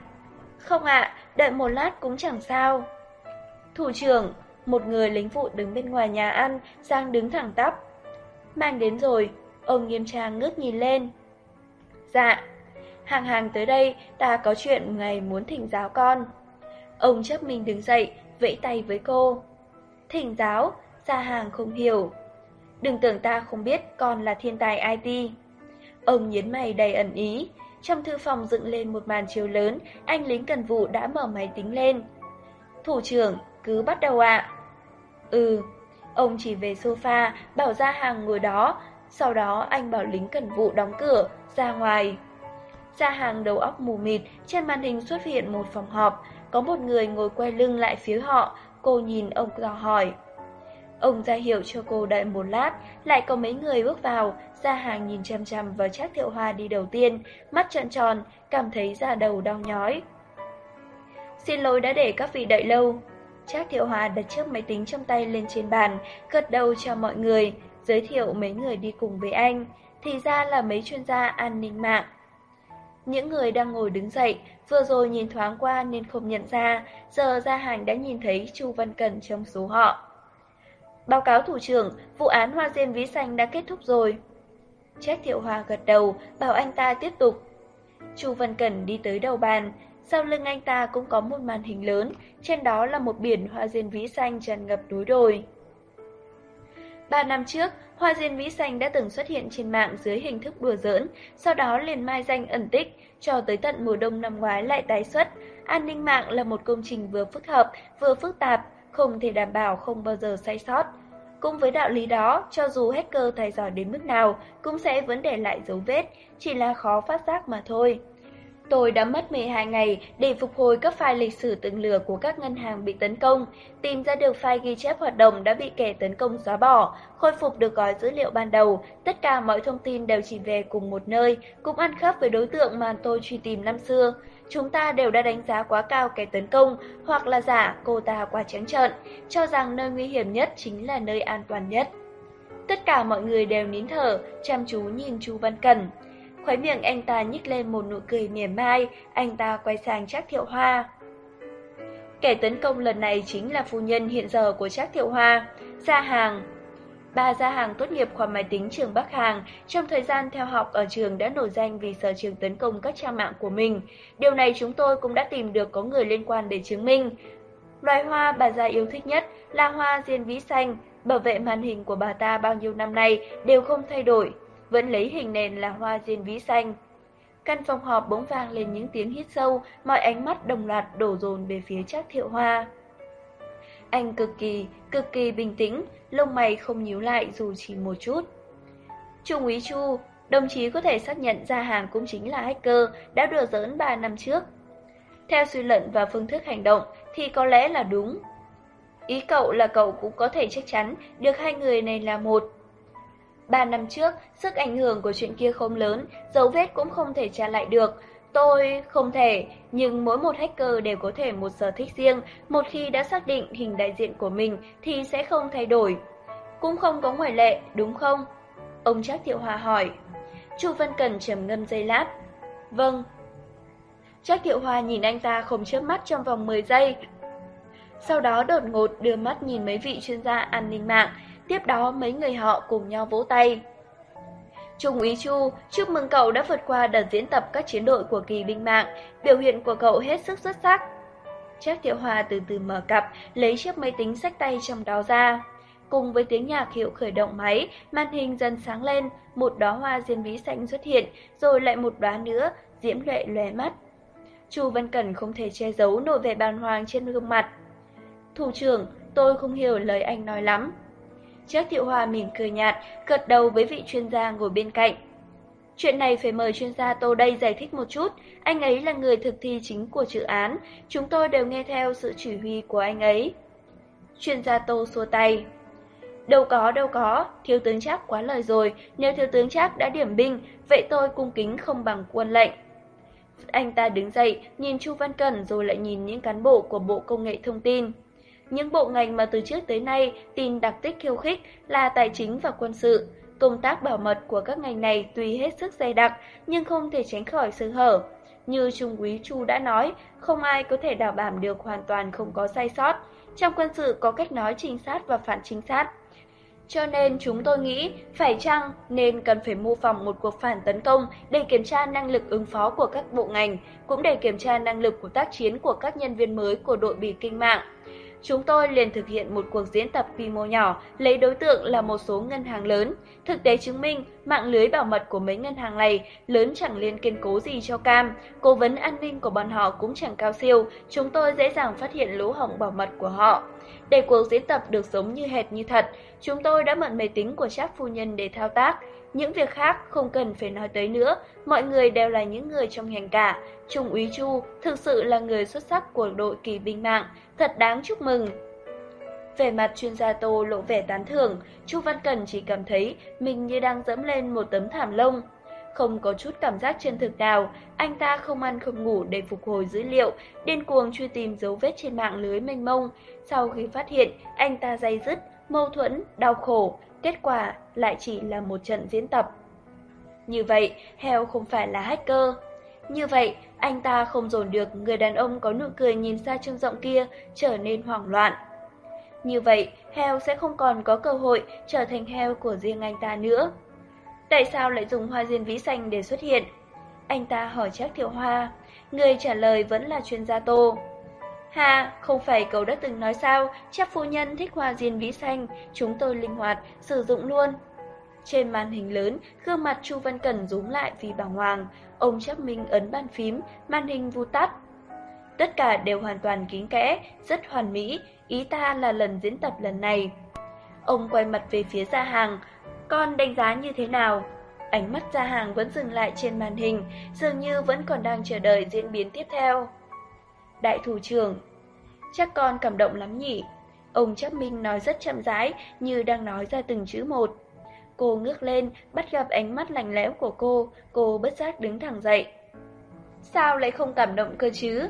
Không ạ, đợi một lát cũng chẳng sao. Thủ trưởng, một người lính vụ đứng bên ngoài nhà ăn, sang đứng thẳng tắp. Mang đến rồi, ông nghiêm trang ngước nhìn lên. Dạ, hàng hàng tới đây, ta có chuyện ngày muốn thỉnh giáo con. Ông chấp mình đứng dậy, vẫy tay với cô. Thỉnh giáo, gia hàng không hiểu. Đừng tưởng ta không biết con là thiên tài IT. Ông nhến mày đầy ẩn ý. Trong thư phòng dựng lên một màn chiếu lớn, anh lính cần vụ đã mở máy tính lên. Thủ trưởng, cứ bắt đầu ạ. Ừ, ông chỉ về sofa, bảo ra hàng ngồi đó, sau đó anh bảo lính cần vụ đóng cửa, ra ngoài. Ra hàng đầu óc mù mịt, trên màn hình xuất hiện một phòng họp, có một người ngồi quay lưng lại phía họ, cô nhìn ông dò hỏi. Ông ra hiệu cho cô đợi một lát, lại có mấy người bước vào, ra hàng nhìn chăm chăm vào Trác Thiệu Hoa đi đầu tiên, mắt trợn tròn, cảm thấy da đầu đau nhói. Xin lỗi đã để các vị đợi lâu. Trác Thiệu Hoa đặt chiếc máy tính trong tay lên trên bàn, gật đầu cho mọi người, giới thiệu mấy người đi cùng với anh, thì ra là mấy chuyên gia an ninh mạng. Những người đang ngồi đứng dậy, vừa rồi nhìn thoáng qua nên không nhận ra, giờ ra hàng đã nhìn thấy Chu Văn Cần trong số họ. Báo cáo thủ trưởng, vụ án hoa diên ví xanh đã kết thúc rồi. Trách thiệu hòa gật đầu, bảo anh ta tiếp tục. Chu Văn Cẩn đi tới đầu bàn, sau lưng anh ta cũng có một màn hình lớn, trên đó là một biển hoa diên vĩ xanh tràn ngập núi đồi. Ba năm trước, hoa diên vĩ xanh đã từng xuất hiện trên mạng dưới hình thức đùa giỡn, sau đó liền mai danh ẩn tích, cho tới tận mùa đông năm ngoái lại tái xuất. An ninh mạng là một công trình vừa phức hợp, vừa phức tạp, không thể đảm bảo không bao giờ sai sót. Cũng với đạo lý đó, cho dù hacker tài giỏi đến mức nào, cũng sẽ vẫn để lại dấu vết, chỉ là khó phát giác mà thôi. Tôi đã mất 12 ngày để phục hồi các file lịch sử từng lửa của các ngân hàng bị tấn công, tìm ra được file ghi chép hoạt động đã bị kẻ tấn công xóa bỏ, khôi phục được gói dữ liệu ban đầu, tất cả mọi thông tin đều chỉ về cùng một nơi, cũng ăn khớp với đối tượng mà tôi truy tìm năm xưa. Chúng ta đều đã đánh giá quá cao kẻ tấn công, hoặc là giả cô ta quá trắng trợn, cho rằng nơi nguy hiểm nhất chính là nơi an toàn nhất. Tất cả mọi người đều nín thở, chăm chú nhìn Chu Văn Cẩn. Khóe miệng anh ta nhích lên một nụ cười mỉa mai, anh ta quay sang Trác Thiệu Hoa. Kẻ tấn công lần này chính là phu nhân hiện giờ của Trác Thiệu Hoa, Gia Hàng bà Gia Hàng tốt nghiệp khoa máy tính trường Bắc Hàng, trong thời gian theo học ở trường đã nổi danh vì sở trường tấn công các trang mạng của mình. Điều này chúng tôi cũng đã tìm được có người liên quan để chứng minh. Loài hoa bà già yêu thích nhất là hoa diên vĩ xanh, bảo vệ màn hình của bà ta bao nhiêu năm nay đều không thay đổi, vẫn lấy hình nền là hoa diên vĩ xanh. Căn phòng họp bỗng vang lên những tiếng hít sâu, mọi ánh mắt đồng loạt đổ dồn về phía Trác Thiệu Hoa. Anh cực kỳ, cực kỳ bình tĩnh, lông mày không nhíu lại dù chỉ một chút. Trung úy Chu, đồng chí có thể xác nhận ra hàng cũng chính là hacker đã đùa giỡn 3 năm trước. Theo suy luận và phương thức hành động thì có lẽ là đúng. Ý cậu là cậu cũng có thể chắc chắn được hai người này là một. Ba năm trước, sức ảnh hưởng của chuyện kia không lớn, dấu vết cũng không thể trả lại được. Tôi không thể, nhưng mỗi một hacker đều có thể một sở thích riêng, một khi đã xác định hình đại diện của mình thì sẽ không thay đổi. Cũng không có ngoại lệ, đúng không? Ông Trác Thiệu Hòa hỏi. Chu Văn Cần trầm ngâm giây lát. Vâng. Trác Thiệu Hòa nhìn anh ta không chớp mắt trong vòng 10 giây. Sau đó đột ngột đưa mắt nhìn mấy vị chuyên gia an ninh mạng, tiếp đó mấy người họ cùng nhau vỗ tay. Trung úy Chu, chúc mừng cậu đã vượt qua đợt diễn tập các chiến đội của kỳ binh mạng, biểu hiện của cậu hết sức xuất sắc. Trác Thiệu Hòa từ từ mở cặp, lấy chiếc máy tính sách tay trong đó ra. Cùng với tiếng nhạc hiệu khởi động máy, màn hình dần sáng lên, một đóa hoa diên vĩ xanh xuất hiện, rồi lại một đóa nữa, diễm lệ lóe mắt. Chu Văn Cẩn không thể che giấu nổi vẻ bàng hoàng trên gương mặt. Thủ trưởng, tôi không hiểu lời anh nói lắm. Trác Thiệu Hòa mỉm cười nhạt, gật đầu với vị chuyên gia ngồi bên cạnh. Chuyện này phải mời chuyên gia Tô đây giải thích một chút, anh ấy là người thực thi chính của dự án, chúng tôi đều nghe theo sự chỉ huy của anh ấy. Chuyên gia Tô xua tay. Đâu có, đâu có, thiếu tướng chắc quá lời rồi, nếu thiếu tướng chắc đã điểm binh, vậy tôi cung kính không bằng quân lệnh. Anh ta đứng dậy, nhìn Chu Văn Cẩn rồi lại nhìn những cán bộ của Bộ Công nghệ Thông tin. Những bộ ngành mà từ trước tới nay tin đặc tích khiêu khích là tài chính và quân sự. Công tác bảo mật của các ngành này tuy hết sức dày đặc nhưng không thể tránh khỏi sơ hở. Như Trung úy Chu đã nói, không ai có thể đảm bảo được hoàn toàn không có sai sót. Trong quân sự có cách nói chính xác và phản chính xác. Cho nên chúng tôi nghĩ phải chăng nên cần phải mô phỏng một cuộc phản tấn công để kiểm tra năng lực ứng phó của các bộ ngành, cũng để kiểm tra năng lực của tác chiến của các nhân viên mới của đội bì kinh mạng. Chúng tôi liền thực hiện một cuộc diễn tập quy mô nhỏ, lấy đối tượng là một số ngân hàng lớn. Thực tế chứng minh, mạng lưới bảo mật của mấy ngân hàng này lớn chẳng liên kiên cố gì cho cam. Cố vấn an ninh của bọn họ cũng chẳng cao siêu, chúng tôi dễ dàng phát hiện lỗ hổng bảo mật của họ. Để cuộc diễn tập được giống như hệt như thật, chúng tôi đã mượn máy tính của Trác phu nhân để thao tác. Những việc khác không cần phải nói tới nữa, mọi người đều là những người trong ngành cả. Trung úy Chu thực sự là người xuất sắc của đội kỳ binh mạng, thật đáng chúc mừng. Về mặt chuyên gia Tô lộ vẻ tán thưởng, Chu Văn Cần chỉ cảm thấy mình như đang dẫm lên một tấm thảm lông. Không có chút cảm giác chân thực nào, anh ta không ăn không ngủ để phục hồi dữ liệu, điên cuồng truy tìm dấu vết trên mạng lưới mênh mông. Sau khi phát hiện, anh ta dây dứt, mâu thuẫn, đau khổ, kết quả lại chỉ là một trận diễn tập. Như vậy, Heo không phải là hacker. Như vậy, anh ta không dồn được người đàn ông có nụ cười nhìn xa trông rộng kia trở nên hoảng loạn. Như vậy, Heo sẽ không còn có cơ hội trở thành heo của riêng anh ta nữa. Tại sao lại dùng hoa diên vĩ xanh để xuất hiện? Anh ta hỏi chắc thiệu hoa. Người trả lời vẫn là chuyên gia tô. Ha, không phải cậu đã từng nói sao, chắc phu nhân thích hoa diên vĩ xanh, chúng tôi linh hoạt, sử dụng luôn. Trên màn hình lớn, gương mặt Chu Văn Cẩn rúm lại vì bàng hoàng, ông chắc minh ấn bàn phím, màn hình vụt tắt. Tất cả đều hoàn toàn kín kẽ, rất hoàn mỹ, ý ta là lần diễn tập lần này. Ông quay mặt về phía gia hàng, con đánh giá như thế nào? Ánh mắt gia hàng vẫn dừng lại trên màn hình, dường như vẫn còn đang chờ đợi diễn biến tiếp theo. Đại thủ trưởng, chắc con cảm động lắm nhỉ? Ông chắc minh nói rất chậm rãi, như đang nói ra từng chữ một. Cô ngước lên, bắt gặp ánh mắt lạnh lẽo của cô, cô bất giác đứng thẳng dậy. Sao lại không cảm động cơ chứ?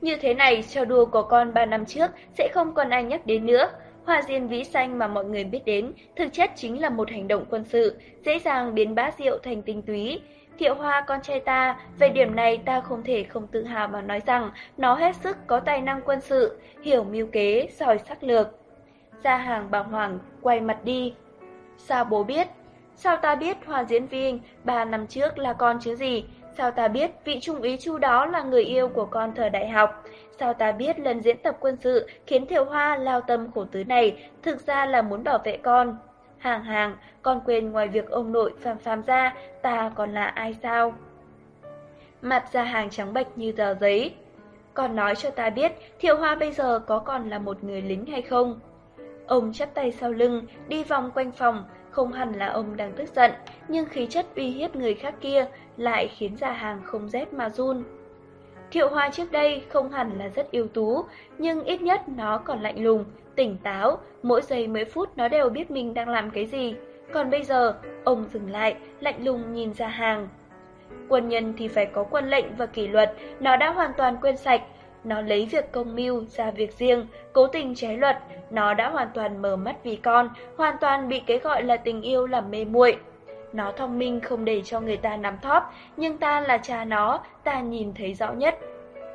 Như thế này, cho đùa của con ba năm trước sẽ không còn ai nhắc đến nữa. Hoa diên vĩ xanh mà mọi người biết đến, thực chất chính là một hành động quân sự, dễ dàng biến bá rượu thành tinh túy. Thiệu Hoa con trai ta, về điểm này ta không thể không tự hào mà nói rằng nó hết sức có tài năng quân sự, hiểu mưu kế, giỏi sắc lược. Gia hàng bàng hoàng, quay mặt đi. Sao bố biết? Sao ta biết Hoa Diễn Viên ba năm trước là con chứ gì? Sao ta biết vị trung úy chu đó là người yêu của con thời đại học? Sao ta biết lần diễn tập quân sự khiến Thiệu Hoa lao tâm khổ tứ này thực ra là muốn bảo vệ con? Hàng hàng, con quên ngoài việc ông nội phàm phàm ra, ta còn là ai sao? Mặt ra hàng trắng bệch như tờ giấy. còn nói cho ta biết Thiệu Hoa bây giờ có còn là một người lính hay không? Ông chắp tay sau lưng, đi vòng quanh phòng, không hẳn là ông đang tức giận, nhưng khí chất uy hiếp người khác kia lại khiến gia hàng không rét mà run. Thiệu Hoa trước đây không hẳn là rất ưu tú, nhưng ít nhất nó còn lạnh lùng, tỉnh táo, mỗi giây mấy phút nó đều biết mình đang làm cái gì. Còn bây giờ, ông dừng lại, lạnh lùng nhìn ra hàng. Quân nhân thì phải có quân lệnh và kỷ luật, nó đã hoàn toàn quên sạch. Nó lấy việc công mưu ra việc riêng, cố tình trái luật, nó đã hoàn toàn mở mắt vì con, hoàn toàn bị cái gọi là tình yêu làm mê muội. Nó thông minh không để cho người ta nắm thóp, nhưng ta là cha nó, ta nhìn thấy rõ nhất.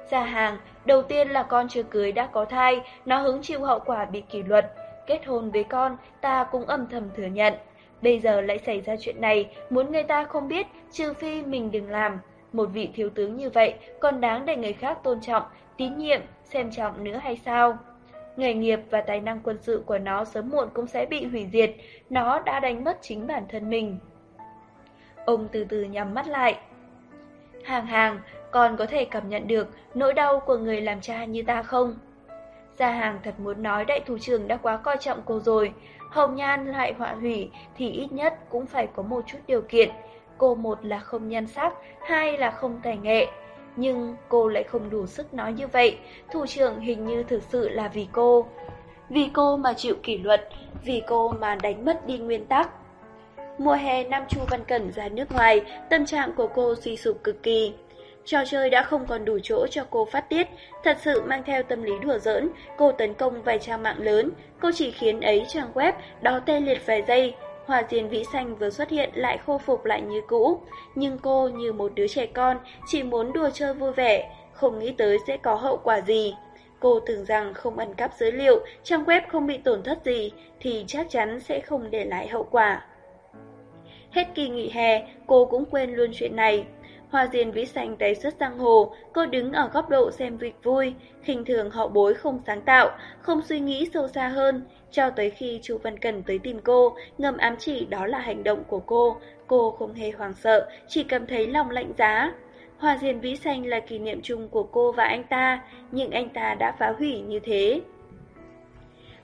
Ra hàng, đầu tiên là con chưa cưới đã có thai, nó hứng chịu hậu quả bị kỷ luật. Kết hôn với con, ta cũng âm thầm thừa nhận. Bây giờ lại xảy ra chuyện này, muốn người ta không biết, trừ phi mình đừng làm. Một vị thiếu tướng như vậy còn đáng để người khác tôn trọng, tín nhiệm, xem trọng nữa hay sao? Nghề nghiệp và tài năng quân sự của nó sớm muộn cũng sẽ bị hủy diệt, nó đã đánh mất chính bản thân mình. Ông từ từ nhắm mắt lại. Hàng hàng, con có thể cảm nhận được nỗi đau của người làm cha như ta không? Gia hàng thật muốn nói đại thủ trưởng đã quá coi trọng cô rồi. Hồng Nhan lại họa hủy thì ít nhất cũng phải có một chút điều kiện. Cô một là không nhân sắc, hai là không tài nghệ. Nhưng cô lại không đủ sức nói như vậy. Thủ trưởng hình như thực sự là vì cô. Vì cô mà chịu kỷ luật, vì cô mà đánh mất đi nguyên tắc. Mùa hè năm Chu Văn Cẩn ra nước ngoài, tâm trạng của cô suy sụp cực kỳ. Trò chơi đã không còn đủ chỗ cho cô phát tiết, thật sự mang theo tâm lý đùa giỡn, cô tấn công vài trang mạng lớn, cô chỉ khiến ấy trang web đó tê liệt vài giây. Hòa diền vĩ xanh vừa xuất hiện lại khôi phục lại như cũ, nhưng cô như một đứa trẻ con, chỉ muốn đùa chơi vui vẻ, không nghĩ tới sẽ có hậu quả gì. Cô tưởng rằng không ăn cắp dữ liệu, trang web không bị tổn thất gì, thì chắc chắn sẽ không để lại hậu quả. Hết kỳ nghỉ hè, cô cũng quên luôn chuyện này. Hoa diên vĩ xanh tay xuất giang hồ, cô đứng ở góc độ xem việc vui, khinh thường họ bối không sáng tạo, không suy nghĩ sâu xa hơn, cho tới khi Chu Văn Cần tới tìm cô, ngầm ám chỉ đó là hành động của cô, cô không hề hoảng sợ, chỉ cảm thấy lòng lạnh giá. Hoa diên vĩ xanh là kỷ niệm chung của cô và anh ta, nhưng anh ta đã phá hủy như thế.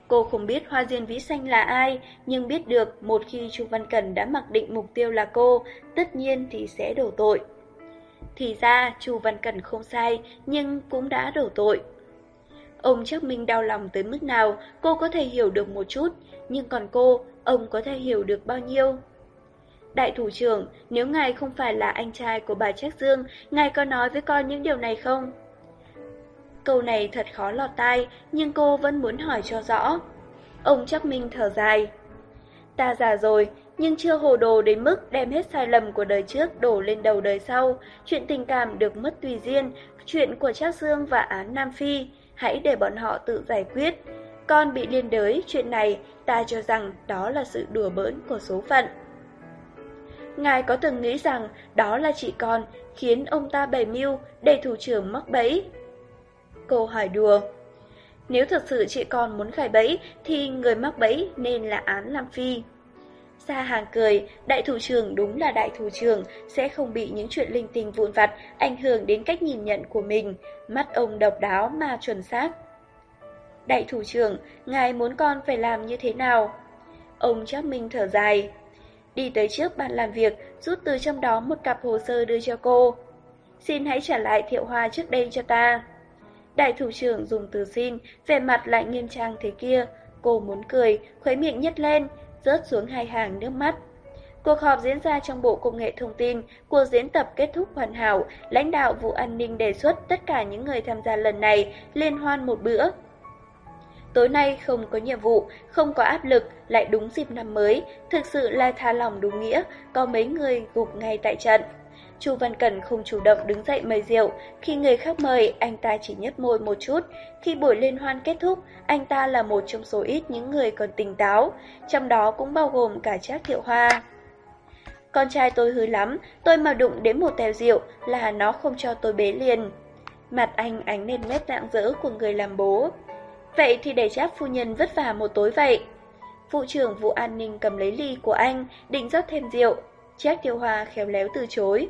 Cô không biết Hoa Diên Vĩ Xanh là ai, nhưng biết được một khi Chu Văn Cần đã mặc định mục tiêu là cô, tất nhiên thì sẽ đổ tội. Thì ra Chu Văn Cẩn không sai, nhưng cũng đã đổ tội. Ông chắc mình đau lòng tới mức nào, cô có thể hiểu được một chút, nhưng còn cô, ông có thể hiểu được bao nhiêu? Đại thủ trưởng, nếu ngài không phải là anh trai của bà Trác Dương, ngài có nói với con những điều này không? Câu này thật khó lọt tai, nhưng cô vẫn muốn hỏi cho rõ. Ông chắc Minh thở dài. Ta già rồi, nhưng chưa hồ đồ đến mức đem hết sai lầm của đời trước đổ lên đầu đời sau. Chuyện tình cảm được mất tùy duyên, chuyện của Trác Dương và án Nam Phi, hãy để bọn họ tự giải quyết. Con bị liên đới, chuyện này ta cho rằng đó là sự đùa bỡn của số phận. Ngài có từng nghĩ rằng đó là chị con khiến ông ta bày mưu để thủ trưởng mắc bẫy. Cô hỏi đùa. Nếu thật sự chị con muốn khai bẫy thì người mắc bẫy nên là án Lam Phi xa hàng cười, đại thủ trưởng đúng là đại thủ trưởng, sẽ không bị những chuyện linh tinh vụn vặt ảnh hưởng đến cách nhìn nhận của mình, mắt ông độc đáo mà chuẩn xác. Đại thủ trưởng, ngài muốn con phải làm như thế nào? Ông chắc minh thở dài. Đi tới trước bàn làm việc, rút từ trong đó một cặp hồ sơ đưa cho cô. Xin hãy trả lại thiệu hoa trước đây cho ta. Đại thủ trưởng dùng từ xin, vẻ mặt lại nghiêm trang thế kia. Cô muốn cười, khuấy miệng nhếch lên, rớt xuống hai hàng nước mắt. Cuộc họp diễn ra trong Bộ Công nghệ Thông tin, cuộc diễn tập kết thúc hoàn hảo, lãnh đạo vụ an ninh đề xuất tất cả những người tham gia lần này liên hoan một bữa. Tối nay không có nhiệm vụ, không có áp lực, lại đúng dịp năm mới, thực sự là tha lòng đúng nghĩa, có mấy người gục ngay tại trận. Chu Văn Cẩn không chủ động đứng dậy mời rượu, khi người khác mời, anh ta chỉ nhấp môi một chút. Khi buổi liên hoan kết thúc, anh ta là một trong số ít những người còn tỉnh táo, trong đó cũng bao gồm cả Trác Thiệu Hoa. Con trai tôi hư lắm, tôi mà đụng đến một tèo rượu là nó không cho tôi bế liền. Mặt anh ánh lên nét rạng rỡ của người làm bố. Vậy thì để Trác phu nhân vất vả một tối vậy. Vụ trưởng vụ an ninh cầm lấy ly của anh, định rót thêm rượu. Trác Thiệu Hoa khéo léo từ chối.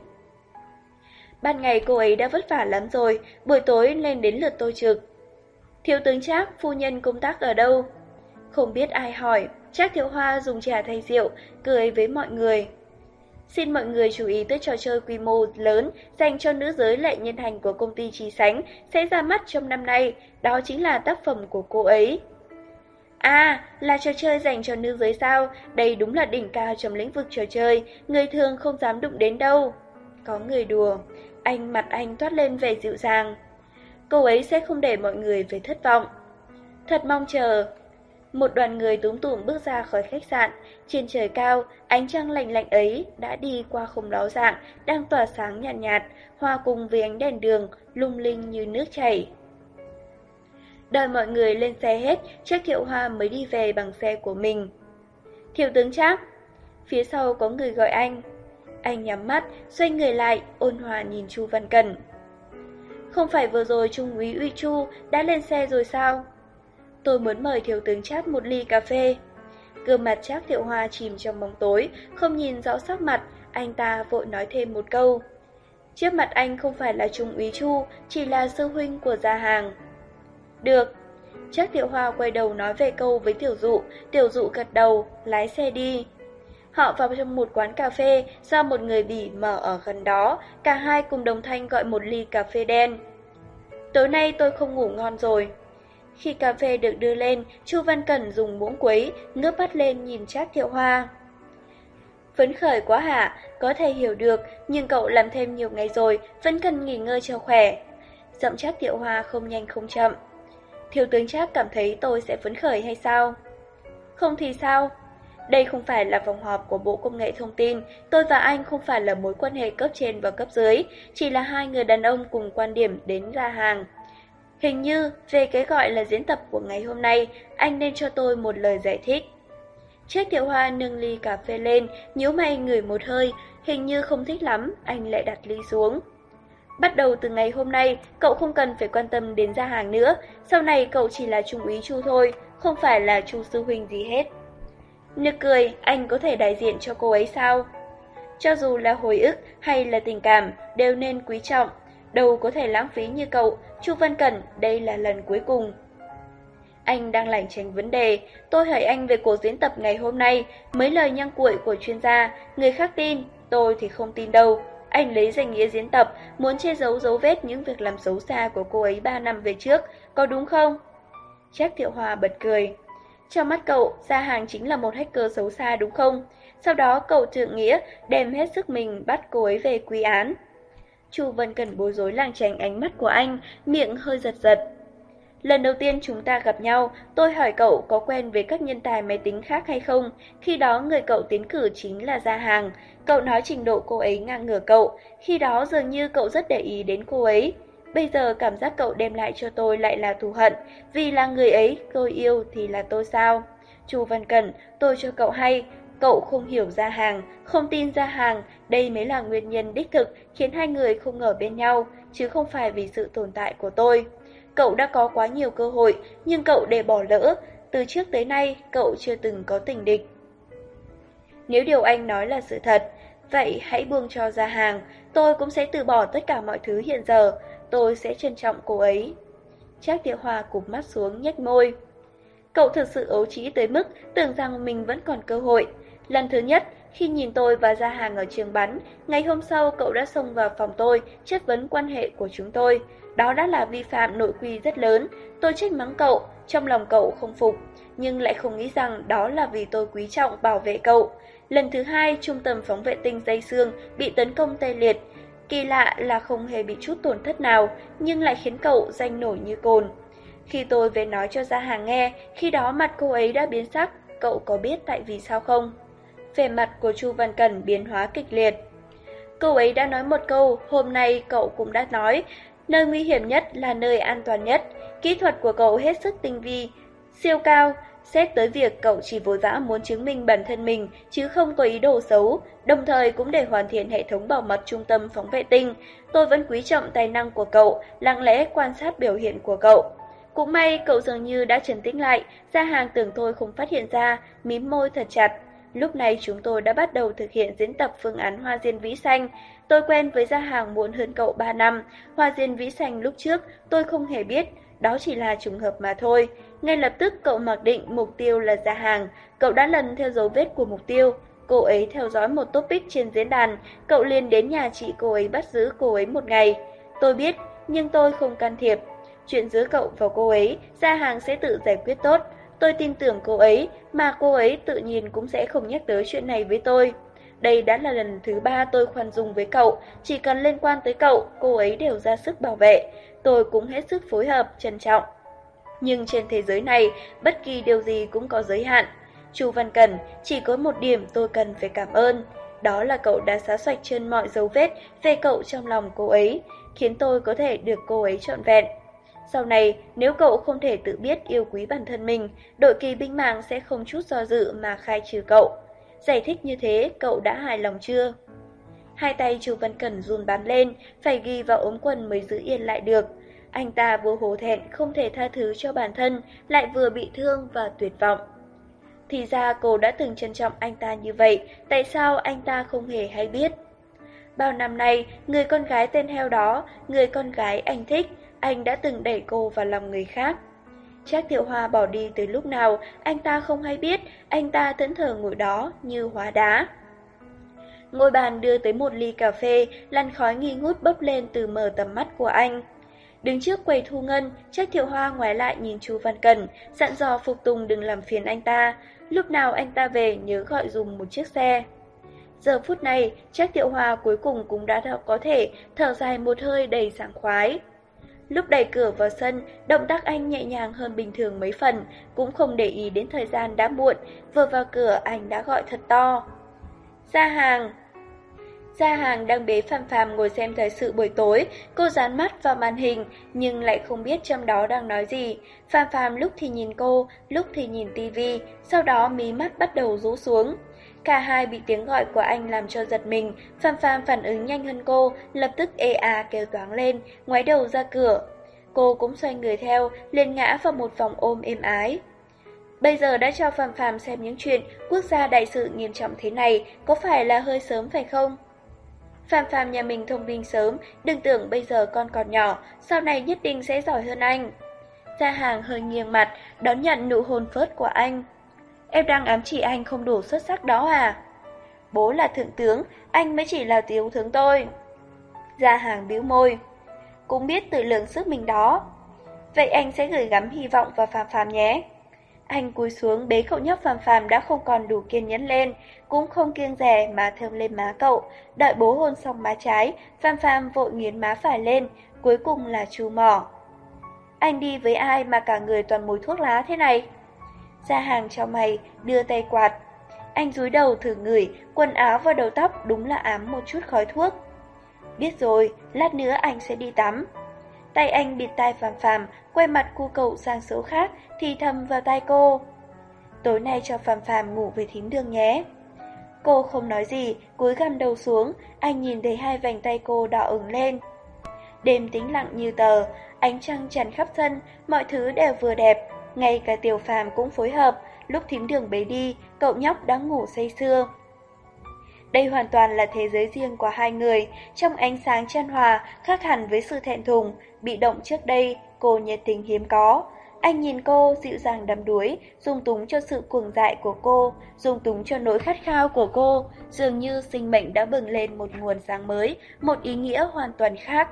Ban ngày cô ấy đã vất vả lắm rồi, buổi tối lên đến lượt tôi trực. Thiếu tướng Trác, phu nhân công tác ở đâu? Không biết ai hỏi, Trác Thiếu Hoa dùng trà thay rượu, cười với mọi người. Xin mọi người chú ý tới trò chơi quy mô lớn dành cho nữ giới lệ nhân hành của công ty Trí Sánh sẽ ra mắt trong năm nay, đó chính là tác phẩm của cô ấy. À, là trò chơi dành cho nữ giới sao? Đây đúng là đỉnh cao trong lĩnh vực trò chơi, người thường không dám đụng đến đâu. có người đùa. Anh mặt anh toát lên vẻ dịu dàng. Cô ấy sẽ không để mọi người phải thất vọng. Thật mong chờ. Một đoàn người túm tủm bước ra khỏi khách sạn. Trên trời cao, ánh trăng lạnh lạnh ấy đã đi qua khung ló dạng, đang tỏa sáng nhạt nhạt, hòa cùng với ánh đèn đường, lung linh như nước chảy. Đợi mọi người lên xe hết, Trác Thiệu Hoa mới đi về bằng xe của mình. Thiệu tướng Trác, phía sau có người gọi anh. Anh nhắm mắt, xoay người lại, ôn hòa nhìn Chu Văn Cần. Không phải vừa rồi Trung úy Uy Chu đã lên xe rồi sao? Tôi muốn mời thiếu tướng Trác một ly cà phê. Gương mặt Trác Thiệu Hoa chìm trong bóng tối, không nhìn rõ sắc mặt, anh ta vội nói thêm một câu. Trước mặt anh không phải là Trung úy Chu, chỉ là sư huynh của gia hàng. Được. Trác Thiệu Hoa quay đầu nói về câu với Tiểu Dụ, Tiểu Dụ gật đầu, lái xe đi. Họ vào trong một quán cà phê do một người Bỉ mở ở gần đó, cả hai cùng đồng thanh gọi một ly cà phê đen. Tối nay tôi không ngủ ngon rồi. Khi cà phê được đưa lên, Chu Văn Cẩn dùng muỗng quấy, ngước mắt lên nhìn Trác Thiệu Hoa. Phấn khởi quá hả, có thể hiểu được, nhưng cậu làm thêm nhiều ngày rồi, vẫn cần nghỉ ngơi cho khỏe. Giọng Trác Thiệu Hoa không nhanh không chậm. Thiếu tướng Trác cảm thấy tôi sẽ phấn khởi hay sao? Không thì sao? Đây không phải là vòng họp của Bộ Công nghệ Thông tin, tôi và anh không phải là mối quan hệ cấp trên và cấp dưới, chỉ là hai người đàn ông cùng quan điểm đến ra hàng. Hình như, về cái gọi là diễn tập của ngày hôm nay, anh nên cho tôi một lời giải thích. Chiếc thiệu hoa nâng ly cà phê lên, nhíu mày ngửi một hơi, hình như không thích lắm, anh lại đặt ly xuống. Bắt đầu từ ngày hôm nay, cậu không cần phải quan tâm đến gia hàng nữa, sau này cậu chỉ là trung úy Chu thôi, không phải là Chu sư huynh gì hết. Nực cười, anh có thể đại diện cho cô ấy sao? Cho dù là hồi ức hay là tình cảm, đều nên quý trọng, đâu có thể lãng phí như cậu, Chu Văn Cẩn, đây là lần cuối cùng. Anh đang lảng tránh vấn đề, tôi hỏi anh về cuộc diễn tập ngày hôm nay, mấy lời nhăng cuội của chuyên gia, người khác tin, tôi thì không tin đâu. Anh lấy danh nghĩa diễn tập, muốn che giấu dấu vết những việc làm xấu xa của cô ấy 3 năm về trước, có đúng không? Trác Thiệu Hòa bật cười. Trong mắt cậu, Gia Hàng chính là một hacker xấu xa đúng không? Sau đó cậu trượng nghĩa đem hết sức mình bắt cô ấy về quy án. Chu Vân Cần bối rối làng tránh ánh mắt của anh, miệng hơi giật giật. Lần đầu tiên chúng ta gặp nhau, tôi hỏi cậu có quen với các nhân tài máy tính khác hay không. Khi đó người cậu tiến cử chính là Gia Hàng. Cậu nói trình độ cô ấy ngang ngửa cậu. Khi đó dường như cậu rất để ý đến cô ấy. Bây giờ cảm giác cậu đem lại cho tôi lại là thù hận. Vì là người ấy, tôi yêu thì là tôi sao? Chu Văn Cẩn, tôi cho cậu hay. Cậu không hiểu Gia Hàng, không tin Gia Hàng. Đây mới là nguyên nhân đích thực khiến hai người không ở bên nhau, chứ không phải vì sự tồn tại của tôi. Cậu đã có quá nhiều cơ hội, nhưng cậu để bỏ lỡ. Từ trước tới nay, cậu chưa từng có tình địch. Nếu điều anh nói là sự thật, vậy hãy buông cho ra hàng. Tôi cũng sẽ từ bỏ tất cả mọi thứ hiện giờ. Tôi sẽ trân trọng cô ấy. Trác Địa Hòa cụp mắt xuống nhếch môi. Cậu thực sự ấu trí tới mức tưởng rằng mình vẫn còn cơ hội. Lần thứ nhất, khi nhìn tôi và ra hàng ở trường bắn, ngày hôm sau cậu đã xông vào phòng tôi, chất vấn quan hệ của chúng tôi. Đó đã là vi phạm nội quy rất lớn. Tôi trách mắng cậu, trong lòng cậu không phục, nhưng lại không nghĩ rằng đó là vì tôi quý trọng bảo vệ cậu. Lần thứ hai, trung tâm phóng vệ tinh dây xương bị tấn công tê liệt. Kỳ lạ là không hề bị chút tổn thất nào, nhưng lại khiến cậu danh nổi như cồn. Khi tôi về nói cho Gia Hàng nghe, khi đó mặt cô ấy đã biến sắc, cậu có biết tại vì sao không? Về mặt của Chu Văn Cẩn biến hóa kịch liệt. Cô ấy đã nói một câu, hôm nay cậu cũng đã nói, Nơi nguy hiểm nhất là nơi an toàn nhất. Kỹ thuật của cậu hết sức tinh vi, siêu cao. Xét tới việc cậu chỉ vội vã muốn chứng minh bản thân mình chứ không có ý đồ xấu, đồng thời cũng để hoàn thiện hệ thống bảo mật trung tâm phóng vệ tinh. Tôi vẫn quý trọng tài năng của cậu, lặng lẽ quan sát biểu hiện của cậu. Cũng may cậu dường như đã trấn tĩnh lại, ra hàng tưởng tôi không phát hiện ra, mím môi thật chặt. Lúc này chúng tôi đã bắt đầu thực hiện diễn tập phương án hoa diên vĩ xanh. Tôi quen với gia hàng muộn hơn cậu 3 năm. Hoa diên vĩ xanh lúc trước tôi không hề biết, đó chỉ là trùng hợp mà thôi. Ngay lập tức cậu mặc định mục tiêu là gia hàng. Cậu đã lần theo dấu vết của mục tiêu. Cô ấy theo dõi một topic trên diễn đàn. Cậu liền đến nhà chị cô ấy bắt giữ cô ấy một ngày. Tôi biết, nhưng tôi không can thiệp. Chuyện giữa cậu và cô ấy, gia hàng sẽ tự giải quyết tốt. Tôi tin tưởng cô ấy, mà cô ấy tự nhiên cũng sẽ không nhắc tới chuyện này với tôi. Đây đã là lần thứ ba tôi khoan dung với cậu, chỉ cần liên quan tới cậu, cô ấy đều ra sức bảo vệ. Tôi cũng hết sức phối hợp, trân trọng. Nhưng trên thế giới này, bất kỳ điều gì cũng có giới hạn. Chu Văn Cẩn, chỉ có một điểm tôi cần phải cảm ơn. Đó là cậu đã xóa sạch trên mọi dấu vết về cậu trong lòng cô ấy, khiến tôi có thể được cô ấy trọn vẹn. Sau này, nếu cậu không thể tự biết yêu quý bản thân mình, đội kỳ binh mạng sẽ không chút do dự mà khai trừ cậu. Giải thích như thế, cậu đã hài lòng chưa? Hai tay Chu Văn Cẩn run bám lên, phải ghi vào ống quần mới giữ yên lại được. Anh ta vừa hổ thẹn không thể tha thứ cho bản thân, lại vừa bị thương và tuyệt vọng. Thì ra cô đã từng trân trọng anh ta như vậy, tại sao anh ta không hề hay biết? Bao năm nay, người con gái tên heo đó, người con gái anh thích, anh đã từng đẩy cô vào lòng người khác. Trác Thiệu Hoa bỏ đi từ lúc nào, anh ta không hay biết, anh ta thẫn thờ ngồi đó như hóa đá. Ngôi bàn đưa tới một ly cà phê, lăn khói nghi ngút bốc lên từ mở tầm mắt của anh. Đứng trước quầy thu ngân, Trác Thiệu Hoa ngoái lại nhìn chú Văn Cần, dặn dò Phục Tùng đừng làm phiền anh ta. Lúc nào anh ta về nhớ gọi dùng một chiếc xe. Giờ phút này, Trác Thiệu Hoa cuối cùng cũng đã có thể thở dài một hơi đầy sảng khoái. Lúc đẩy cửa vào sân, động tác anh nhẹ nhàng hơn bình thường mấy phần, cũng không để ý đến thời gian đã muộn, vừa vào cửa anh đã gọi thật to. Ra hàng! Gia hàng đang bế Phạm Phạm ngồi xem thời sự buổi tối, cô dán mắt vào màn hình nhưng lại không biết trong đó đang nói gì. Phạm Phạm lúc thì nhìn cô, lúc thì nhìn tivi, sau đó mí mắt bắt đầu rũ xuống. Cả hai bị tiếng gọi của anh làm cho giật mình, Phạm Phạm phản ứng nhanh hơn cô, lập tức ê à kêu toáng lên, ngoái đầu ra cửa. Cô cũng xoay người theo, liền ngã vào một vòng ôm êm ái. Bây giờ đã cho Phạm Phạm xem những chuyện quốc gia đại sự nghiêm trọng thế này, có phải là hơi sớm phải không? Phạm Phạm nhà mình thông minh sớm, đừng tưởng bây giờ con còn nhỏ, sau này nhất định sẽ giỏi hơn anh. Gia hàng hơi nghiêng mặt, đón nhận nụ hôn phớt của anh. Em đang ám chỉ anh không đủ xuất sắc đó à? Bố là thượng tướng, anh mới chỉ là thiếu tướng tôi. Gia hàng bĩu môi. Cũng biết tự lượng sức mình đó. Vậy anh sẽ gửi gắm hy vọng vào Phạm Phạm nhé. Anh cúi xuống bế cậu nhóc phàm phàm đã không còn đủ kiên nhẫn lên, cũng không kiêng rẻ mà thơm lên má cậu. Đợi bố hôn xong má trái, phàm phàm vội nghiến má phải lên, cuối cùng là chu mỏ. Anh đi với ai mà cả người toàn mùi thuốc lá thế này? Ra hàng cho mày, đưa tay quạt. Anh cúi đầu thử ngửi, quần áo và đầu tóc đúng là ám một chút khói thuốc. Biết rồi, lát nữa anh sẽ đi tắm. Tay anh bịt tai phàm phàm, quay mặt cu cậu sang số khác, thì thầm vào tai cô. Tối nay cho phàm phàm ngủ với thím đường nhé. Cô không nói gì, cúi gằm đầu xuống, anh nhìn thấy hai vành tay cô đỏ ửng lên. Đêm tĩnh lặng như tờ, ánh trăng tràn khắp thân mọi thứ đều vừa đẹp, ngay cả tiểu phàm cũng phối hợp, lúc thím đường bế đi, cậu nhóc đã ngủ say sưa. Đây hoàn toàn là thế giới riêng của hai người, trong ánh sáng chân hòa, khác hẳn với sự thẹn thùng, bị động trước đây, cô nhiệt tình hiếm có. Anh nhìn cô dịu dàng đắm đuối, dung túng cho sự cuồng dại của cô, dung túng cho nỗi khát khao của cô, dường như sinh mệnh đã bừng lên một nguồn sáng mới, một ý nghĩa hoàn toàn khác.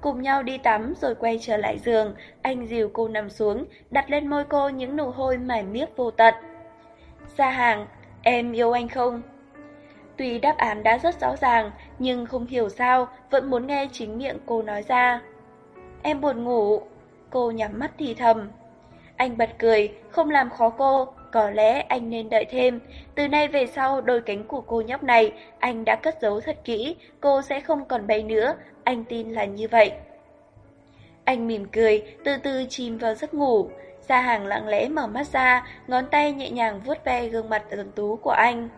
Cùng nhau đi tắm rồi quay trở lại giường, anh dìu cô nằm xuống, đặt lên môi cô những nụ hôi mải miết vô tận. Ra hàng, em yêu anh không? Tuy đáp án đã rất rõ ràng, nhưng không hiểu sao vẫn muốn nghe chính miệng cô nói ra. Em buồn ngủ. Cô nhắm mắt thì thầm. Anh bật cười, không làm khó cô, có lẽ anh nên đợi thêm. Từ nay về sau đôi cánh của cô nhóc này, anh đã cất giấu thật kỹ, cô sẽ không còn bay nữa, anh tin là như vậy. Anh mỉm cười, từ từ chìm vào giấc ngủ. Gia hàng lặng lẽ mở mắt ra, ngón tay nhẹ nhàng vuốt ve gương mặt tuấn tú của anh.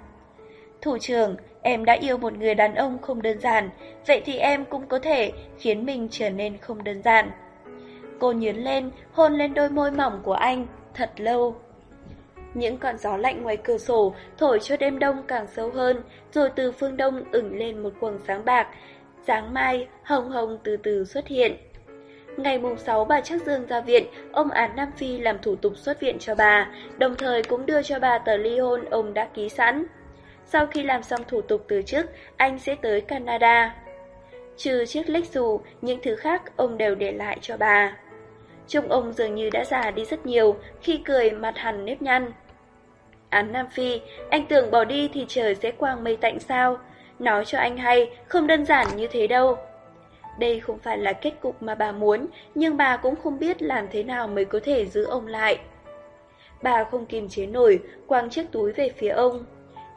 Thủ trưởng, em đã yêu một người đàn ông không đơn giản, vậy thì em cũng có thể khiến mình trở nên không đơn giản. Cô nhướn lên, hôn lên đôi môi mỏng của anh, thật lâu. Những cơn gió lạnh ngoài cửa sổ thổi cho đêm đông càng sâu hơn, rồi từ phương đông ửng lên một quầng sáng bạc, sáng mai hồng hồng từ từ xuất hiện. Ngày mùng 6 bà Trác Dương ra viện, ông án Nam Phi làm thủ tục xuất viện cho bà, đồng thời cũng đưa cho bà tờ ly hôn ông đã ký sẵn. Sau khi làm xong thủ tục từ chức, anh sẽ tới Canada. Trừ chiếc lích dù, những thứ khác ông đều để lại cho bà. Trông ông dường như đã già đi rất nhiều, khi cười mặt hằn nếp nhăn. án Nam Phi, anh tưởng bỏ đi thì trời sẽ quang mây tạnh sao? Nói cho anh hay, không đơn giản như thế đâu. Đây không phải là kết cục mà bà muốn, nhưng bà cũng không biết làm thế nào mới có thể giữ ông lại. Bà không kìm chế nổi, quăng chiếc túi về phía ông.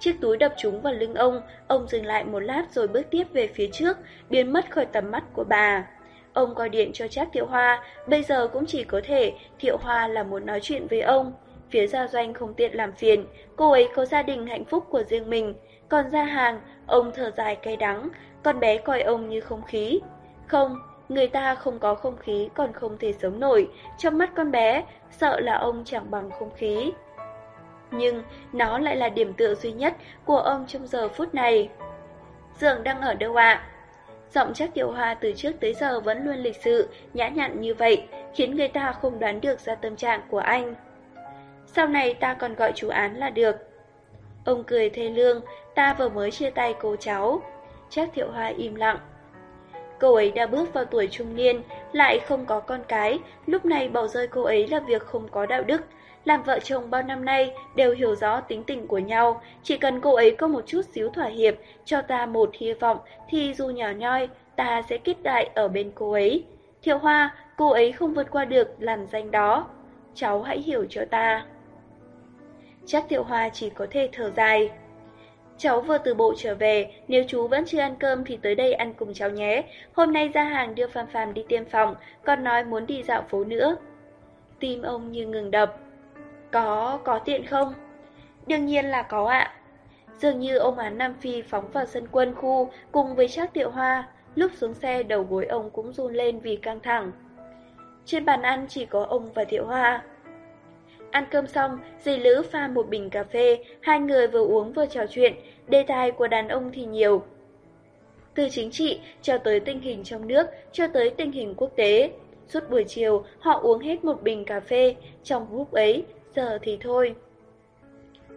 Chiếc túi đập trúng vào lưng ông, ông dừng lại một lát rồi bước tiếp về phía trước, biến mất khỏi tầm mắt của bà. Ông gọi điện cho Trác Thiệu Hoa, bây giờ cũng chỉ có thể Thiệu Hoa là muốn nói chuyện với ông. Phía gia doanh không tiện làm phiền, cô ấy có gia đình hạnh phúc của riêng mình. Còn ra hàng, ông thở dài cay đắng, con bé coi ông như không khí. Không, người ta không có không khí còn không thể sống nổi, trong mắt con bé, sợ là ông chẳng bằng không khí. Nhưng nó lại là điểm tựa duy nhất của ông trong giờ phút này. giường đang ở đâu ạ? Giọng chắc tiểu hoa từ trước tới giờ vẫn luôn lịch sự, nhã nhặn như vậy, khiến người ta không đoán được ra tâm trạng của anh. Sau này ta còn gọi chú án là được. Ông cười thê lương, ta vừa mới chia tay cô cháu. Chắc thiệu hoa im lặng. Cô ấy đã bước vào tuổi trung niên, lại không có con cái, lúc này bỏ rơi cô ấy là việc không có đạo đức. Làm vợ chồng bao năm nay đều hiểu rõ tính tình của nhau, chỉ cần cô ấy có một chút xíu thỏa hiệp, cho ta một hy vọng, thì dù nhỏ nhoi, ta sẽ kết đại ở bên cô ấy. Thiệu Hoa, cô ấy không vượt qua được làn danh đó. Cháu hãy hiểu cho ta. Chắc Thiệu Hoa chỉ có thể thở dài. Cháu vừa từ bộ trở về, nếu chú vẫn chưa ăn cơm thì tới đây ăn cùng cháu nhé. Hôm nay ra hàng đưa Phạm Phạm đi tiêm phòng, còn nói muốn đi dạo phố nữa. Tim ông như ngừng đập. Có, có tiện không? Đương nhiên là có ạ. Dường như ông án Nam Phi phóng vào sân quân khu cùng với Trác Tiệu Hoa, lúc xuống xe đầu gối ông cũng run lên vì căng thẳng. Trên bàn ăn chỉ có ông và Tiệu Hoa. Ăn cơm xong, dì Lữ pha một bình cà phê, hai người vừa uống vừa trò chuyện, đề tài của đàn ông thì nhiều. Từ chính trị cho tới tình hình trong nước, cho tới tình hình quốc tế. Suốt buổi chiều, họ uống hết một bình cà phê, trong lúc ấy, giờ thì thôi.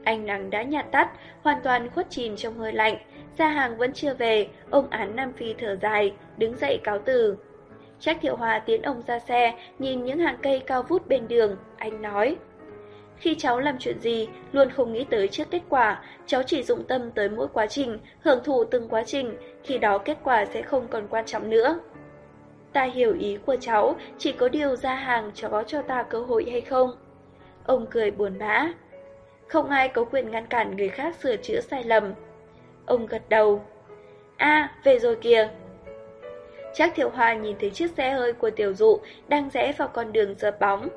Ánh nắng đã nhạt tắt, hoàn toàn khuất chìm trong hơi lạnh. Gia hàng vẫn chưa về, ông án Nam Phi thở dài, đứng dậy cáo từ. Trác Thiệu Hòa tiến ông ra xe, nhìn những hàng cây cao vút bên đường, anh nói. Khi cháu làm chuyện gì, luôn không nghĩ tới trước kết quả, cháu chỉ dụng tâm tới mỗi quá trình, hưởng thụ từng quá trình, khi đó kết quả sẽ không còn quan trọng nữa. Ta hiểu ý của cháu, chỉ có điều ra hàng cháu có cho ta cơ hội hay không? Ông cười buồn bã. Không ai có quyền ngăn cản người khác sửa chữa sai lầm. Ông gật đầu. a về rồi kìa. Chắc Thiệu Hoa nhìn thấy chiếc xe hơi của Tiểu Dụ đang rẽ vào con đường dợp bóng.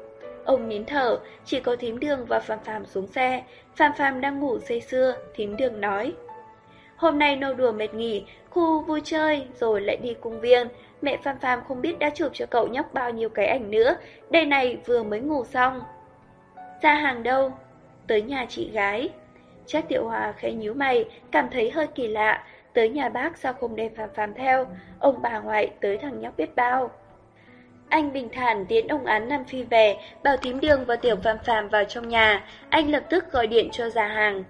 Ông nín thở, chỉ có thím đường và Phạm Phạm xuống xe. Phạm Phạm đang ngủ say sưa, thím đường nói. Hôm nay nô đùa mệt nghỉ, khu vui chơi rồi lại đi công viên. Mẹ Phạm Phạm không biết đã chụp cho cậu nhóc bao nhiêu cái ảnh nữa. Đây này vừa mới ngủ xong. Ra hàng đâu? Tới nhà chị gái. Chắc Tiểu Hòa khẽ nhíu mày, cảm thấy hơi kỳ lạ. Tới nhà bác sao không đem phàm phàm theo? Ông bà ngoại tới thằng nhóc biết bao. Anh bình thản tiến ông án Nam Phi về, bảo thím đường và tiểu phàm phàm vào trong nhà. Anh lập tức gọi điện cho già hàng.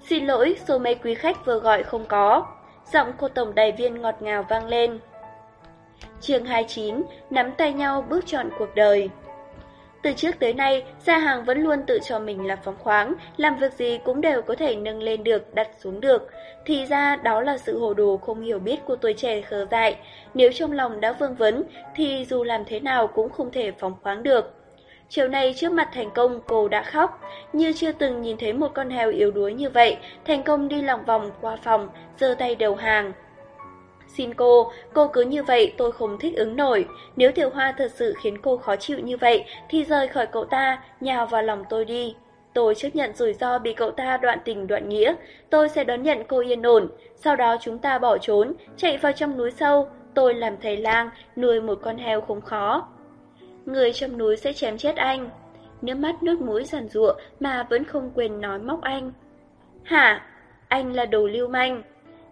Xin lỗi, số mấy quý khách vừa gọi không có. Giọng cô tổng đại viên ngọt ngào vang lên. chương 29, nắm tay nhau bước chọn cuộc đời. Từ trước tới nay, Gia Hàng vẫn luôn tự cho mình là phóng khoáng, làm việc gì cũng đều có thể nâng lên được, đặt xuống được. Thì ra đó là sự hồ đồ không hiểu biết của tuổi trẻ khờ dại. Nếu trong lòng đã vương vấn, thì dù làm thế nào cũng không thể phóng khoáng được. Chiều nay trước mặt thành công cô đã khóc, như chưa từng nhìn thấy một con heo yếu đuối như vậy, thành công đi lòng vòng qua phòng, giơ tay đầu hàng. Xin cô, cô cứ như vậy tôi không thích ứng nổi. Nếu tiểu hoa thật sự khiến cô khó chịu như vậy, thì rời khỏi cậu ta, nhào vào lòng tôi đi. Tôi chấp nhận rủi ro bị cậu ta đoạn tình đoạn nghĩa. Tôi sẽ đón nhận cô yên ổn. Sau đó chúng ta bỏ trốn, chạy vào trong núi sâu. Tôi làm thầy lang, nuôi một con heo không khó. Người trong núi sẽ chém chết anh. Nước mắt nước mũi giàn rụa mà vẫn không quên nói móc anh. Hả? Anh là đồ lưu manh.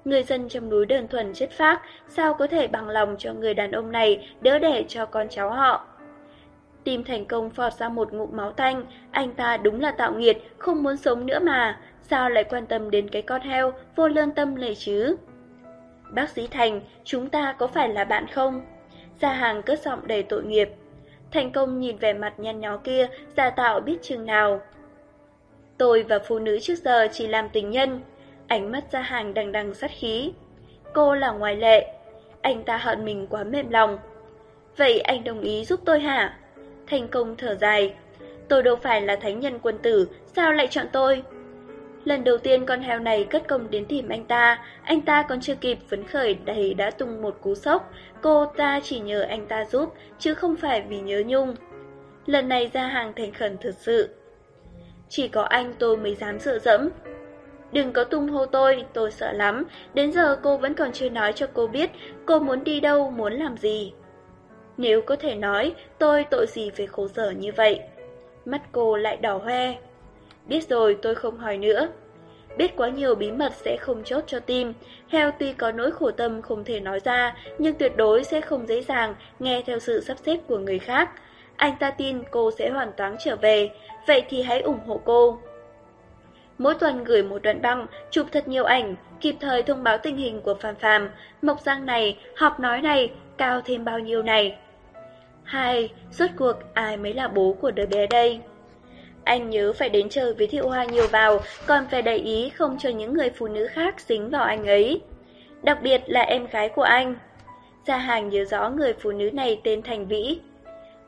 Người dân trong núi đơn thuần chất phác, sao có thể bằng lòng cho người đàn ông này đỡ đẻ cho con cháu họ. Tìm thành công phọt ra một ngụm máu tanh, anh ta đúng là tạo nghiệt, không muốn sống nữa mà, sao lại quan tâm đến cái con heo, vô lương tâm này chứ? Bác sĩ Thành, chúng ta có phải là bạn không? Gia hàng cất giọng đầy tội nghiệp. Thành công nhìn vẻ mặt nhăn nhó kia, giả tạo biết chừng nào. Tôi và phụ nữ trước giờ chỉ làm tình nhân. Ánh mắt ra hàng đằng đằng sát khí. Cô là ngoại lệ. Anh ta hận mình quá mềm lòng. Vậy anh đồng ý giúp tôi hả? Thành công thở dài. Tôi đâu phải là thánh nhân quân tử, sao lại chọn tôi? Lần đầu tiên con heo này cất công đến tìm anh ta, anh ta còn chưa kịp phấn khởi đầy đã tung một cú sốc, cô ta chỉ nhờ anh ta giúp, chứ không phải vì nhớ nhung. Lần này ra hàng thành khẩn thật sự. Chỉ có anh tôi mới dám dựa dẫm. Đừng có tung hô tôi, tôi sợ lắm, đến giờ cô vẫn còn chưa nói cho cô biết cô muốn đi đâu, muốn làm gì. Nếu có thể nói, tôi tội gì phải khổ sở như vậy. Mắt cô lại đỏ hoe. Biết rồi tôi không hỏi nữa. Biết quá nhiều bí mật sẽ không chốt cho tim. Heo tuy có nỗi khổ tâm không thể nói ra, nhưng tuyệt đối sẽ không dễ dàng nghe theo sự sắp xếp của người khác. Anh ta tin cô sẽ hoàn toán trở về, vậy thì hãy ủng hộ cô. Mỗi tuần gửi một đoạn băng, chụp thật nhiều ảnh, kịp thời thông báo tình hình của Phạm Phạm, Mộc Giang này, học nói này, cao thêm bao nhiêu này. Hai, rốt cuộc ai mới là bố của đứa bé đây? Anh nhớ phải đến chơi với Thiệu Hoa nhiều vào, còn phải để ý không cho những người phụ nữ khác dính vào anh ấy. Đặc biệt là em gái của anh. Gia Hàng nhớ rõ người phụ nữ này tên Thành Vĩ.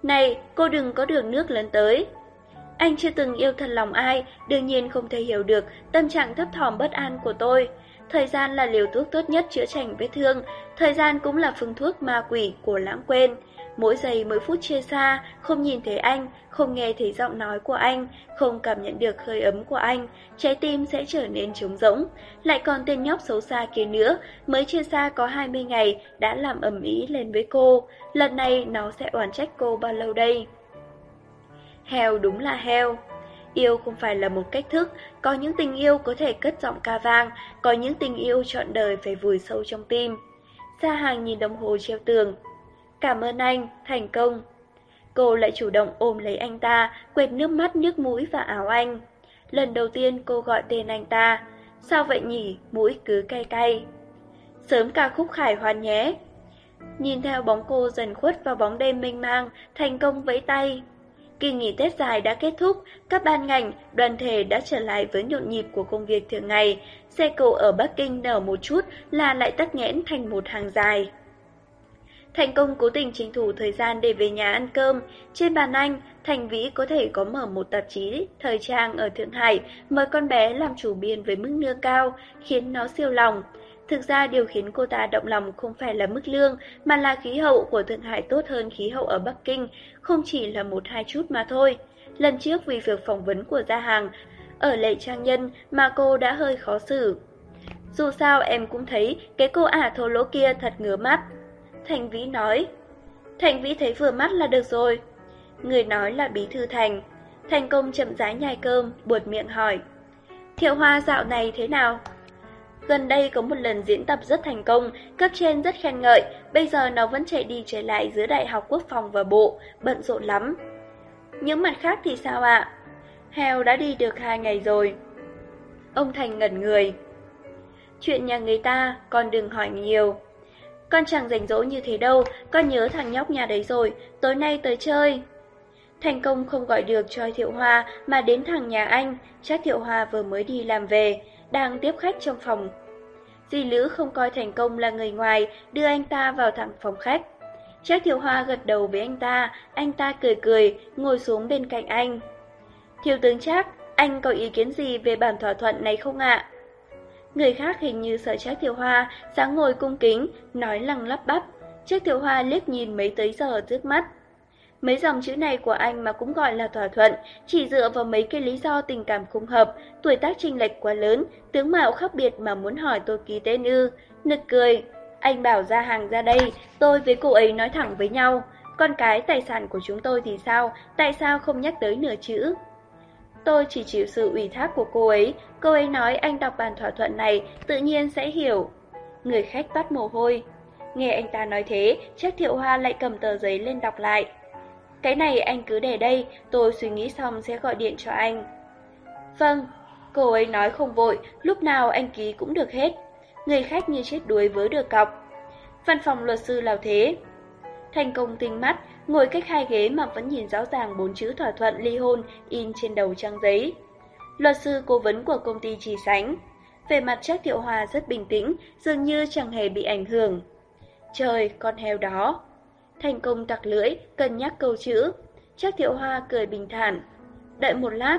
Này, cô đừng có đường nước lớn tới. Anh chưa từng yêu thật lòng ai, đương nhiên không thể hiểu được tâm trạng thấp thỏm bất an của tôi. Thời gian là liều thuốc tốt nhất chữa chành vết thương, thời gian cũng là phương thuốc ma quỷ của lãng quên. Mỗi giây mỗi phút chia xa, không nhìn thấy anh, không nghe thấy giọng nói của anh, không cảm nhận được hơi ấm của anh, trái tim sẽ trở nên trống rỗng. Lại còn tên nhóc xấu xa kia nữa, mới chia xa có 20 ngày, đã làm ầm ĩ lên với cô. Lần này nó sẽ oán trách cô bao lâu đây? Heo đúng là heo. Yêu không phải là một cách thức, có những tình yêu có thể cất giọng ca vang, có những tình yêu trọn đời phải vùi sâu trong tim. Sa hàng nhìn đồng hồ treo tường, Cảm ơn anh, thành công. Cô lại chủ động ôm lấy anh ta, quệt nước mắt nước mũi và áo anh. Lần đầu tiên cô gọi tên anh ta. Sao vậy nhỉ, mũi cứ cay cay. Sớm ca khúc khải hoàn nhé. Nhìn theo bóng cô dần khuất vào bóng đêm mênh mang, thành công vẫy tay. Kỳ nghỉ Tết dài đã kết thúc, các ban ngành, đoàn thể đã trở lại với nhộn nhịp của công việc thường ngày. Xe cộ ở Bắc Kinh nở một chút là lại tắc nghẽn thành một hàng dài. Thành công cố tình tranh thủ thời gian để về nhà ăn cơm. Trên bàn anh, Thành Vĩ có thể có mở một tạp chí thời trang ở Thượng Hải, mời con bé làm chủ biên với mức lương cao, khiến nó siêu lòng. Thực ra điều khiến cô ta động lòng không phải là mức lương, mà là khí hậu của Thượng Hải tốt hơn khí hậu ở Bắc Kinh, không chỉ là một hai chút mà thôi. Lần trước vì việc phỏng vấn của gia hàng, ở lệ trang nhân mà cô đã hơi khó xử. Dù sao em cũng thấy cái cô ả thô lỗ kia thật ngứa mắt. Thành Vĩ nói. Thành Vĩ thấy vừa mắt là được rồi. Người nói là bí thư Thành. Thành công chậm rãi nhai cơm, buột miệng hỏi. Thiệu hoa dạo này thế nào? Gần đây có một lần diễn tập rất thành công, cấp trên rất khen ngợi, bây giờ nó vẫn chạy đi chạy lại giữa Đại học Quốc phòng và Bộ, bận rộn lắm. Những mặt khác thì sao ạ? Heo đã đi được hai ngày rồi. Ông Thành ngẩn người. Chuyện nhà người ta, con đừng hỏi nhiều. Con chẳng rảnh rỗi như thế đâu, con nhớ thằng nhóc nhà đấy rồi, tối nay tới chơi. Thành công không gọi được cho Thiệu Hoa mà đến thằng nhà anh, chắc Thiệu Hoa vừa mới đi làm về, đang tiếp khách trong phòng. Dì Lữ không coi Thành công là người ngoài, đưa anh ta vào thẳng phòng khách. Chắc Thiều Hoa gật đầu với anh ta, anh ta cười cười, ngồi xuống bên cạnh anh. Thiếu tướng chắc, anh có ý kiến gì về bản thỏa thuận này không ạ? Người khác hình như sợ Trác Thiều Hoa, sáng ngồi cung kính, nói lằng lắp bắp. Trác Thiều Hoa liếc nhìn mấy tới giờ trước mắt. Mấy dòng chữ này của anh mà cũng gọi là thỏa thuận, chỉ dựa vào mấy cái lý do tình cảm không hợp, tuổi tác chênh lệch quá lớn, tướng mạo khác biệt mà muốn hỏi tôi ký tên ư. Nực cười, anh bảo ra hàng ra đây, tôi với cô ấy nói thẳng với nhau. Con cái tài sản của chúng tôi thì sao, tại sao không nhắc tới nửa chữ? Tôi chỉ chịu sự ủy thác của cô ấy, cô ấy nói anh đọc bản thỏa thuận này tự nhiên sẽ hiểu. Người khách bắt mồ hôi. Nghe anh ta nói thế, chắc thiệu hoa lại cầm tờ giấy lên đọc lại. Cái này anh cứ để đây, tôi suy nghĩ xong sẽ gọi điện cho anh. Vâng, cô ấy nói không vội, lúc nào anh ký cũng được hết. Người khách như chết đuối với được cọc. Văn phòng luật sư là thế. Thành công tinh mắt, ngồi cách hai ghế mà vẫn nhìn rõ ràng bốn chữ thỏa thuận ly hôn in trên đầu trang giấy. luật sư cố vấn của công ty trì sánh. Về mặt Trác Thiệu Hòa rất bình tĩnh, dường như chẳng hề bị ảnh hưởng. Trời, con heo đó. Thành công tặc lưỡi, cân nhắc câu chữ. Trác Thiệu Hoa cười bình thản. Đợi một lát,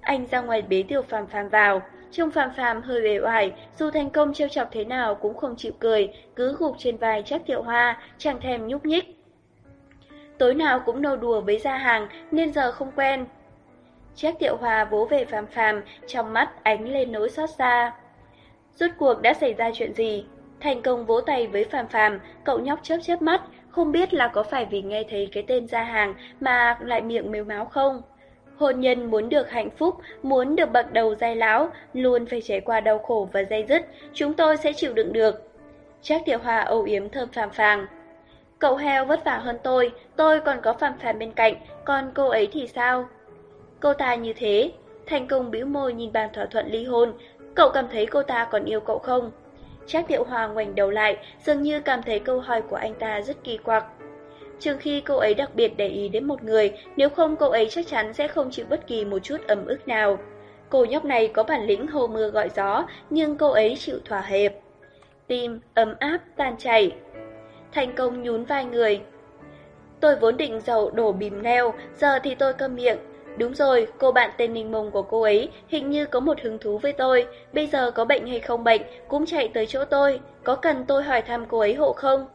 anh ra ngoài bế tiểu phàm phàm vào. Trông phàm phàm hơi bề oải, dù thành công trêu chọc thế nào cũng không chịu cười, cứ gục trên vai Trác Thiệu Hoa, chẳng thèm nhúc nhích. Tối nào cũng nô đùa với gia hàng nên giờ không quen. Trác Thiệu Hoa vỗ về phàm phàm, trong mắt ánh lên nỗi xót xa. Rốt cuộc đã xảy ra chuyện gì? Thành công vỗ tay với phàm phàm, cậu nhóc chớp chớp mắt, không biết là có phải vì nghe thấy cái tên gia hàng mà lại miệng mếu máu không? Hôn nhân muốn được hạnh phúc, muốn được bậc đầu dai lão, luôn phải trải qua đau khổ và dây dứt, chúng tôi sẽ chịu đựng được. Trác Tiểu Hoa âu yếm thơm phàm phàng. Cậu heo vất vả hơn tôi, tôi còn có phàm phàm bên cạnh, còn cô ấy thì sao? Cô ta như thế, thành công bĩu môi nhìn bàn thỏa thuận ly hôn, cậu cảm thấy cô ta còn yêu cậu không? Trác Tiểu Hoa ngoảnh đầu lại, dường như cảm thấy câu hỏi của anh ta rất kỳ quặc. Trừ khi cô ấy đặc biệt để ý đến một người, nếu không cô ấy chắc chắn sẽ không chịu bất kỳ một chút ấm ức nào. Cô nhóc này có bản lĩnh hô mưa gọi gió, nhưng cô ấy chịu thỏa hiệp. Tim ấm áp tan chảy. Thành công nhún vai người. Tôi vốn định dầu đổ bìm neo, giờ thì tôi câm miệng, Đúng rồi, cô bạn tên Ninh Mông của cô ấy hình như có một hứng thú với tôi, bây giờ có bệnh hay không bệnh cũng chạy tới chỗ tôi, có cần tôi hỏi thăm cô ấy hộ không?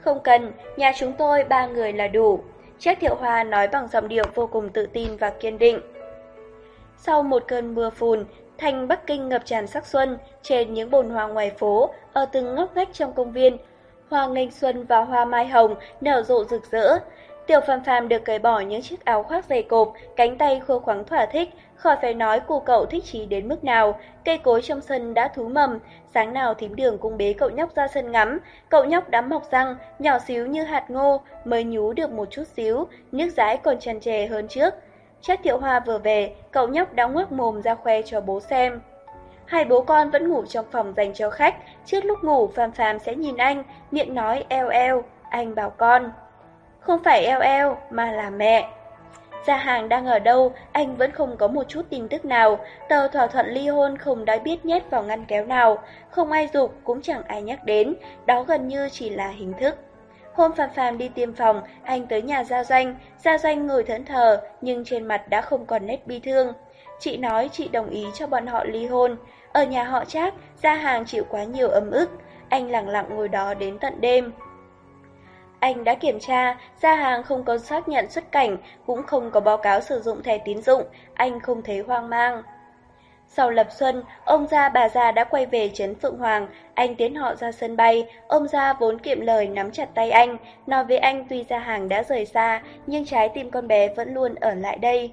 Không cần, nhà chúng tôi ba người là đủ. Trác Thiệu Hoa nói bằng giọng điệu vô cùng tự tin và kiên định. Sau một cơn mưa phùn, thành Bắc Kinh ngập tràn sắc xuân, trên những bồn hoa ngoài phố, ở từng ngóc ngách trong công viên, hoa nghênh xuân và hoa mai hồng nở rộ rực rỡ. Tiểu phàm phàm được cởi bỏ những chiếc áo khoác dày cộp, cánh tay khô khoắng thỏa thích, khỏi phải nói cu cậu thích chí đến mức nào. Cây cối trong sân đã thú mầm, sáng nào thím đường cũng bế cậu nhóc ra sân ngắm. Cậu nhóc đắm mọc răng, nhỏ xíu như hạt ngô, mới nhú được một chút xíu, nước dãi còn tràn trề hơn trước. Chắc Thiệu Hoa vừa về, cậu nhóc đã ngoác mồm ra khoe cho bố xem. Hai bố con vẫn ngủ trong phòng dành cho khách, trước lúc ngủ Phàm Phàm sẽ nhìn anh, miệng nói eo eo, anh bảo con. Không phải eo eo, mà là mẹ. Gia hàng đang ở đâu, anh vẫn không có một chút tin tức nào. Tờ thỏa thuận ly hôn không đã biết nhét vào ngăn kéo nào. Không ai dục, cũng chẳng ai nhắc đến. Đó gần như chỉ là hình thức. Hôm Phạm Phạm đi tiêm phòng, anh tới nhà Gia Doanh. Gia Doanh ngồi thẫn thờ, nhưng trên mặt đã không còn nét bi thương. Chị nói chị đồng ý cho bọn họ ly hôn. Ở nhà họ Trác, Gia hàng chịu quá nhiều ấm ức. Anh lặng lặng ngồi đó đến tận đêm. Anh đã kiểm tra, gia hàng không có xác nhận xuất cảnh, cũng không có báo cáo sử dụng thẻ tín dụng, anh không thấy hoang mang. Sau lập xuân, ông gia bà già đã quay về trấn Phượng Hoàng, anh tiến họ ra sân bay, ông gia vốn kiệm lời nắm chặt tay anh, nói với anh tuy gia hàng đã rời xa, nhưng trái tim con bé vẫn luôn ở lại đây.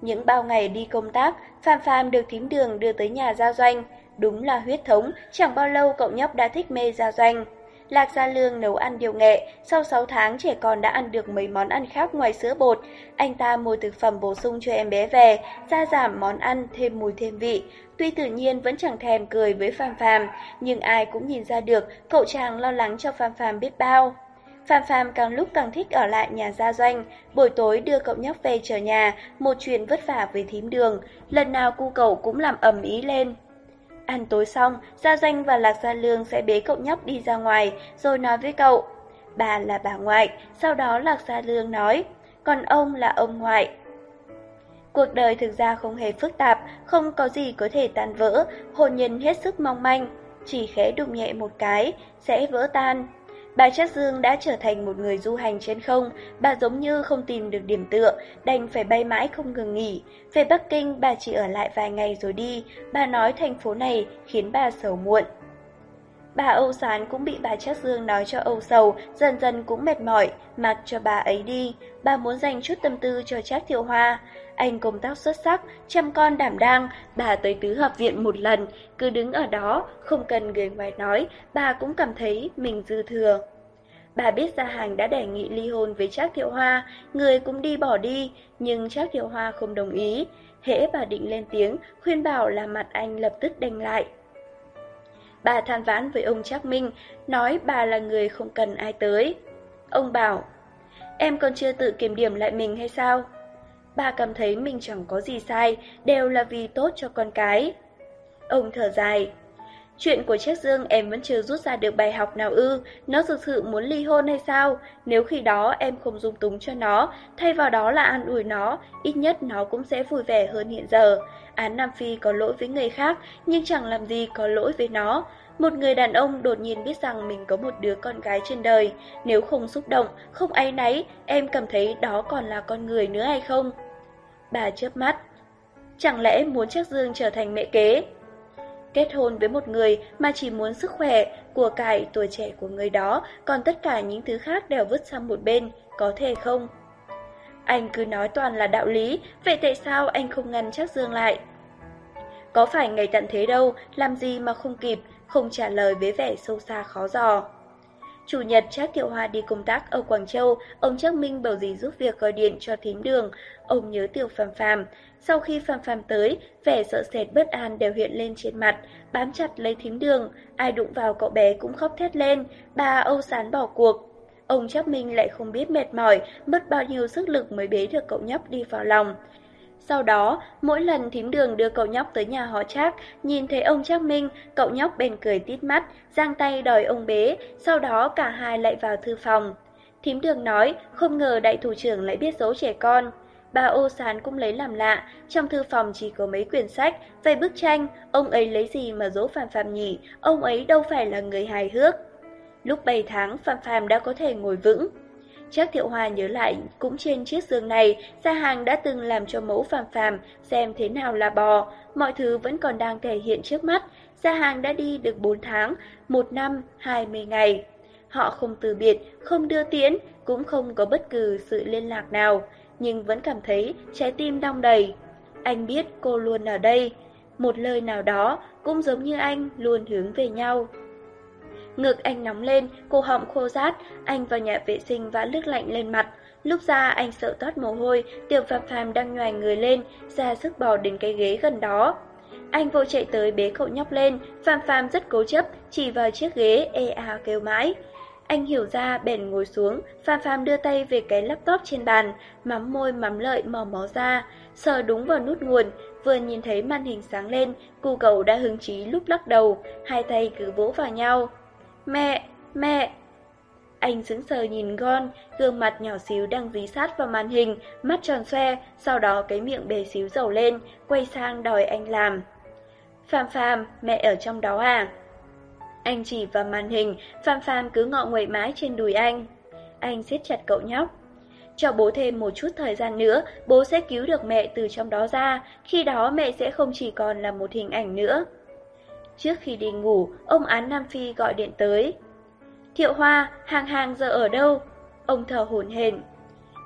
Những bao ngày đi công tác, Phạm Phạm được thím đường đưa tới nhà gia doanh, đúng là huyết thống, chẳng bao lâu cậu nhóc đã thích mê gia doanh. Lạc Gia Lương nấu ăn điều nghệ, sau 6 tháng trẻ con đã ăn được mấy món ăn khác ngoài sữa bột. Anh ta mua thực phẩm bổ sung cho em bé về, gia giảm món ăn thêm mùi thêm vị. Tuy tự nhiên vẫn chẳng thèm cười với Phạm Phạm, nhưng ai cũng nhìn ra được cậu chàng lo lắng cho Phạm Phạm biết bao. Phạm Phạm càng lúc càng thích ở lại nhà gia doanh, buổi tối đưa cậu nhóc về chờ nhà, một chuyện vất vả với thím đường, lần nào cu cậu cũng làm ầm ý lên. Ăn tối xong, Gia Doanh và Lạc Gia Lương sẽ bế cậu nhóc đi ra ngoài, rồi nói với cậu. Bà là bà ngoại, sau đó Lạc Gia Lương nói, còn ông là ông ngoại. Cuộc đời thực ra không hề phức tạp, không có gì có thể tan vỡ, Hồn nhân hết sức mong manh, chỉ khẽ đụng nhẹ một cái, sẽ vỡ tan. Bà Trác Dương đã trở thành một người du hành trên không, bà giống như không tìm được điểm tựa, đành phải bay mãi không ngừng nghỉ. Về Bắc Kinh, bà chỉ ở lại vài ngày rồi đi, bà nói thành phố này khiến bà sầu muộn. Bà Âu Sán cũng bị bà Trác Dương nói cho âu sầu, dần dần cũng mệt mỏi, mặc cho bà ấy đi. Bà muốn dành chút tâm tư cho Trác Thiệu Hoa. Anh công tác xuất sắc, chăm con đảm đang, bà tới tứ hợp viện một lần, cứ đứng ở đó, không cần người ngoài nói, bà cũng cảm thấy mình dư thừa. Bà biết Gia hàng đã đề nghị ly hôn với Trác Thiệu Hoa, người cũng đi bỏ đi, nhưng Trác Thiệu Hoa không đồng ý. Hễ bà định lên tiếng, khuyên bảo là mặt anh lập tức đành lại. Bà than vãn với ông Trác Minh, nói bà là người không cần ai tới. Ông bảo, em còn chưa tự kiểm điểm lại mình hay sao? Bà cảm thấy mình chẳng có gì sai, đều là vì tốt cho con cái. Ông thở dài. Chuyện của Trác Dương em vẫn chưa rút ra được bài học nào ư, nó thực sự muốn ly hôn hay sao? Nếu khi đó em không dung túng cho nó, thay vào đó là an ủi nó, ít nhất nó cũng sẽ vui vẻ hơn hiện giờ. Án Nam Phi có lỗi với người khác, nhưng chẳng làm gì có lỗi với nó. Một người đàn ông đột nhiên biết rằng mình có một đứa con gái trên đời, nếu không xúc động, không áy náy, em cảm thấy đó còn là con người nữa hay không? Bà chớp mắt. Chẳng lẽ muốn chắc Dương trở thành mẹ kế? Kết hôn với một người mà chỉ muốn sức khỏe, của cải, tuổi trẻ của người đó, còn tất cả những thứ khác đều vứt sang một bên, có thể không? Anh cứ nói toàn là đạo lý, vậy tại sao anh không ngăn chắc Dương lại? Có phải ngày tận thế đâu, làm gì mà không kịp, không trả lời với vẻ sâu xa khó dò. Chủ nhật Trác Thiệu Hoa đi công tác ở Quảng Châu, ông Trác Minh bảo gì giúp việc gọi điện cho thím đường, ông nhớ tiểu phàm phàm. Sau khi phàm phàm tới, vẻ sợ sệt bất an đều hiện lên trên mặt, bám chặt lấy thím đường, ai đụng vào cậu bé cũng khóc thét lên, bà Âu Sán bỏ cuộc. Ông Trác Minh lại không biết mệt mỏi, mất bao nhiêu sức lực mới bế được cậu nhóc đi vào lòng. Sau đó, mỗi lần thím đường đưa cậu nhóc tới nhà họ Trác, nhìn thấy ông Trác Minh, cậu nhóc bèn cười tít mắt, giang tay đòi ông bế, sau đó cả hai lại vào thư phòng. Thím đường nói, không ngờ đại thủ trưởng lại biết giấu trẻ con. Bà ô sán cũng lấy làm lạ, trong thư phòng chỉ có mấy quyển sách, vài bức tranh, ông ấy lấy gì mà dỗ Phạm Phạm nhỉ, ông ấy đâu phải là người hài hước. Lúc 7 tháng, Phạm Phạm đã có thể ngồi vững. Chắc Thiệu Hòa nhớ lại, cũng trên chiếc giường này, Gia Hàng đã từng làm cho mẫu phàm phàm, xem thế nào là bò, mọi thứ vẫn còn đang thể hiện trước mắt. Gia Hàng đã đi được 4 tháng, 1 năm, 20 ngày. Họ không từ biệt, không đưa tiễn, cũng không có bất cứ sự liên lạc nào, nhưng vẫn cảm thấy trái tim đong đầy. Anh biết cô luôn ở đây, một lời nào đó cũng giống như anh luôn hướng về nhau. Ngực anh nóng lên, cổ họng khô rát, anh vào nhà vệ sinh vã nước lạnh lên mặt. Lúc ra anh sợ toát mồ hôi, tiểu phàm phàm đang nhoài người lên, ra sức bò đến cái ghế gần đó. Anh vội chạy tới bế cậu nhóc lên, phàm phàm rất cố chấp, chỉ vào chiếc ghế ê à kêu mãi. Anh hiểu ra bèn ngồi xuống, phàm phàm đưa tay về cái laptop trên bàn, mắm môi mắm lợi mò mó ra, sờ đúng vào nút nguồn, vừa nhìn thấy màn hình sáng lên, cu cậu đã hứng chí lúc lắc đầu, hai tay cứ vỗ vào nhau. Mẹ, mẹ! Anh sững sờ nhìn con, gương mặt nhỏ xíu đang dí sát vào màn hình, mắt tròn xoe, sau đó cái miệng bề xíu dầu lên, quay sang đòi anh làm. Phàm phàm, mẹ ở trong đó à? Anh chỉ vào màn hình, Phạm Phạm cứ ngọ nguậy mái trên đùi anh. Anh siết chặt cậu nhóc. Cho bố thêm một chút thời gian nữa, bố sẽ cứu được mẹ từ trong đó ra, khi đó mẹ sẽ không chỉ còn là một hình ảnh nữa. Trước khi đi ngủ, ông án Nam Phi gọi điện tới. Thiệu Hoa, hàng hàng giờ ở đâu? Ông thở hổn hển.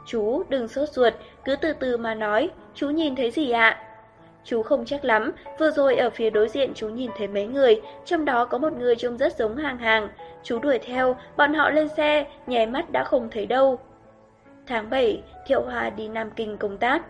Chú, đừng sốt ruột, cứ từ từ mà nói, chú nhìn thấy gì ạ? Chú không chắc lắm, vừa rồi ở phía đối diện chú nhìn thấy mấy người, trong đó có một người trông rất giống hàng hàng. Chú đuổi theo, bọn họ lên xe, nhè mắt đã không thấy đâu. Tháng 7, Thiệu Hoa đi Nam Kinh công tác.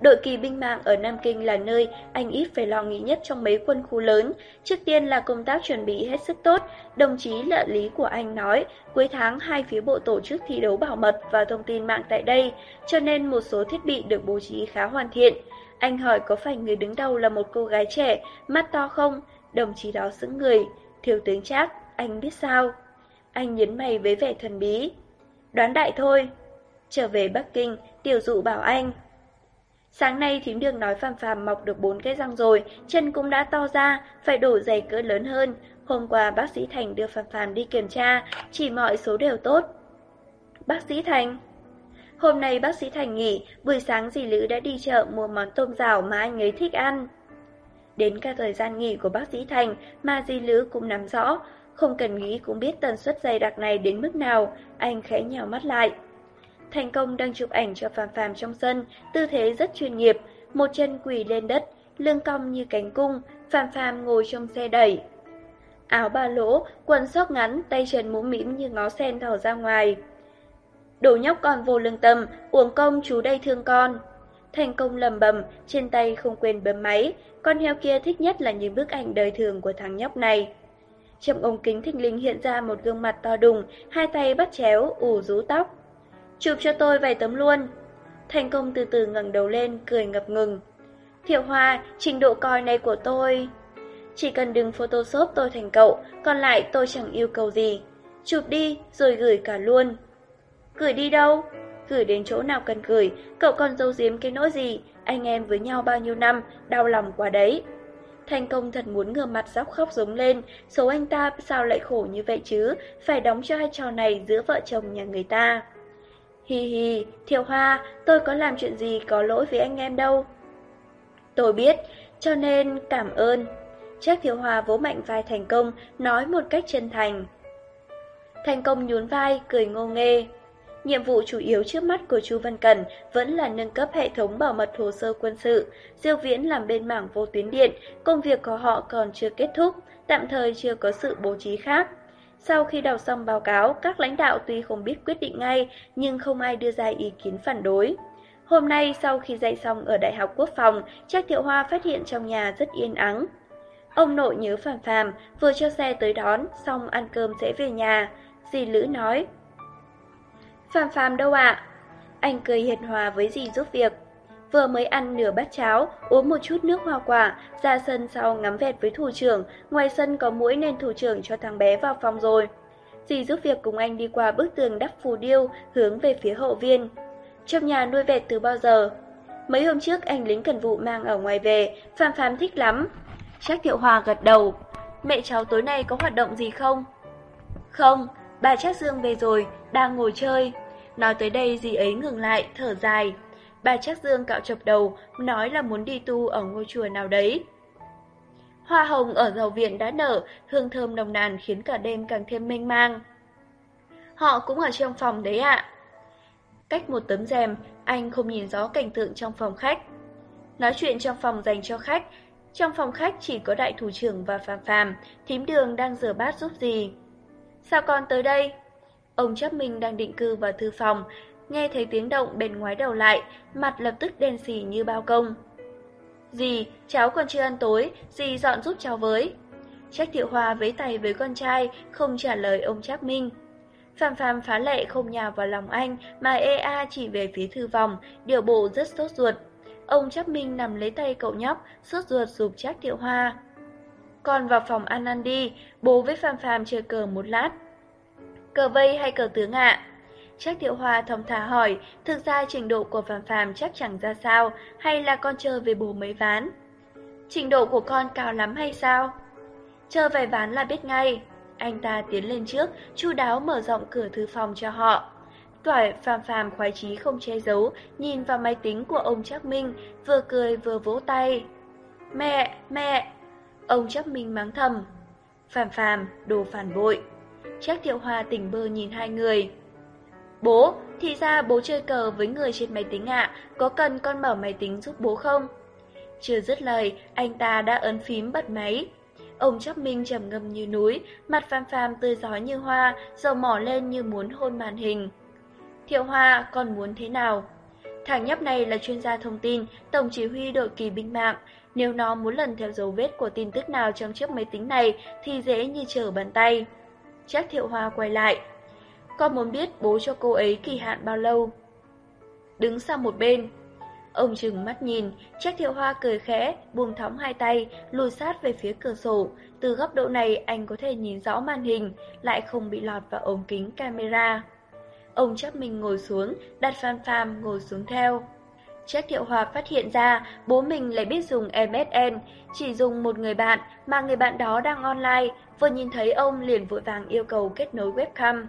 Đội kỳ binh mạng ở Nam Kinh là nơi anh ít phải lo nghĩ nhất trong mấy quân khu lớn. Trước tiên là công tác chuẩn bị hết sức tốt. Đồng chí lợi lý của anh nói, cuối tháng hai phía bộ tổ chức thi đấu bảo mật và thông tin mạng tại đây, cho nên một số thiết bị được bố trí khá hoàn thiện. Anh hỏi có phải người đứng đầu là một cô gái trẻ, mắt to không? Đồng chí đó sững người. Thiếu tướng Trác, anh biết sao? Anh nhấn mày với vẻ thần bí. Đoán đại thôi. Trở về Bắc Kinh, tiểu dụ bảo anh. Sáng nay thím đường nói phàm phàm mọc được bốn cái răng rồi, chân cũng đã to ra, phải đổ giày cỡ lớn hơn. Hôm qua bác sĩ Thành đưa phàm phàm đi kiểm tra, chỉ mọi số đều tốt. Bác sĩ Thành Hôm nay bác sĩ Thành nghỉ, buổi sáng dì Lữ đã đi chợ mua món tôm rào mà anh ấy thích ăn. Đến cả thời gian nghỉ của bác sĩ Thành mà dì Lữ cũng nắm rõ, không cần nghĩ cũng biết tần suất dày đặc này đến mức nào, anh khẽ nhào mắt lại. Thành công đang chụp ảnh cho Phạm Phạm trong sân, tư thế rất chuyên nghiệp, một chân quỳ lên đất, lưng cong như cánh cung, Phạm Phạm ngồi trong xe đẩy. Áo ba lỗ, quần sóc ngắn, tay chân mũ mĩm như ngó sen thở ra ngoài. Đồ nhóc con vô lương tâm, uổng công chú đây thương con. Thành công lầm bầm, trên tay không quên bấm máy, con heo kia thích nhất là những bức ảnh đời thường của thằng nhóc này. Trong ống kính thình linh hiện ra một gương mặt to đùng, hai tay bắt chéo, ủ rú tóc. Chụp cho tôi vài tấm luôn. Thành công từ từ ngẩng đầu lên, cười ngập ngừng. Thiệu Hoa, trình độ coi này của tôi... Chỉ cần đừng photoshop tôi thành cậu, còn lại tôi chẳng yêu cầu gì. Chụp đi, rồi gửi cả luôn. Gửi đi đâu? Gửi đến chỗ nào cần gửi, cậu còn giấu giếm cái nỗi gì, anh em với nhau bao nhiêu năm, đau lòng quá đấy. Thành công thật muốn ngửa mặt dóc khóc giống lên, số anh ta sao lại khổ như vậy chứ, phải đóng cho hai trò này giữa vợ chồng nhà người ta. Hi hi, Thiệu Hoa, tôi có làm chuyện gì có lỗi với anh em đâu. Tôi biết, cho nên cảm ơn. Trác Thiệu Hoa vỗ mạnh vai Thành Công, nói một cách chân thành. Thành Công nhún vai, cười ngô nghê. Nhiệm vụ chủ yếu trước mắt của Chu Văn Cần vẫn là nâng cấp hệ thống bảo mật hồ sơ quân sự. Diêu Viễn làm bên mảng vô tuyến điện, công việc của họ còn chưa kết thúc, tạm thời chưa có sự bố trí khác. Sau khi đọc xong báo cáo, các lãnh đạo tuy không biết quyết định ngay, nhưng không ai đưa ra ý kiến phản đối. Hôm nay sau khi dạy xong ở Đại học Quốc phòng, Trác Thiệu Hoa phát hiện trong nhà rất yên ắng. Ông nội nhớ Phàm Phàm, vừa cho xe tới đón, xong ăn cơm sẽ về nhà. Dì Lữ nói, Phàm phàm đâu ạ? Anh cười hiền hòa với dì giúp việc. Vừa mới ăn nửa bát cháo, uống một chút nước hoa quả, ra sân sau ngắm vẹt với thủ trưởng, ngoài sân có mũi nên thủ trưởng cho thằng bé vào phòng rồi. Dì giúp việc cùng anh đi qua bức tường đắp phù điêu, hướng về phía hậu viên. Trong nhà nuôi vẹt từ bao giờ? Mấy hôm trước anh lính cần vụ mang ở ngoài về, Phàm Phàm thích lắm. Trác Thiệu Hòa gật đầu. Mẹ cháu tối nay có hoạt động gì không? Không, bà Trác Dương về rồi, đang ngồi chơi. Nói tới đây dì ấy ngừng lại, thở dài. Bà Trác Dương cạo chọc đầu, nói là muốn đi tu ở ngôi chùa nào đấy. Hoa hồng ở giàu viện đã nở, hương thơm nồng nàn khiến cả đêm càng thêm mênh mang. Họ cũng ở trong phòng đấy ạ. Cách một tấm rèm, anh không nhìn rõ cảnh tượng trong phòng khách. Nói chuyện trong phòng dành cho khách, trong phòng khách chỉ có đại thủ trưởng và phàm phàm, thím đường đang rửa bát giúp gì. Sao con tới đây? Ông chấp mình đang định cư vào thư phòng, nghe thấy tiếng động bên ngoái đầu lại, mặt lập tức đen xì như bao công. Dì, cháu còn chưa ăn tối, dì dọn giúp cháu với. Trách thiệu hoa với tay với con trai, không trả lời ông Trác Minh. Phạm Phạm phá lệ không nhào vào lòng anh, mà EA chỉ về phía thư vòng, điều bộ rất sốt ruột. Ông Trác Minh nằm lấy tay cậu nhóc, sốt ruột giúp Trác Thiệu Hoa. Con vào phòng ăn ăn đi, bố với Phạm Phạm chơi cờ một lát. Cờ vây hay cờ tướng ạ? Trác Thiệu Hoa thông thả hỏi, thực ra trình độ của Phạm Phạm chắc chẳng ra sao, hay là con chơi về bố mấy ván? Trình độ của con cao lắm hay sao? Chơi vài ván là biết ngay. Anh ta tiến lên trước, chu đáo mở rộng cửa thư phòng cho họ. tỏi phàm phàm khoái chí không che giấu, nhìn vào máy tính của ông Trác Minh, vừa cười vừa vỗ tay. Mẹ, mẹ! Ông chấp Minh mắng thầm. Phàm phàm, đồ phản bội. Trác Thiệu Hoa tỉnh bơ nhìn hai người. Bố, thì ra bố chơi cờ với người trên máy tính ạ, có cần con mở máy tính giúp bố không? Chưa dứt lời, anh ta đã ấn phím bật máy. Ông chấp Minh trầm ngâm như núi, mặt phàm phàm tươi giói như hoa, dầu mỏ lên như muốn hôn màn hình. Thiệu Hoa, con muốn thế nào? Thằng nhóc này là chuyên gia thông tin, tổng chỉ huy đội kỳ binh mạng. Nếu nó muốn lần theo dấu vết của tin tức nào trong chiếc máy tính này thì dễ như trở bàn tay. Chắc Thiệu Hoa quay lại. Con muốn biết bố cho cô ấy kỳ hạn bao lâu? Đứng sang một bên. Ông chừng mắt nhìn, Trác Thiệu Hoa cười khẽ, buông thõng hai tay, lùi sát về phía cửa sổ. Từ góc độ này anh có thể nhìn rõ màn hình, lại không bị lọt vào ống kính camera. Ông chắc mình ngồi xuống, đặt Phan Pham ngồi xuống theo. Trác Thiệu Hòa phát hiện ra bố mình lại biết dùng MSN, chỉ dùng một người bạn mà người bạn đó đang online, vừa nhìn thấy ông liền vội vàng yêu cầu kết nối webcam.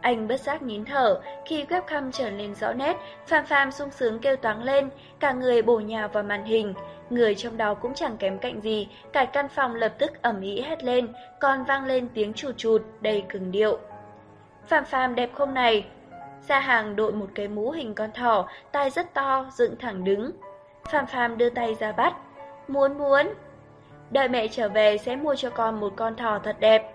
Anh bất giác nín thở, khi webcam trở nên rõ nét, Phạm Phạm sung sướng kêu toáng lên, cả người bổ nhào vào màn hình. Người trong đó cũng chẳng kém cạnh gì, cả căn phòng lập tức ẩm ý hét lên, còn vang lên tiếng chụt chụt, đầy cứng điệu. Phạm Phạm đẹp không này? Gia hàng đội một cái mũ hình con thỏ, tai rất to, dựng thẳng đứng. Phàm Phàm đưa tay ra bắt. Muốn muốn. Đợi mẹ trở về sẽ mua cho con một con thỏ thật đẹp.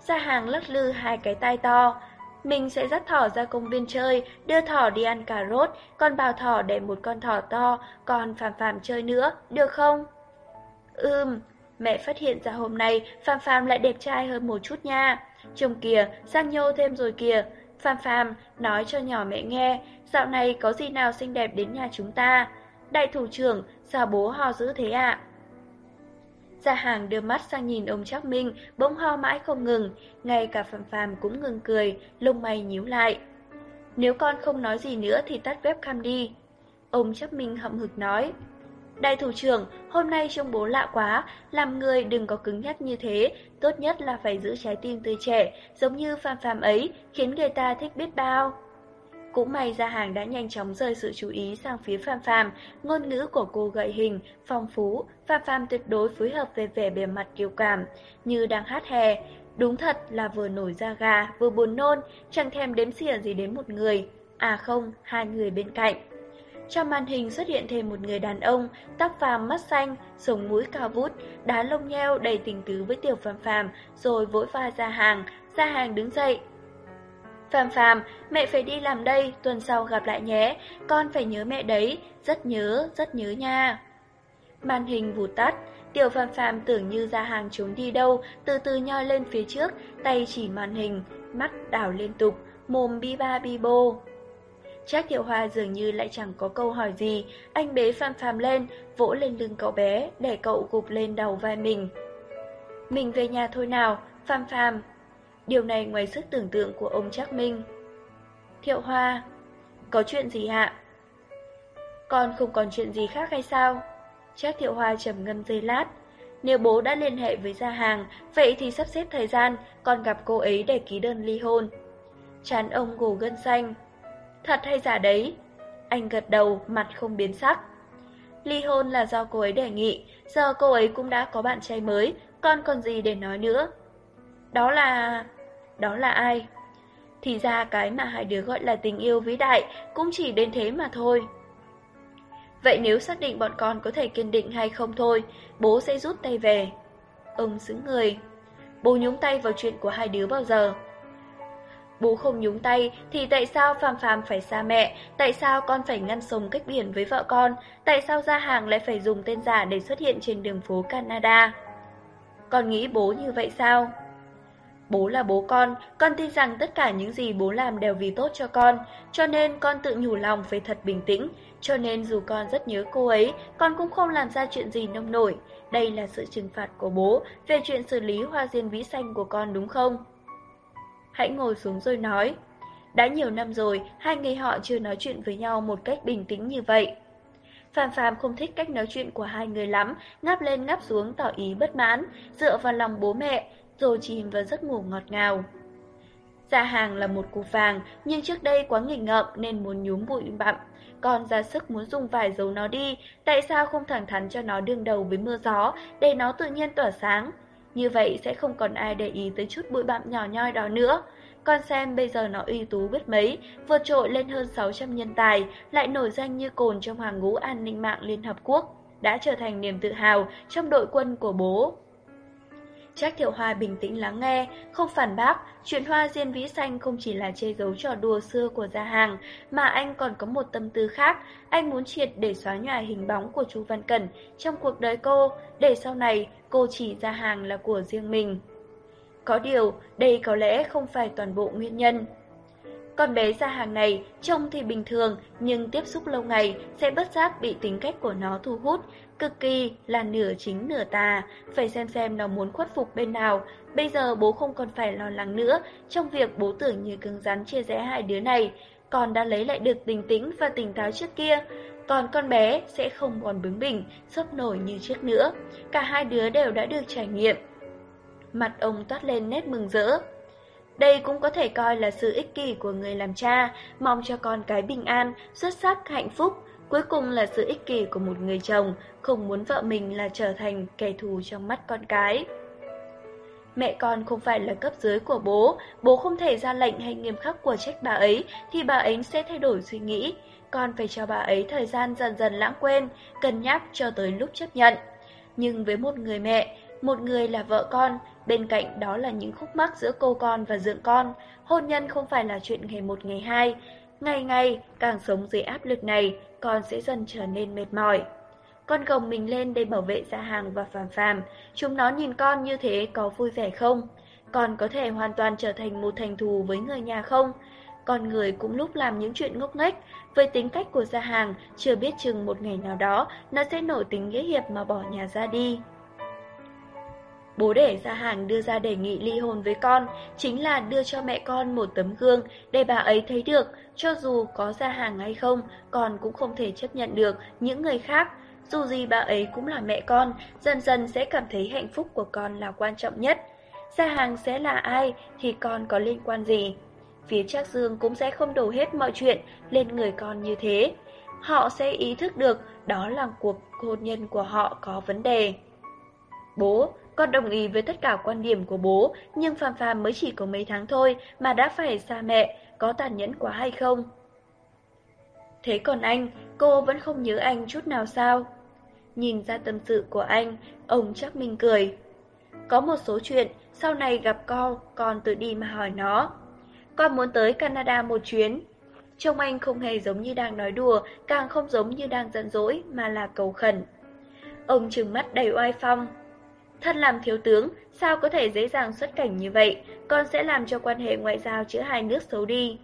Gia hàng lắc lư hai cái tai to. Mình sẽ dắt thỏ ra công viên chơi, đưa thỏ đi ăn cà rốt, con bào thỏ để một con thỏ to, còn Phàm Phàm chơi nữa, được không? Ừm, mẹ phát hiện ra hôm nay Phàm Phàm lại đẹp trai hơn một chút nha. Trông kìa, sang nhô thêm rồi kìa, Phàm Phàm nói cho nhỏ mẹ nghe, dạo này có gì nào xinh đẹp đến nhà chúng ta. Đại thủ trưởng, sao bố ho dữ thế ạ? Gia hàng đưa mắt sang nhìn ông Trác Minh, bỗng ho mãi không ngừng, ngay cả Phạm Phàm cũng ngừng cười, lông mày nhíu lại. Nếu con không nói gì nữa thì tắt webcam đi. Ông Trác Minh hậm hực nói. Đại thủ trưởng, hôm nay trông bố lạ quá, làm người đừng có cứng nhắc như thế, tốt nhất là phải giữ trái tim tươi trẻ, giống như phàm phàm ấy, khiến người ta thích biết bao. Cũng may ra hàng đã nhanh chóng rời sự chú ý sang phía phàm phàm, ngôn ngữ của cô gợi hình, phong phú, phàm phàm tuyệt đối phối hợp về vẻ bề mặt kiêu cảm, như đang hát hè. Đúng thật là vừa nổi da gà, vừa buồn nôn, chẳng thèm đếm xỉa gì đến một người. À không, hai người bên cạnh. Trong màn hình xuất hiện thêm một người đàn ông, tóc vàng mắt xanh, sống mũi cao vút, đá lông nheo đầy tình tứ với tiểu phàm phàm, rồi vội pha ra hàng, ra hàng đứng dậy. Phàm phàm, mẹ phải đi làm đây, tuần sau gặp lại nhé, con phải nhớ mẹ đấy, rất nhớ, rất nhớ nha. Màn hình vụt tắt, tiểu phàm phàm tưởng như ra hàng trốn đi đâu, từ từ nhoi lên phía trước, tay chỉ màn hình, mắt đảo liên tục, mồm bi ba bi bô. Trác Thiệu Hoa dường như lại chẳng có câu hỏi gì, anh bế Phàm Phàm lên, vỗ lên lưng cậu bé, để cậu gục lên đầu vai mình. Mình về nhà thôi nào, Phàm Phàm. Điều này ngoài sức tưởng tượng của ông Trác Minh. Thiệu Hoa, có chuyện gì hạ? Con không còn chuyện gì khác hay sao? Trác Thiệu Hoa trầm ngâm giây lát. Nếu bố đã liên hệ với gia hàng, vậy thì sắp xếp thời gian, con gặp cô ấy để ký đơn ly hôn. Chán ông gồ gân xanh, Thật hay giả đấy? Anh gật đầu, mặt không biến sắc. Ly hôn là do cô ấy đề nghị, giờ cô ấy cũng đã có bạn trai mới, con còn gì để nói nữa. Đó là... đó là ai? Thì ra cái mà hai đứa gọi là tình yêu vĩ đại cũng chỉ đến thế mà thôi. Vậy nếu xác định bọn con có thể kiên định hay không thôi, bố sẽ rút tay về. Ông xứng người. Bố nhúng tay vào chuyện của hai đứa bao giờ? Bố không nhúng tay thì tại sao Phạm Phạm phải xa mẹ? Tại sao con phải ngăn sông cách biển với vợ con? Tại sao gia hàng lại phải dùng tên giả để xuất hiện trên đường phố Canada? Con nghĩ bố như vậy sao? Bố là bố con, con tin rằng tất cả những gì bố làm đều vì tốt cho con, cho nên con tự nhủ lòng phải thật bình tĩnh, cho nên dù con rất nhớ cô ấy, con cũng không làm ra chuyện gì nông nổi. Đây là sự trừng phạt của bố về chuyện xử lý hoa diên vĩ xanh của con đúng không? Hãy ngồi xuống rồi nói. Đã nhiều năm rồi, hai người họ chưa nói chuyện với nhau một cách bình tĩnh như vậy. Phạm Phạm không thích cách nói chuyện của hai người lắm, ngáp lên ngáp xuống tỏ ý bất mãn, dựa vào lòng bố mẹ, rồi chìm vào giấc ngủ ngọt ngào. Gia hàng là một cục vàng, nhưng trước đây quá nghịch ngợm nên muốn nhúm bụi bặm. Còn ra sức muốn dùng vải giấu nó đi, tại sao không thẳng thắn cho nó đương đầu với mưa gió, để nó tự nhiên tỏa sáng. Như vậy sẽ không còn ai để ý tới chút bụi bặm nhỏ nhoi đó nữa. Con xem bây giờ nó uy tú biết mấy, vượt trội lên hơn 600 nhân tài, lại nổi danh như cồn trong hàng ngũ an ninh mạng Liên Hợp Quốc, đã trở thành niềm tự hào trong đội quân của bố. Trác Thiệu Hoa bình tĩnh lắng nghe, không phản bác, chuyện hoa diên vĩ xanh không chỉ là che giấu trò đùa xưa của gia hàng, mà anh còn có một tâm tư khác, anh muốn triệt để xóa nhòa hình bóng của chú Văn Cẩn trong cuộc đời cô, để sau này cô chỉ ra hàng là của riêng mình. Có điều, đây có lẽ không phải toàn bộ nguyên nhân. Con bé ra hàng này trông thì bình thường nhưng tiếp xúc lâu ngày sẽ bất giác bị tính cách của nó thu hút, cực kỳ là nửa chính nửa tà, phải xem xem nó muốn khuất phục bên nào. Bây giờ bố không còn phải lo lắng nữa trong việc bố tưởng như cứng rắn chia rẽ hai đứa này, còn đã lấy lại được bình tĩnh và tỉnh táo trước kia. Còn con bé sẽ không còn bướng bỉnh, sốc nổi như trước nữa. Cả hai đứa đều đã được trải nghiệm. Mặt ông toát lên nét mừng rỡ. Đây cũng có thể coi là sự ích kỷ của người làm cha, mong cho con cái bình an, xuất sắc, hạnh phúc. Cuối cùng là sự ích kỷ của một người chồng, không muốn vợ mình là trở thành kẻ thù trong mắt con cái. Mẹ con không phải là cấp dưới của bố, bố không thể ra lệnh hay nghiêm khắc của trách bà ấy, thì bà ấy sẽ thay đổi suy nghĩ. Con phải cho bà ấy thời gian dần dần lãng quên, cân nhắc cho tới lúc chấp nhận. Nhưng với một người mẹ, một người là vợ con, Bên cạnh đó là những khúc mắc giữa cô con và dưỡng con. Hôn nhân không phải là chuyện ngày một ngày hai. Ngày ngày, càng sống dưới áp lực này, con sẽ dần trở nên mệt mỏi. Con gồng mình lên để bảo vệ gia hàng và phàm phàm. Chúng nó nhìn con như thế có vui vẻ không? Con có thể hoàn toàn trở thành một thành thù với người nhà không? Con người cũng lúc làm những chuyện ngốc nghếch. Với tính cách của gia hàng, chưa biết chừng một ngày nào đó, nó sẽ nổi tính nghĩa hiệp mà bỏ nhà ra đi. Bố để Gia Hàng đưa ra đề nghị ly hôn với con, chính là đưa cho mẹ con một tấm gương để bà ấy thấy được, cho dù có Gia Hàng hay không, con cũng không thể chấp nhận được những người khác. Dù gì bà ấy cũng là mẹ con, dần dần sẽ cảm thấy hạnh phúc của con là quan trọng nhất. Gia Hàng sẽ là ai thì con có liên quan gì? Phía Trác Dương cũng sẽ không đổ hết mọi chuyện lên người con như thế. Họ sẽ ý thức được đó là cuộc hôn nhân của họ có vấn đề. Bố, con đồng ý với tất cả quan điểm của bố, nhưng Phạm Phạm mới chỉ có mấy tháng thôi mà đã phải xa mẹ, có tàn nhẫn quá hay không? Thế còn anh, cô vẫn không nhớ anh chút nào sao? Nhìn ra tâm sự của anh, ông chắc mình cười. Có một số chuyện, sau này gặp con, con tự đi mà hỏi nó. Con muốn tới Canada một chuyến. Trông anh không hề giống như đang nói đùa, càng không giống như đang giận dỗi, mà là cầu khẩn. Ông trừng mắt đầy oai phong. Thân làm thiếu tướng, sao có thể dễ dàng xuất cảnh như vậy, con sẽ làm cho quan hệ ngoại giao giữa hai nước xấu đi.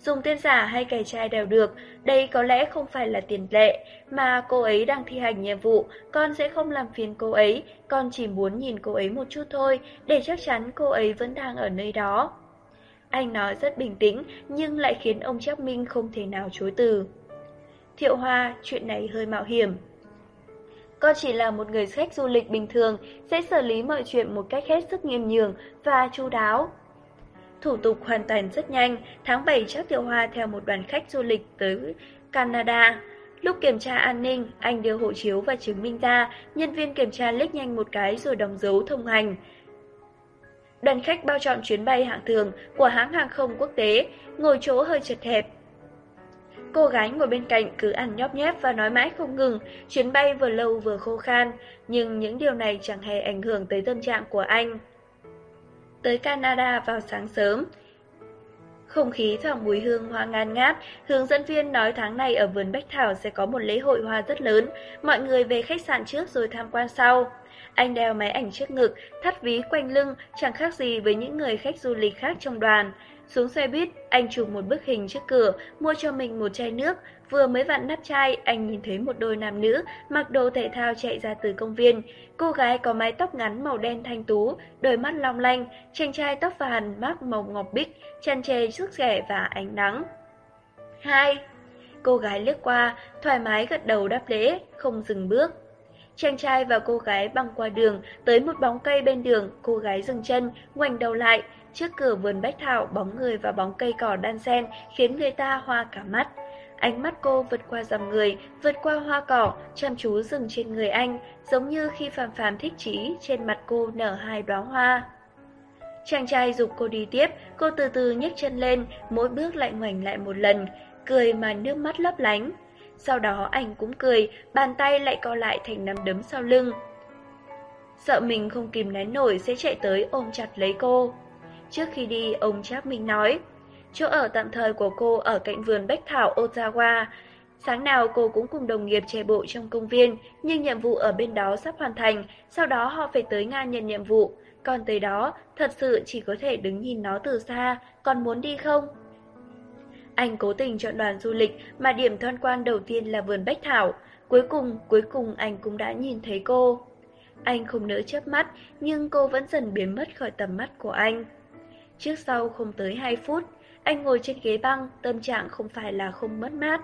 Dùng tên giả hay cày trai đều được, đây có lẽ không phải là tiền lệ, mà cô ấy đang thi hành nhiệm vụ, con sẽ không làm phiền cô ấy, con chỉ muốn nhìn cô ấy một chút thôi, để chắc chắn cô ấy vẫn đang ở nơi đó. Anh nói rất bình tĩnh, nhưng lại khiến ông Trác Minh không thể nào chối từ. Thiệu Hoa, chuyện này hơi mạo hiểm. Con chỉ là một người khách du lịch bình thường, sẽ xử lý mọi chuyện một cách hết sức nghiêm nhường và chu đáo. Thủ tục hoàn toàn rất nhanh, tháng 7 chắc Thiệu Hoa theo một đoàn khách du lịch tới Canada. Lúc kiểm tra an ninh, anh đưa hộ chiếu và chứng minh ra, nhân viên kiểm tra liếc nhanh một cái rồi đóng dấu thông hành. Đoàn khách bao chọn chuyến bay hạng thường của hãng hàng không quốc tế, ngồi chỗ hơi chật hẹp, Cô gái ngồi bên cạnh cứ ăn nhóp nhép và nói mãi không ngừng, chuyến bay vừa lâu vừa khô khan, nhưng những điều này chẳng hề ảnh hưởng tới tâm trạng của anh. Tới Canada vào sáng sớm, không khí thoảng mùi hương hoa ngan ngát, hướng dẫn viên nói tháng này ở vườn Bách Thảo sẽ có một lễ hội hoa rất lớn, mọi người về khách sạn trước rồi tham quan sau. Anh đeo máy ảnh trước ngực, thắt ví quanh lưng, chẳng khác gì với những người khách du lịch khác trong đoàn. Xuống xe buýt, anh chụp một bức hình trước cửa, mua cho mình một chai nước. Vừa mới vặn nắp chai, anh nhìn thấy một đôi nam nữ mặc đồ thể thao chạy ra từ công viên. Cô gái có mái tóc ngắn màu đen thanh tú, đôi mắt long lanh, chàng trai tóc vàng mắc màu ngọc bích, chăn chê sức rẻ và ánh nắng. Hai, cô gái liếc qua, thoải mái gật đầu đáp lễ, không dừng bước. Chàng trai và cô gái băng qua đường, tới một bóng cây bên đường, cô gái dừng chân, ngoảnh đầu lại, Trước cửa vườn bách thảo, bóng người và bóng cây cỏ đan xen khiến người ta hoa cả mắt. Ánh mắt cô vượt qua dòng người, vượt qua hoa cỏ, chăm chú dừng trên người anh, giống như khi phàm phàm thích chí trên mặt cô nở hai đóa hoa. Chàng trai dục cô đi tiếp, cô từ từ nhấc chân lên, mỗi bước lại ngoảnh lại một lần, cười mà nước mắt lấp lánh. Sau đó anh cũng cười, bàn tay lại co lại thành nắm đấm sau lưng. Sợ mình không kìm nén nổi sẽ chạy tới ôm chặt lấy cô. Trước khi đi, ông Trác Minh nói, chỗ ở tạm thời của cô ở cạnh vườn Bách Thảo Ottawa. Sáng nào cô cũng cùng đồng nghiệp chạy bộ trong công viên, nhưng nhiệm vụ ở bên đó sắp hoàn thành, sau đó họ phải tới Nga nhận nhiệm vụ. Còn tới đó, thật sự chỉ có thể đứng nhìn nó từ xa, còn muốn đi không? Anh cố tình chọn đoàn du lịch mà điểm tham quan đầu tiên là vườn Bách Thảo. Cuối cùng, cuối cùng anh cũng đã nhìn thấy cô. Anh không nỡ chớp mắt, nhưng cô vẫn dần biến mất khỏi tầm mắt của anh. Trước sau không tới 2 phút, anh ngồi trên ghế băng, tâm trạng không phải là không mất mát.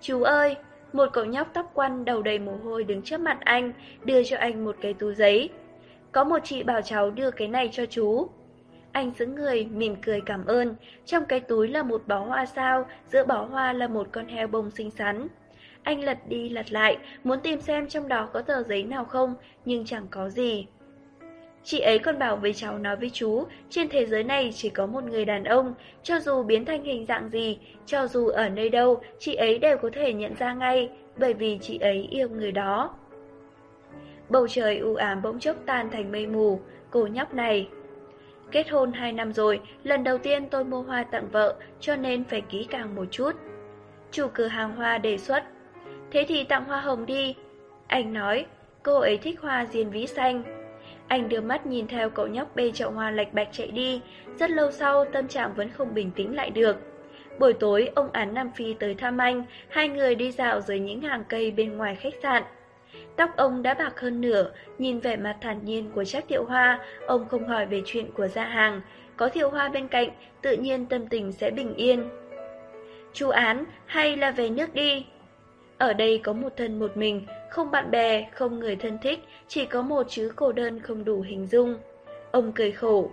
Chú ơi! Một cậu nhóc tóc quăn đầu đầy mồ hôi đứng trước mặt anh, đưa cho anh một cái túi giấy. Có một chị bảo cháu đưa cái này cho chú. Anh giữ người, mỉm cười cảm ơn. Trong cái túi là một bó hoa sao, giữa bó hoa là một con heo bông xinh xắn. Anh lật đi lật lại, muốn tìm xem trong đó có tờ giấy nào không, nhưng chẳng có gì. Chị ấy còn bảo với cháu nói với chú, trên thế giới này chỉ có một người đàn ông, cho dù biến thành hình dạng gì, cho dù ở nơi đâu, chị ấy đều có thể nhận ra ngay, bởi vì chị ấy yêu người đó. Bầu trời u ám bỗng chốc tan thành mây mù, cô nhóc này. Kết hôn 2 năm rồi, lần đầu tiên tôi mua hoa tặng vợ, cho nên phải kỹ càng một chút. Chủ cửa hàng hoa đề xuất. Thế thì tặng hoa hồng đi. Anh nói, cô ấy thích hoa diên vĩ xanh. Anh đưa mắt nhìn theo cậu nhóc bê chậu hoa lạch bạch chạy đi, rất lâu sau tâm trạng vẫn không bình tĩnh lại được. Buổi tối, ông án Nam Phi tới thăm anh, hai người đi dạo dưới những hàng cây bên ngoài khách sạn. Tóc ông đã bạc hơn nửa, nhìn vẻ mặt thản nhiên của Trác Thiệu Hoa, ông không hỏi về chuyện của gia hàng. Có Thiệu Hoa bên cạnh, tự nhiên tâm tình sẽ bình yên. Chú án, hay là về nước đi? Ở đây có một thân một mình, không bạn bè, không người thân thích, chỉ có một chữ cô đơn không đủ hình dung. Ông cười khổ.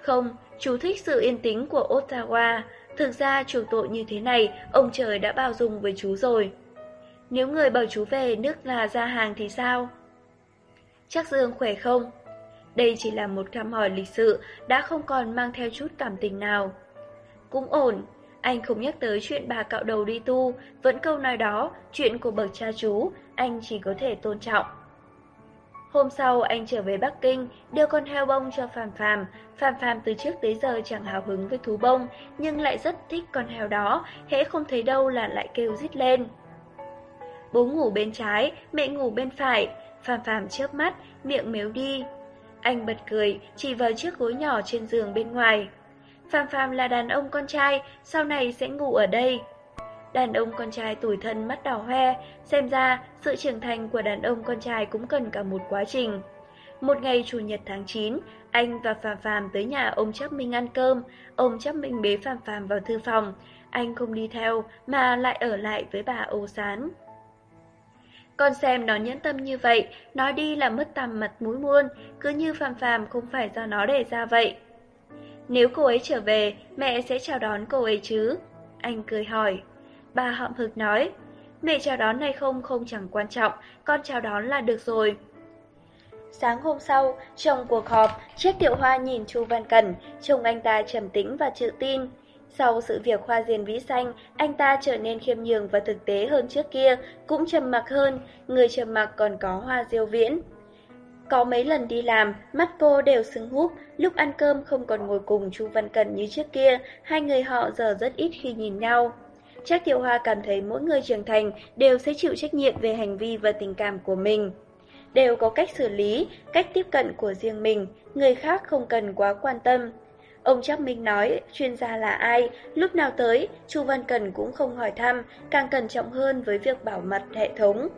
Không, chú thích sự yên tĩnh của Ottawa. Thực ra chủ tội như thế này, ông trời đã bao dung với chú rồi. Nếu người bảo chú về nước là ra hàng thì sao? Chắc Dương khỏe không? Đây chỉ là một thăm hỏi lịch sự, đã không còn mang theo chút cảm tình nào. Cũng ổn, anh không nhắc tới chuyện bà cạo đầu đi tu, vẫn câu nói đó, chuyện của bậc cha chú, anh chỉ có thể tôn trọng. Hôm sau anh trở về Bắc Kinh, đưa con heo bông cho Phạm Phạm. Phạm Phạm từ trước tới giờ chẳng hào hứng với thú bông, nhưng lại rất thích con heo đó, hễ không thấy đâu là lại kêu rít lên. Bố ngủ bên trái, mẹ ngủ bên phải, phàm phàm chớp mắt, miệng méo đi. Anh bật cười, chỉ vào chiếc gối nhỏ trên giường bên ngoài. phàm phàm là đàn ông con trai, sau này sẽ ngủ ở đây. Đàn ông con trai tuổi thân mắt đỏ hoe, xem ra sự trưởng thành của đàn ông con trai cũng cần cả một quá trình. Một ngày Chủ nhật tháng 9, anh và Phạm Phạm tới nhà ông Chấp Minh ăn cơm, ông Chấp Minh bế Phạm Phạm vào thư phòng. Anh không đi theo mà lại ở lại với bà Âu Sán. Con xem nó nhẫn tâm như vậy, nói đi là mất tầm mặt mũi muôn, cứ như phàm phàm không phải do nó để ra vậy. Nếu cô ấy trở về, mẹ sẽ chào đón cô ấy chứ? Anh cười hỏi. Bà hậm hực nói, mẹ chào đón hay không không chẳng quan trọng, con chào đón là được rồi. Sáng hôm sau, trong cuộc họp, chiếc tiệu hoa nhìn Chu Văn Cẩn, trông anh ta trầm tĩnh và tự tin. Sau sự việc hoa diền vĩ xanh, anh ta trở nên khiêm nhường và thực tế hơn trước kia, cũng trầm mặc hơn, người trầm mặc còn có hoa diêu viễn. Có mấy lần đi làm, mắt cô đều sưng húp, lúc ăn cơm không còn ngồi cùng Chu Văn cần như trước kia, hai người họ giờ rất ít khi nhìn nhau. Trác tiểu Hoa cảm thấy mỗi người trưởng thành đều sẽ chịu trách nhiệm về hành vi và tình cảm của mình. Đều có cách xử lý, cách tiếp cận của riêng mình, người khác không cần quá quan tâm. Ông Trác Minh nói chuyên gia là ai, lúc nào tới, Chu Văn Cần cũng không hỏi thăm, càng cẩn trọng hơn với việc bảo mật hệ thống.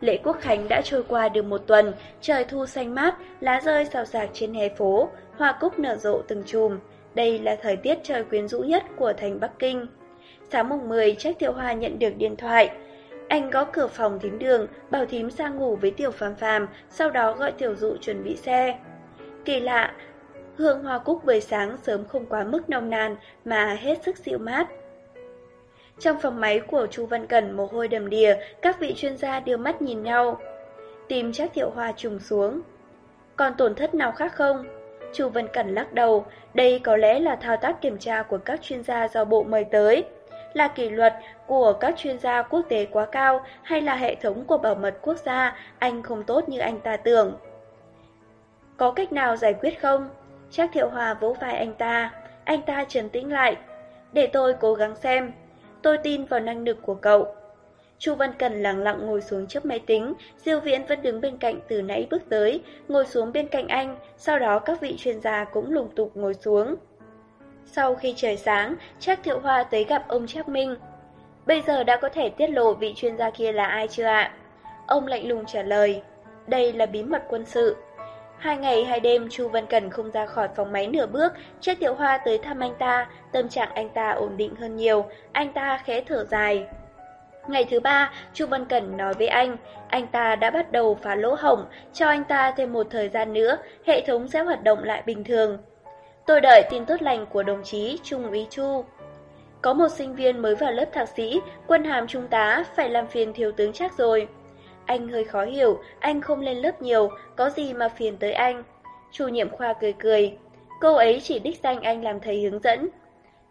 Lễ Quốc Khánh đã trôi qua được một tuần, trời thu xanh mát, lá rơi xào xạc trên hè phố, hoa cúc nở rộ từng chùm. Đây là thời tiết trời quyến rũ nhất của thành Bắc Kinh. Sáng mùng 10, Trách Tiểu Hoa nhận được điện thoại. Anh gõ cửa phòng thím đường, bảo thím sang ngủ với Tiểu Phàm Phàm, sau đó gọi Tiểu Dụ chuẩn bị xe. Kỳ lạ, hương hoa cúc buổi sáng sớm không quá mức nồng nàn mà hết sức dịu mát. Trong phòng máy của Chu Văn Cẩn mồ hôi đầm đìa, các vị chuyên gia đưa mắt nhìn nhau. Tìm chắc Thiệu Hoa trùng xuống. Còn tổn thất nào khác không? Chu Văn Cẩn lắc đầu, đây có lẽ là thao tác kiểm tra của các chuyên gia do bộ mời tới. Là kỷ luật của các chuyên gia quốc tế quá cao hay là hệ thống của bảo mật quốc gia, anh không tốt như anh ta tưởng. Có cách nào giải quyết không? Trác Thiệu Hòa vỗ vai anh ta, anh ta trấn tĩnh lại. Để tôi cố gắng xem, tôi tin vào năng lực của cậu. Chu Văn Cần lặng lặng ngồi xuống trước máy tính, Diêu Viễn vẫn đứng bên cạnh từ nãy bước tới, ngồi xuống bên cạnh anh, sau đó các vị chuyên gia cũng lùng tục ngồi xuống. Sau khi trời sáng, Trác Thiệu Hoa tới gặp ông Trác Minh. Bây giờ đã có thể tiết lộ vị chuyên gia kia là ai chưa ạ? Ông lạnh lùng trả lời, đây là bí mật quân sự. Hai ngày hai đêm Chu Văn Cẩn không ra khỏi phòng máy nửa bước, Trác Tiểu Hoa tới thăm anh ta, tâm trạng anh ta ổn định hơn nhiều, anh ta khẽ thở dài. Ngày thứ ba, Chu Văn Cẩn nói với anh, anh ta đã bắt đầu phá lỗ hổng, cho anh ta thêm một thời gian nữa, hệ thống sẽ hoạt động lại bình thường. Tôi đợi tin tốt lành của đồng chí Trung úy Chu. Có một sinh viên mới vào lớp thạc sĩ, quân hàm trung tá, phải làm phiền thiếu tướng chắc rồi. Anh hơi khó hiểu, anh không lên lớp nhiều, có gì mà phiền tới anh. Chủ nhiệm khoa cười cười, cô ấy chỉ đích danh anh làm thầy hướng dẫn.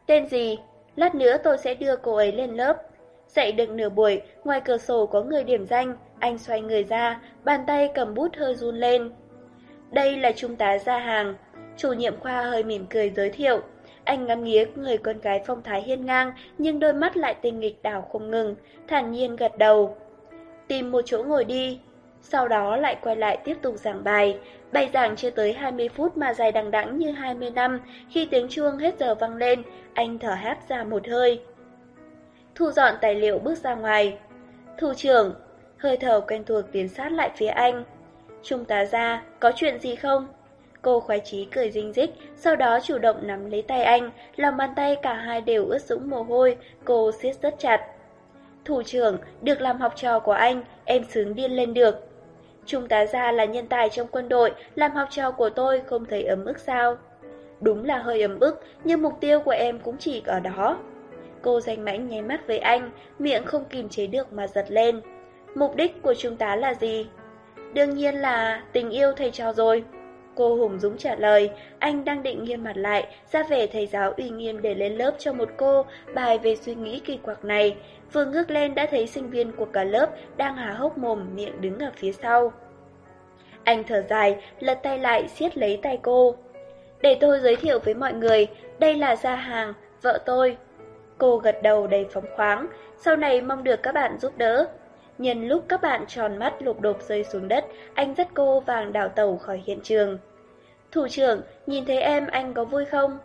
Tên gì? Lát nữa tôi sẽ đưa cô ấy lên lớp. Dậy được nửa buổi, ngoài cửa sổ có người điểm danh, anh xoay người ra, bàn tay cầm bút hơi run lên. Đây là trung tá gia hàng, chủ nhiệm khoa hơi mỉm cười giới thiệu. Anh ngắm nghía người con gái phong thái hiên ngang, nhưng đôi mắt lại tinh nghịch đảo không ngừng, thản nhiên gật đầu. Tìm một chỗ ngồi đi. sau đó lại quay lại tiếp tục giảng bài. Bài giảng chưa tới 20 phút mà dài đằng đẵng như 20 năm, khi tiếng chuông hết giờ vang lên, anh thở háp ra một hơi. Thu dọn tài liệu bước ra ngoài. Thủ trưởng, hơi thở quen thuộc tiến sát lại phía anh. Trung tá ra, có chuyện gì không? Cô khoái chí cười rinh rích, sau đó chủ động nắm lấy tay anh, lòng bàn tay cả hai đều ướt sũng mồ hôi, cô siết rất chặt. Thủ trưởng, được làm học trò của anh, em sướng điên lên được. Trung tá gia là nhân tài trong quân đội, làm học trò của tôi không thấy ấm ức sao? Đúng là hơi ấm ức, nhưng mục tiêu của em cũng chỉ ở đó. Cô danh mãnh nháy mắt với anh, miệng không kìm chế được mà giật lên. Mục đích của trung tá là gì? Đương nhiên là tình yêu thầy trò rồi. Cô Hùng Dũng trả lời, anh đang định nghiêm mặt lại, ra về thầy giáo uy nghiêm để lên lớp cho một cô bài về suy nghĩ kỳ quặc này. Vừa ngước lên đã thấy sinh viên của cả lớp đang há hốc mồm miệng đứng ở phía sau. Anh thở dài, lật tay lại siết lấy tay cô. Để tôi giới thiệu với mọi người, đây là Gia Hàng, vợ tôi. Cô gật đầu đầy phóng khoáng, sau này mong được các bạn giúp đỡ. Nhân lúc các bạn tròn mắt lục đột rơi xuống đất, anh dắt cô vàng đảo tàu khỏi hiện trường. Thủ trưởng, nhìn thấy em anh có vui không?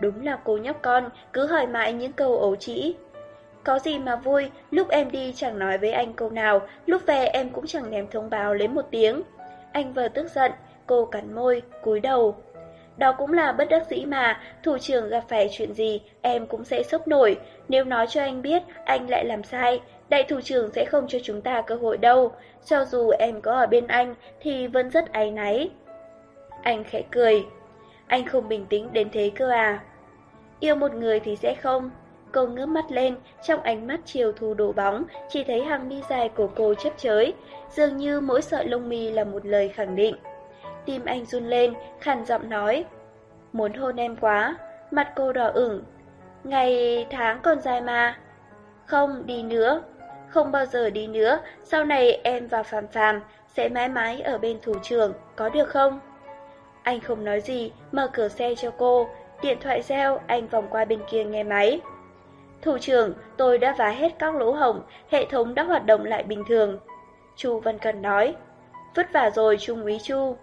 Đúng là cô nhóc con, cứ hỏi mãi những câu ấu trĩ. Có gì mà vui, lúc em đi chẳng nói với anh câu nào, lúc về em cũng chẳng ném thông báo lấy một tiếng. Anh vừa tức giận, cô cắn môi, cúi đầu. Đó cũng là bất đắc dĩ mà, thủ trưởng gặp phải chuyện gì, em cũng sẽ sốc nổi. Nếu nói cho anh biết, anh lại làm sai, đại thủ trưởng sẽ không cho chúng ta cơ hội đâu. Cho dù em có ở bên anh, thì vẫn rất áy náy. Anh khẽ cười. Anh không bình tĩnh đến thế cơ à? Yêu một người thì sẽ không. Cô ngước mắt lên, trong ánh mắt chiều thu đổ bóng, chỉ thấy hàng mi dài của cô chấp chới. Dường như mỗi sợi lông mi là một lời khẳng định. Tim anh run lên, khàn giọng nói. Muốn hôn em quá, mặt cô đỏ ửng. Ngày tháng còn dài mà. Không, đi nữa. Không bao giờ đi nữa, sau này em và Phạm Phạm sẽ mãi mãi ở bên thủ trưởng, có được không? Anh không nói gì, mở cửa xe cho cô. Điện thoại reo, anh vòng qua bên kia nghe máy. Thủ trưởng, tôi đã vá hết các lỗ hổng, hệ thống đã hoạt động lại bình thường. Chu Văn Cần nói. Vất vả rồi Trung úy Chu.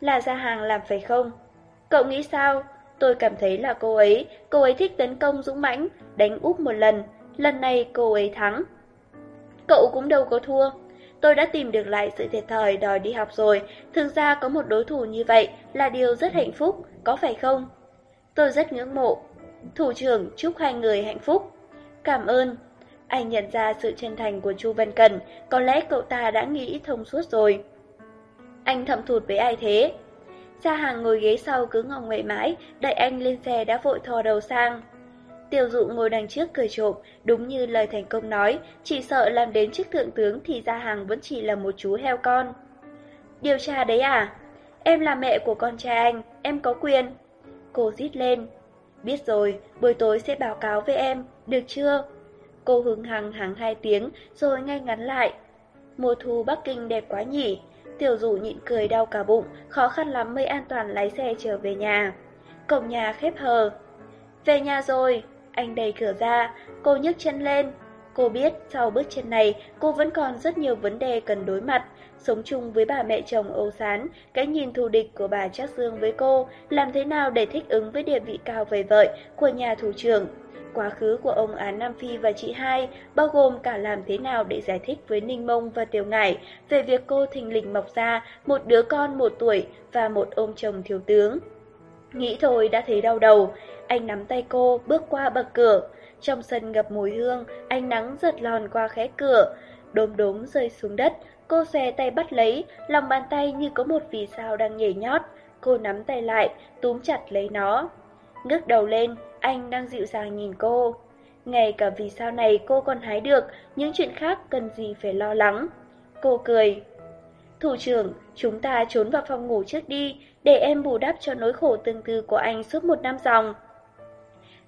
Là ra hàng làm phải không? Cậu nghĩ sao? Tôi cảm thấy là cô ấy, cô ấy thích tấn công dũng mãnh, đánh úp một lần. Lần này cô ấy thắng. Cậu cũng đâu có thua. Tôi đã tìm được lại sự thiệt thòi đòi đi học rồi, thực ra có một đối thủ như vậy là điều rất hạnh phúc, có phải không? Tôi rất ngưỡng mộ. Thủ trưởng chúc hai người hạnh phúc. Cảm ơn. Anh nhận ra sự chân thành của Chu Văn Cần, có lẽ cậu ta đã nghĩ thông suốt rồi. Anh thầm thụt với ai thế? Gia hàng ngồi ghế sau cứ ngọng nguậy mãi, đợi anh lên xe đã vội thò đầu sang. Tiêu dụ ngồi đằng trước cười trộm, đúng như lời thành công nói, chỉ sợ làm đến chức thượng tướng thì Gia hàng vẫn chỉ là một chú heo con. Điều tra đấy à? Em là mẹ của con trai anh, em có quyền. Cô rít lên. Biết rồi, buổi tối sẽ báo cáo với em, được chưa? Cô hứng hằng hàng hai tiếng, rồi ngay ngắn lại. Mùa thu Bắc Kinh đẹp quá nhỉ? Tiểu dụ nhịn cười đau cả bụng, khó khăn lắm mới an toàn lái xe trở về nhà. Cổng nhà khép hờ. Về nhà rồi, anh đẩy cửa ra, cô nhấc chân lên. Cô biết sau bước chân này, cô vẫn còn rất nhiều vấn đề cần đối mặt. Sống chung với bà mẹ chồng Âu Sán, cái nhìn thù địch của bà Trác Dương với cô, làm thế nào để thích ứng với địa vị cao vời vợi của nhà thủ trưởng. Quá khứ của ông Án Nam Phi và chị hai, bao gồm cả làm thế nào để giải thích với Ninh Mông và Tiểu Ngải về việc cô thình lình mọc ra một đứa con một tuổi và một ông chồng thiếu tướng. Nghĩ thôi đã thấy đau đầu, anh nắm tay cô bước qua bậc cửa. Trong sân ngập mùi hương, ánh nắng giật lòn qua khẽ cửa, đốm đốm rơi xuống đất. Cô xòe tay bắt lấy, lòng bàn tay như có một vì sao đang nhảy nhót. Cô nắm tay lại, túm chặt lấy nó. Ngước đầu lên, anh đang dịu dàng nhìn cô. Ngay cả vì sao này cô còn hái được, những chuyện khác cần gì phải lo lắng. Cô cười. Thủ trưởng, chúng ta trốn vào phòng ngủ trước đi, để em bù đắp cho nỗi khổ tương tư của anh suốt một năm dòng.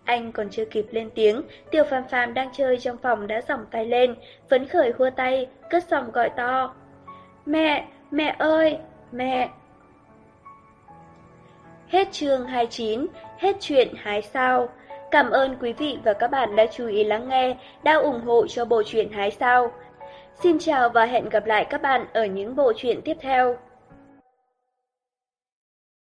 Anh còn chưa kịp lên tiếng, Tiểu Phàm Phàm đang chơi trong phòng đã giỏng tay lên, phấn khởi hua tay, cất giọng gọi to. Mẹ, mẹ ơi, mẹ. Hết chương 29, hết chuyện hái sao. Cảm ơn quý vị và các bạn đã chú ý lắng nghe, đã ủng hộ cho bộ truyện hái sao. Xin chào và hẹn gặp lại các bạn ở những bộ truyện tiếp theo.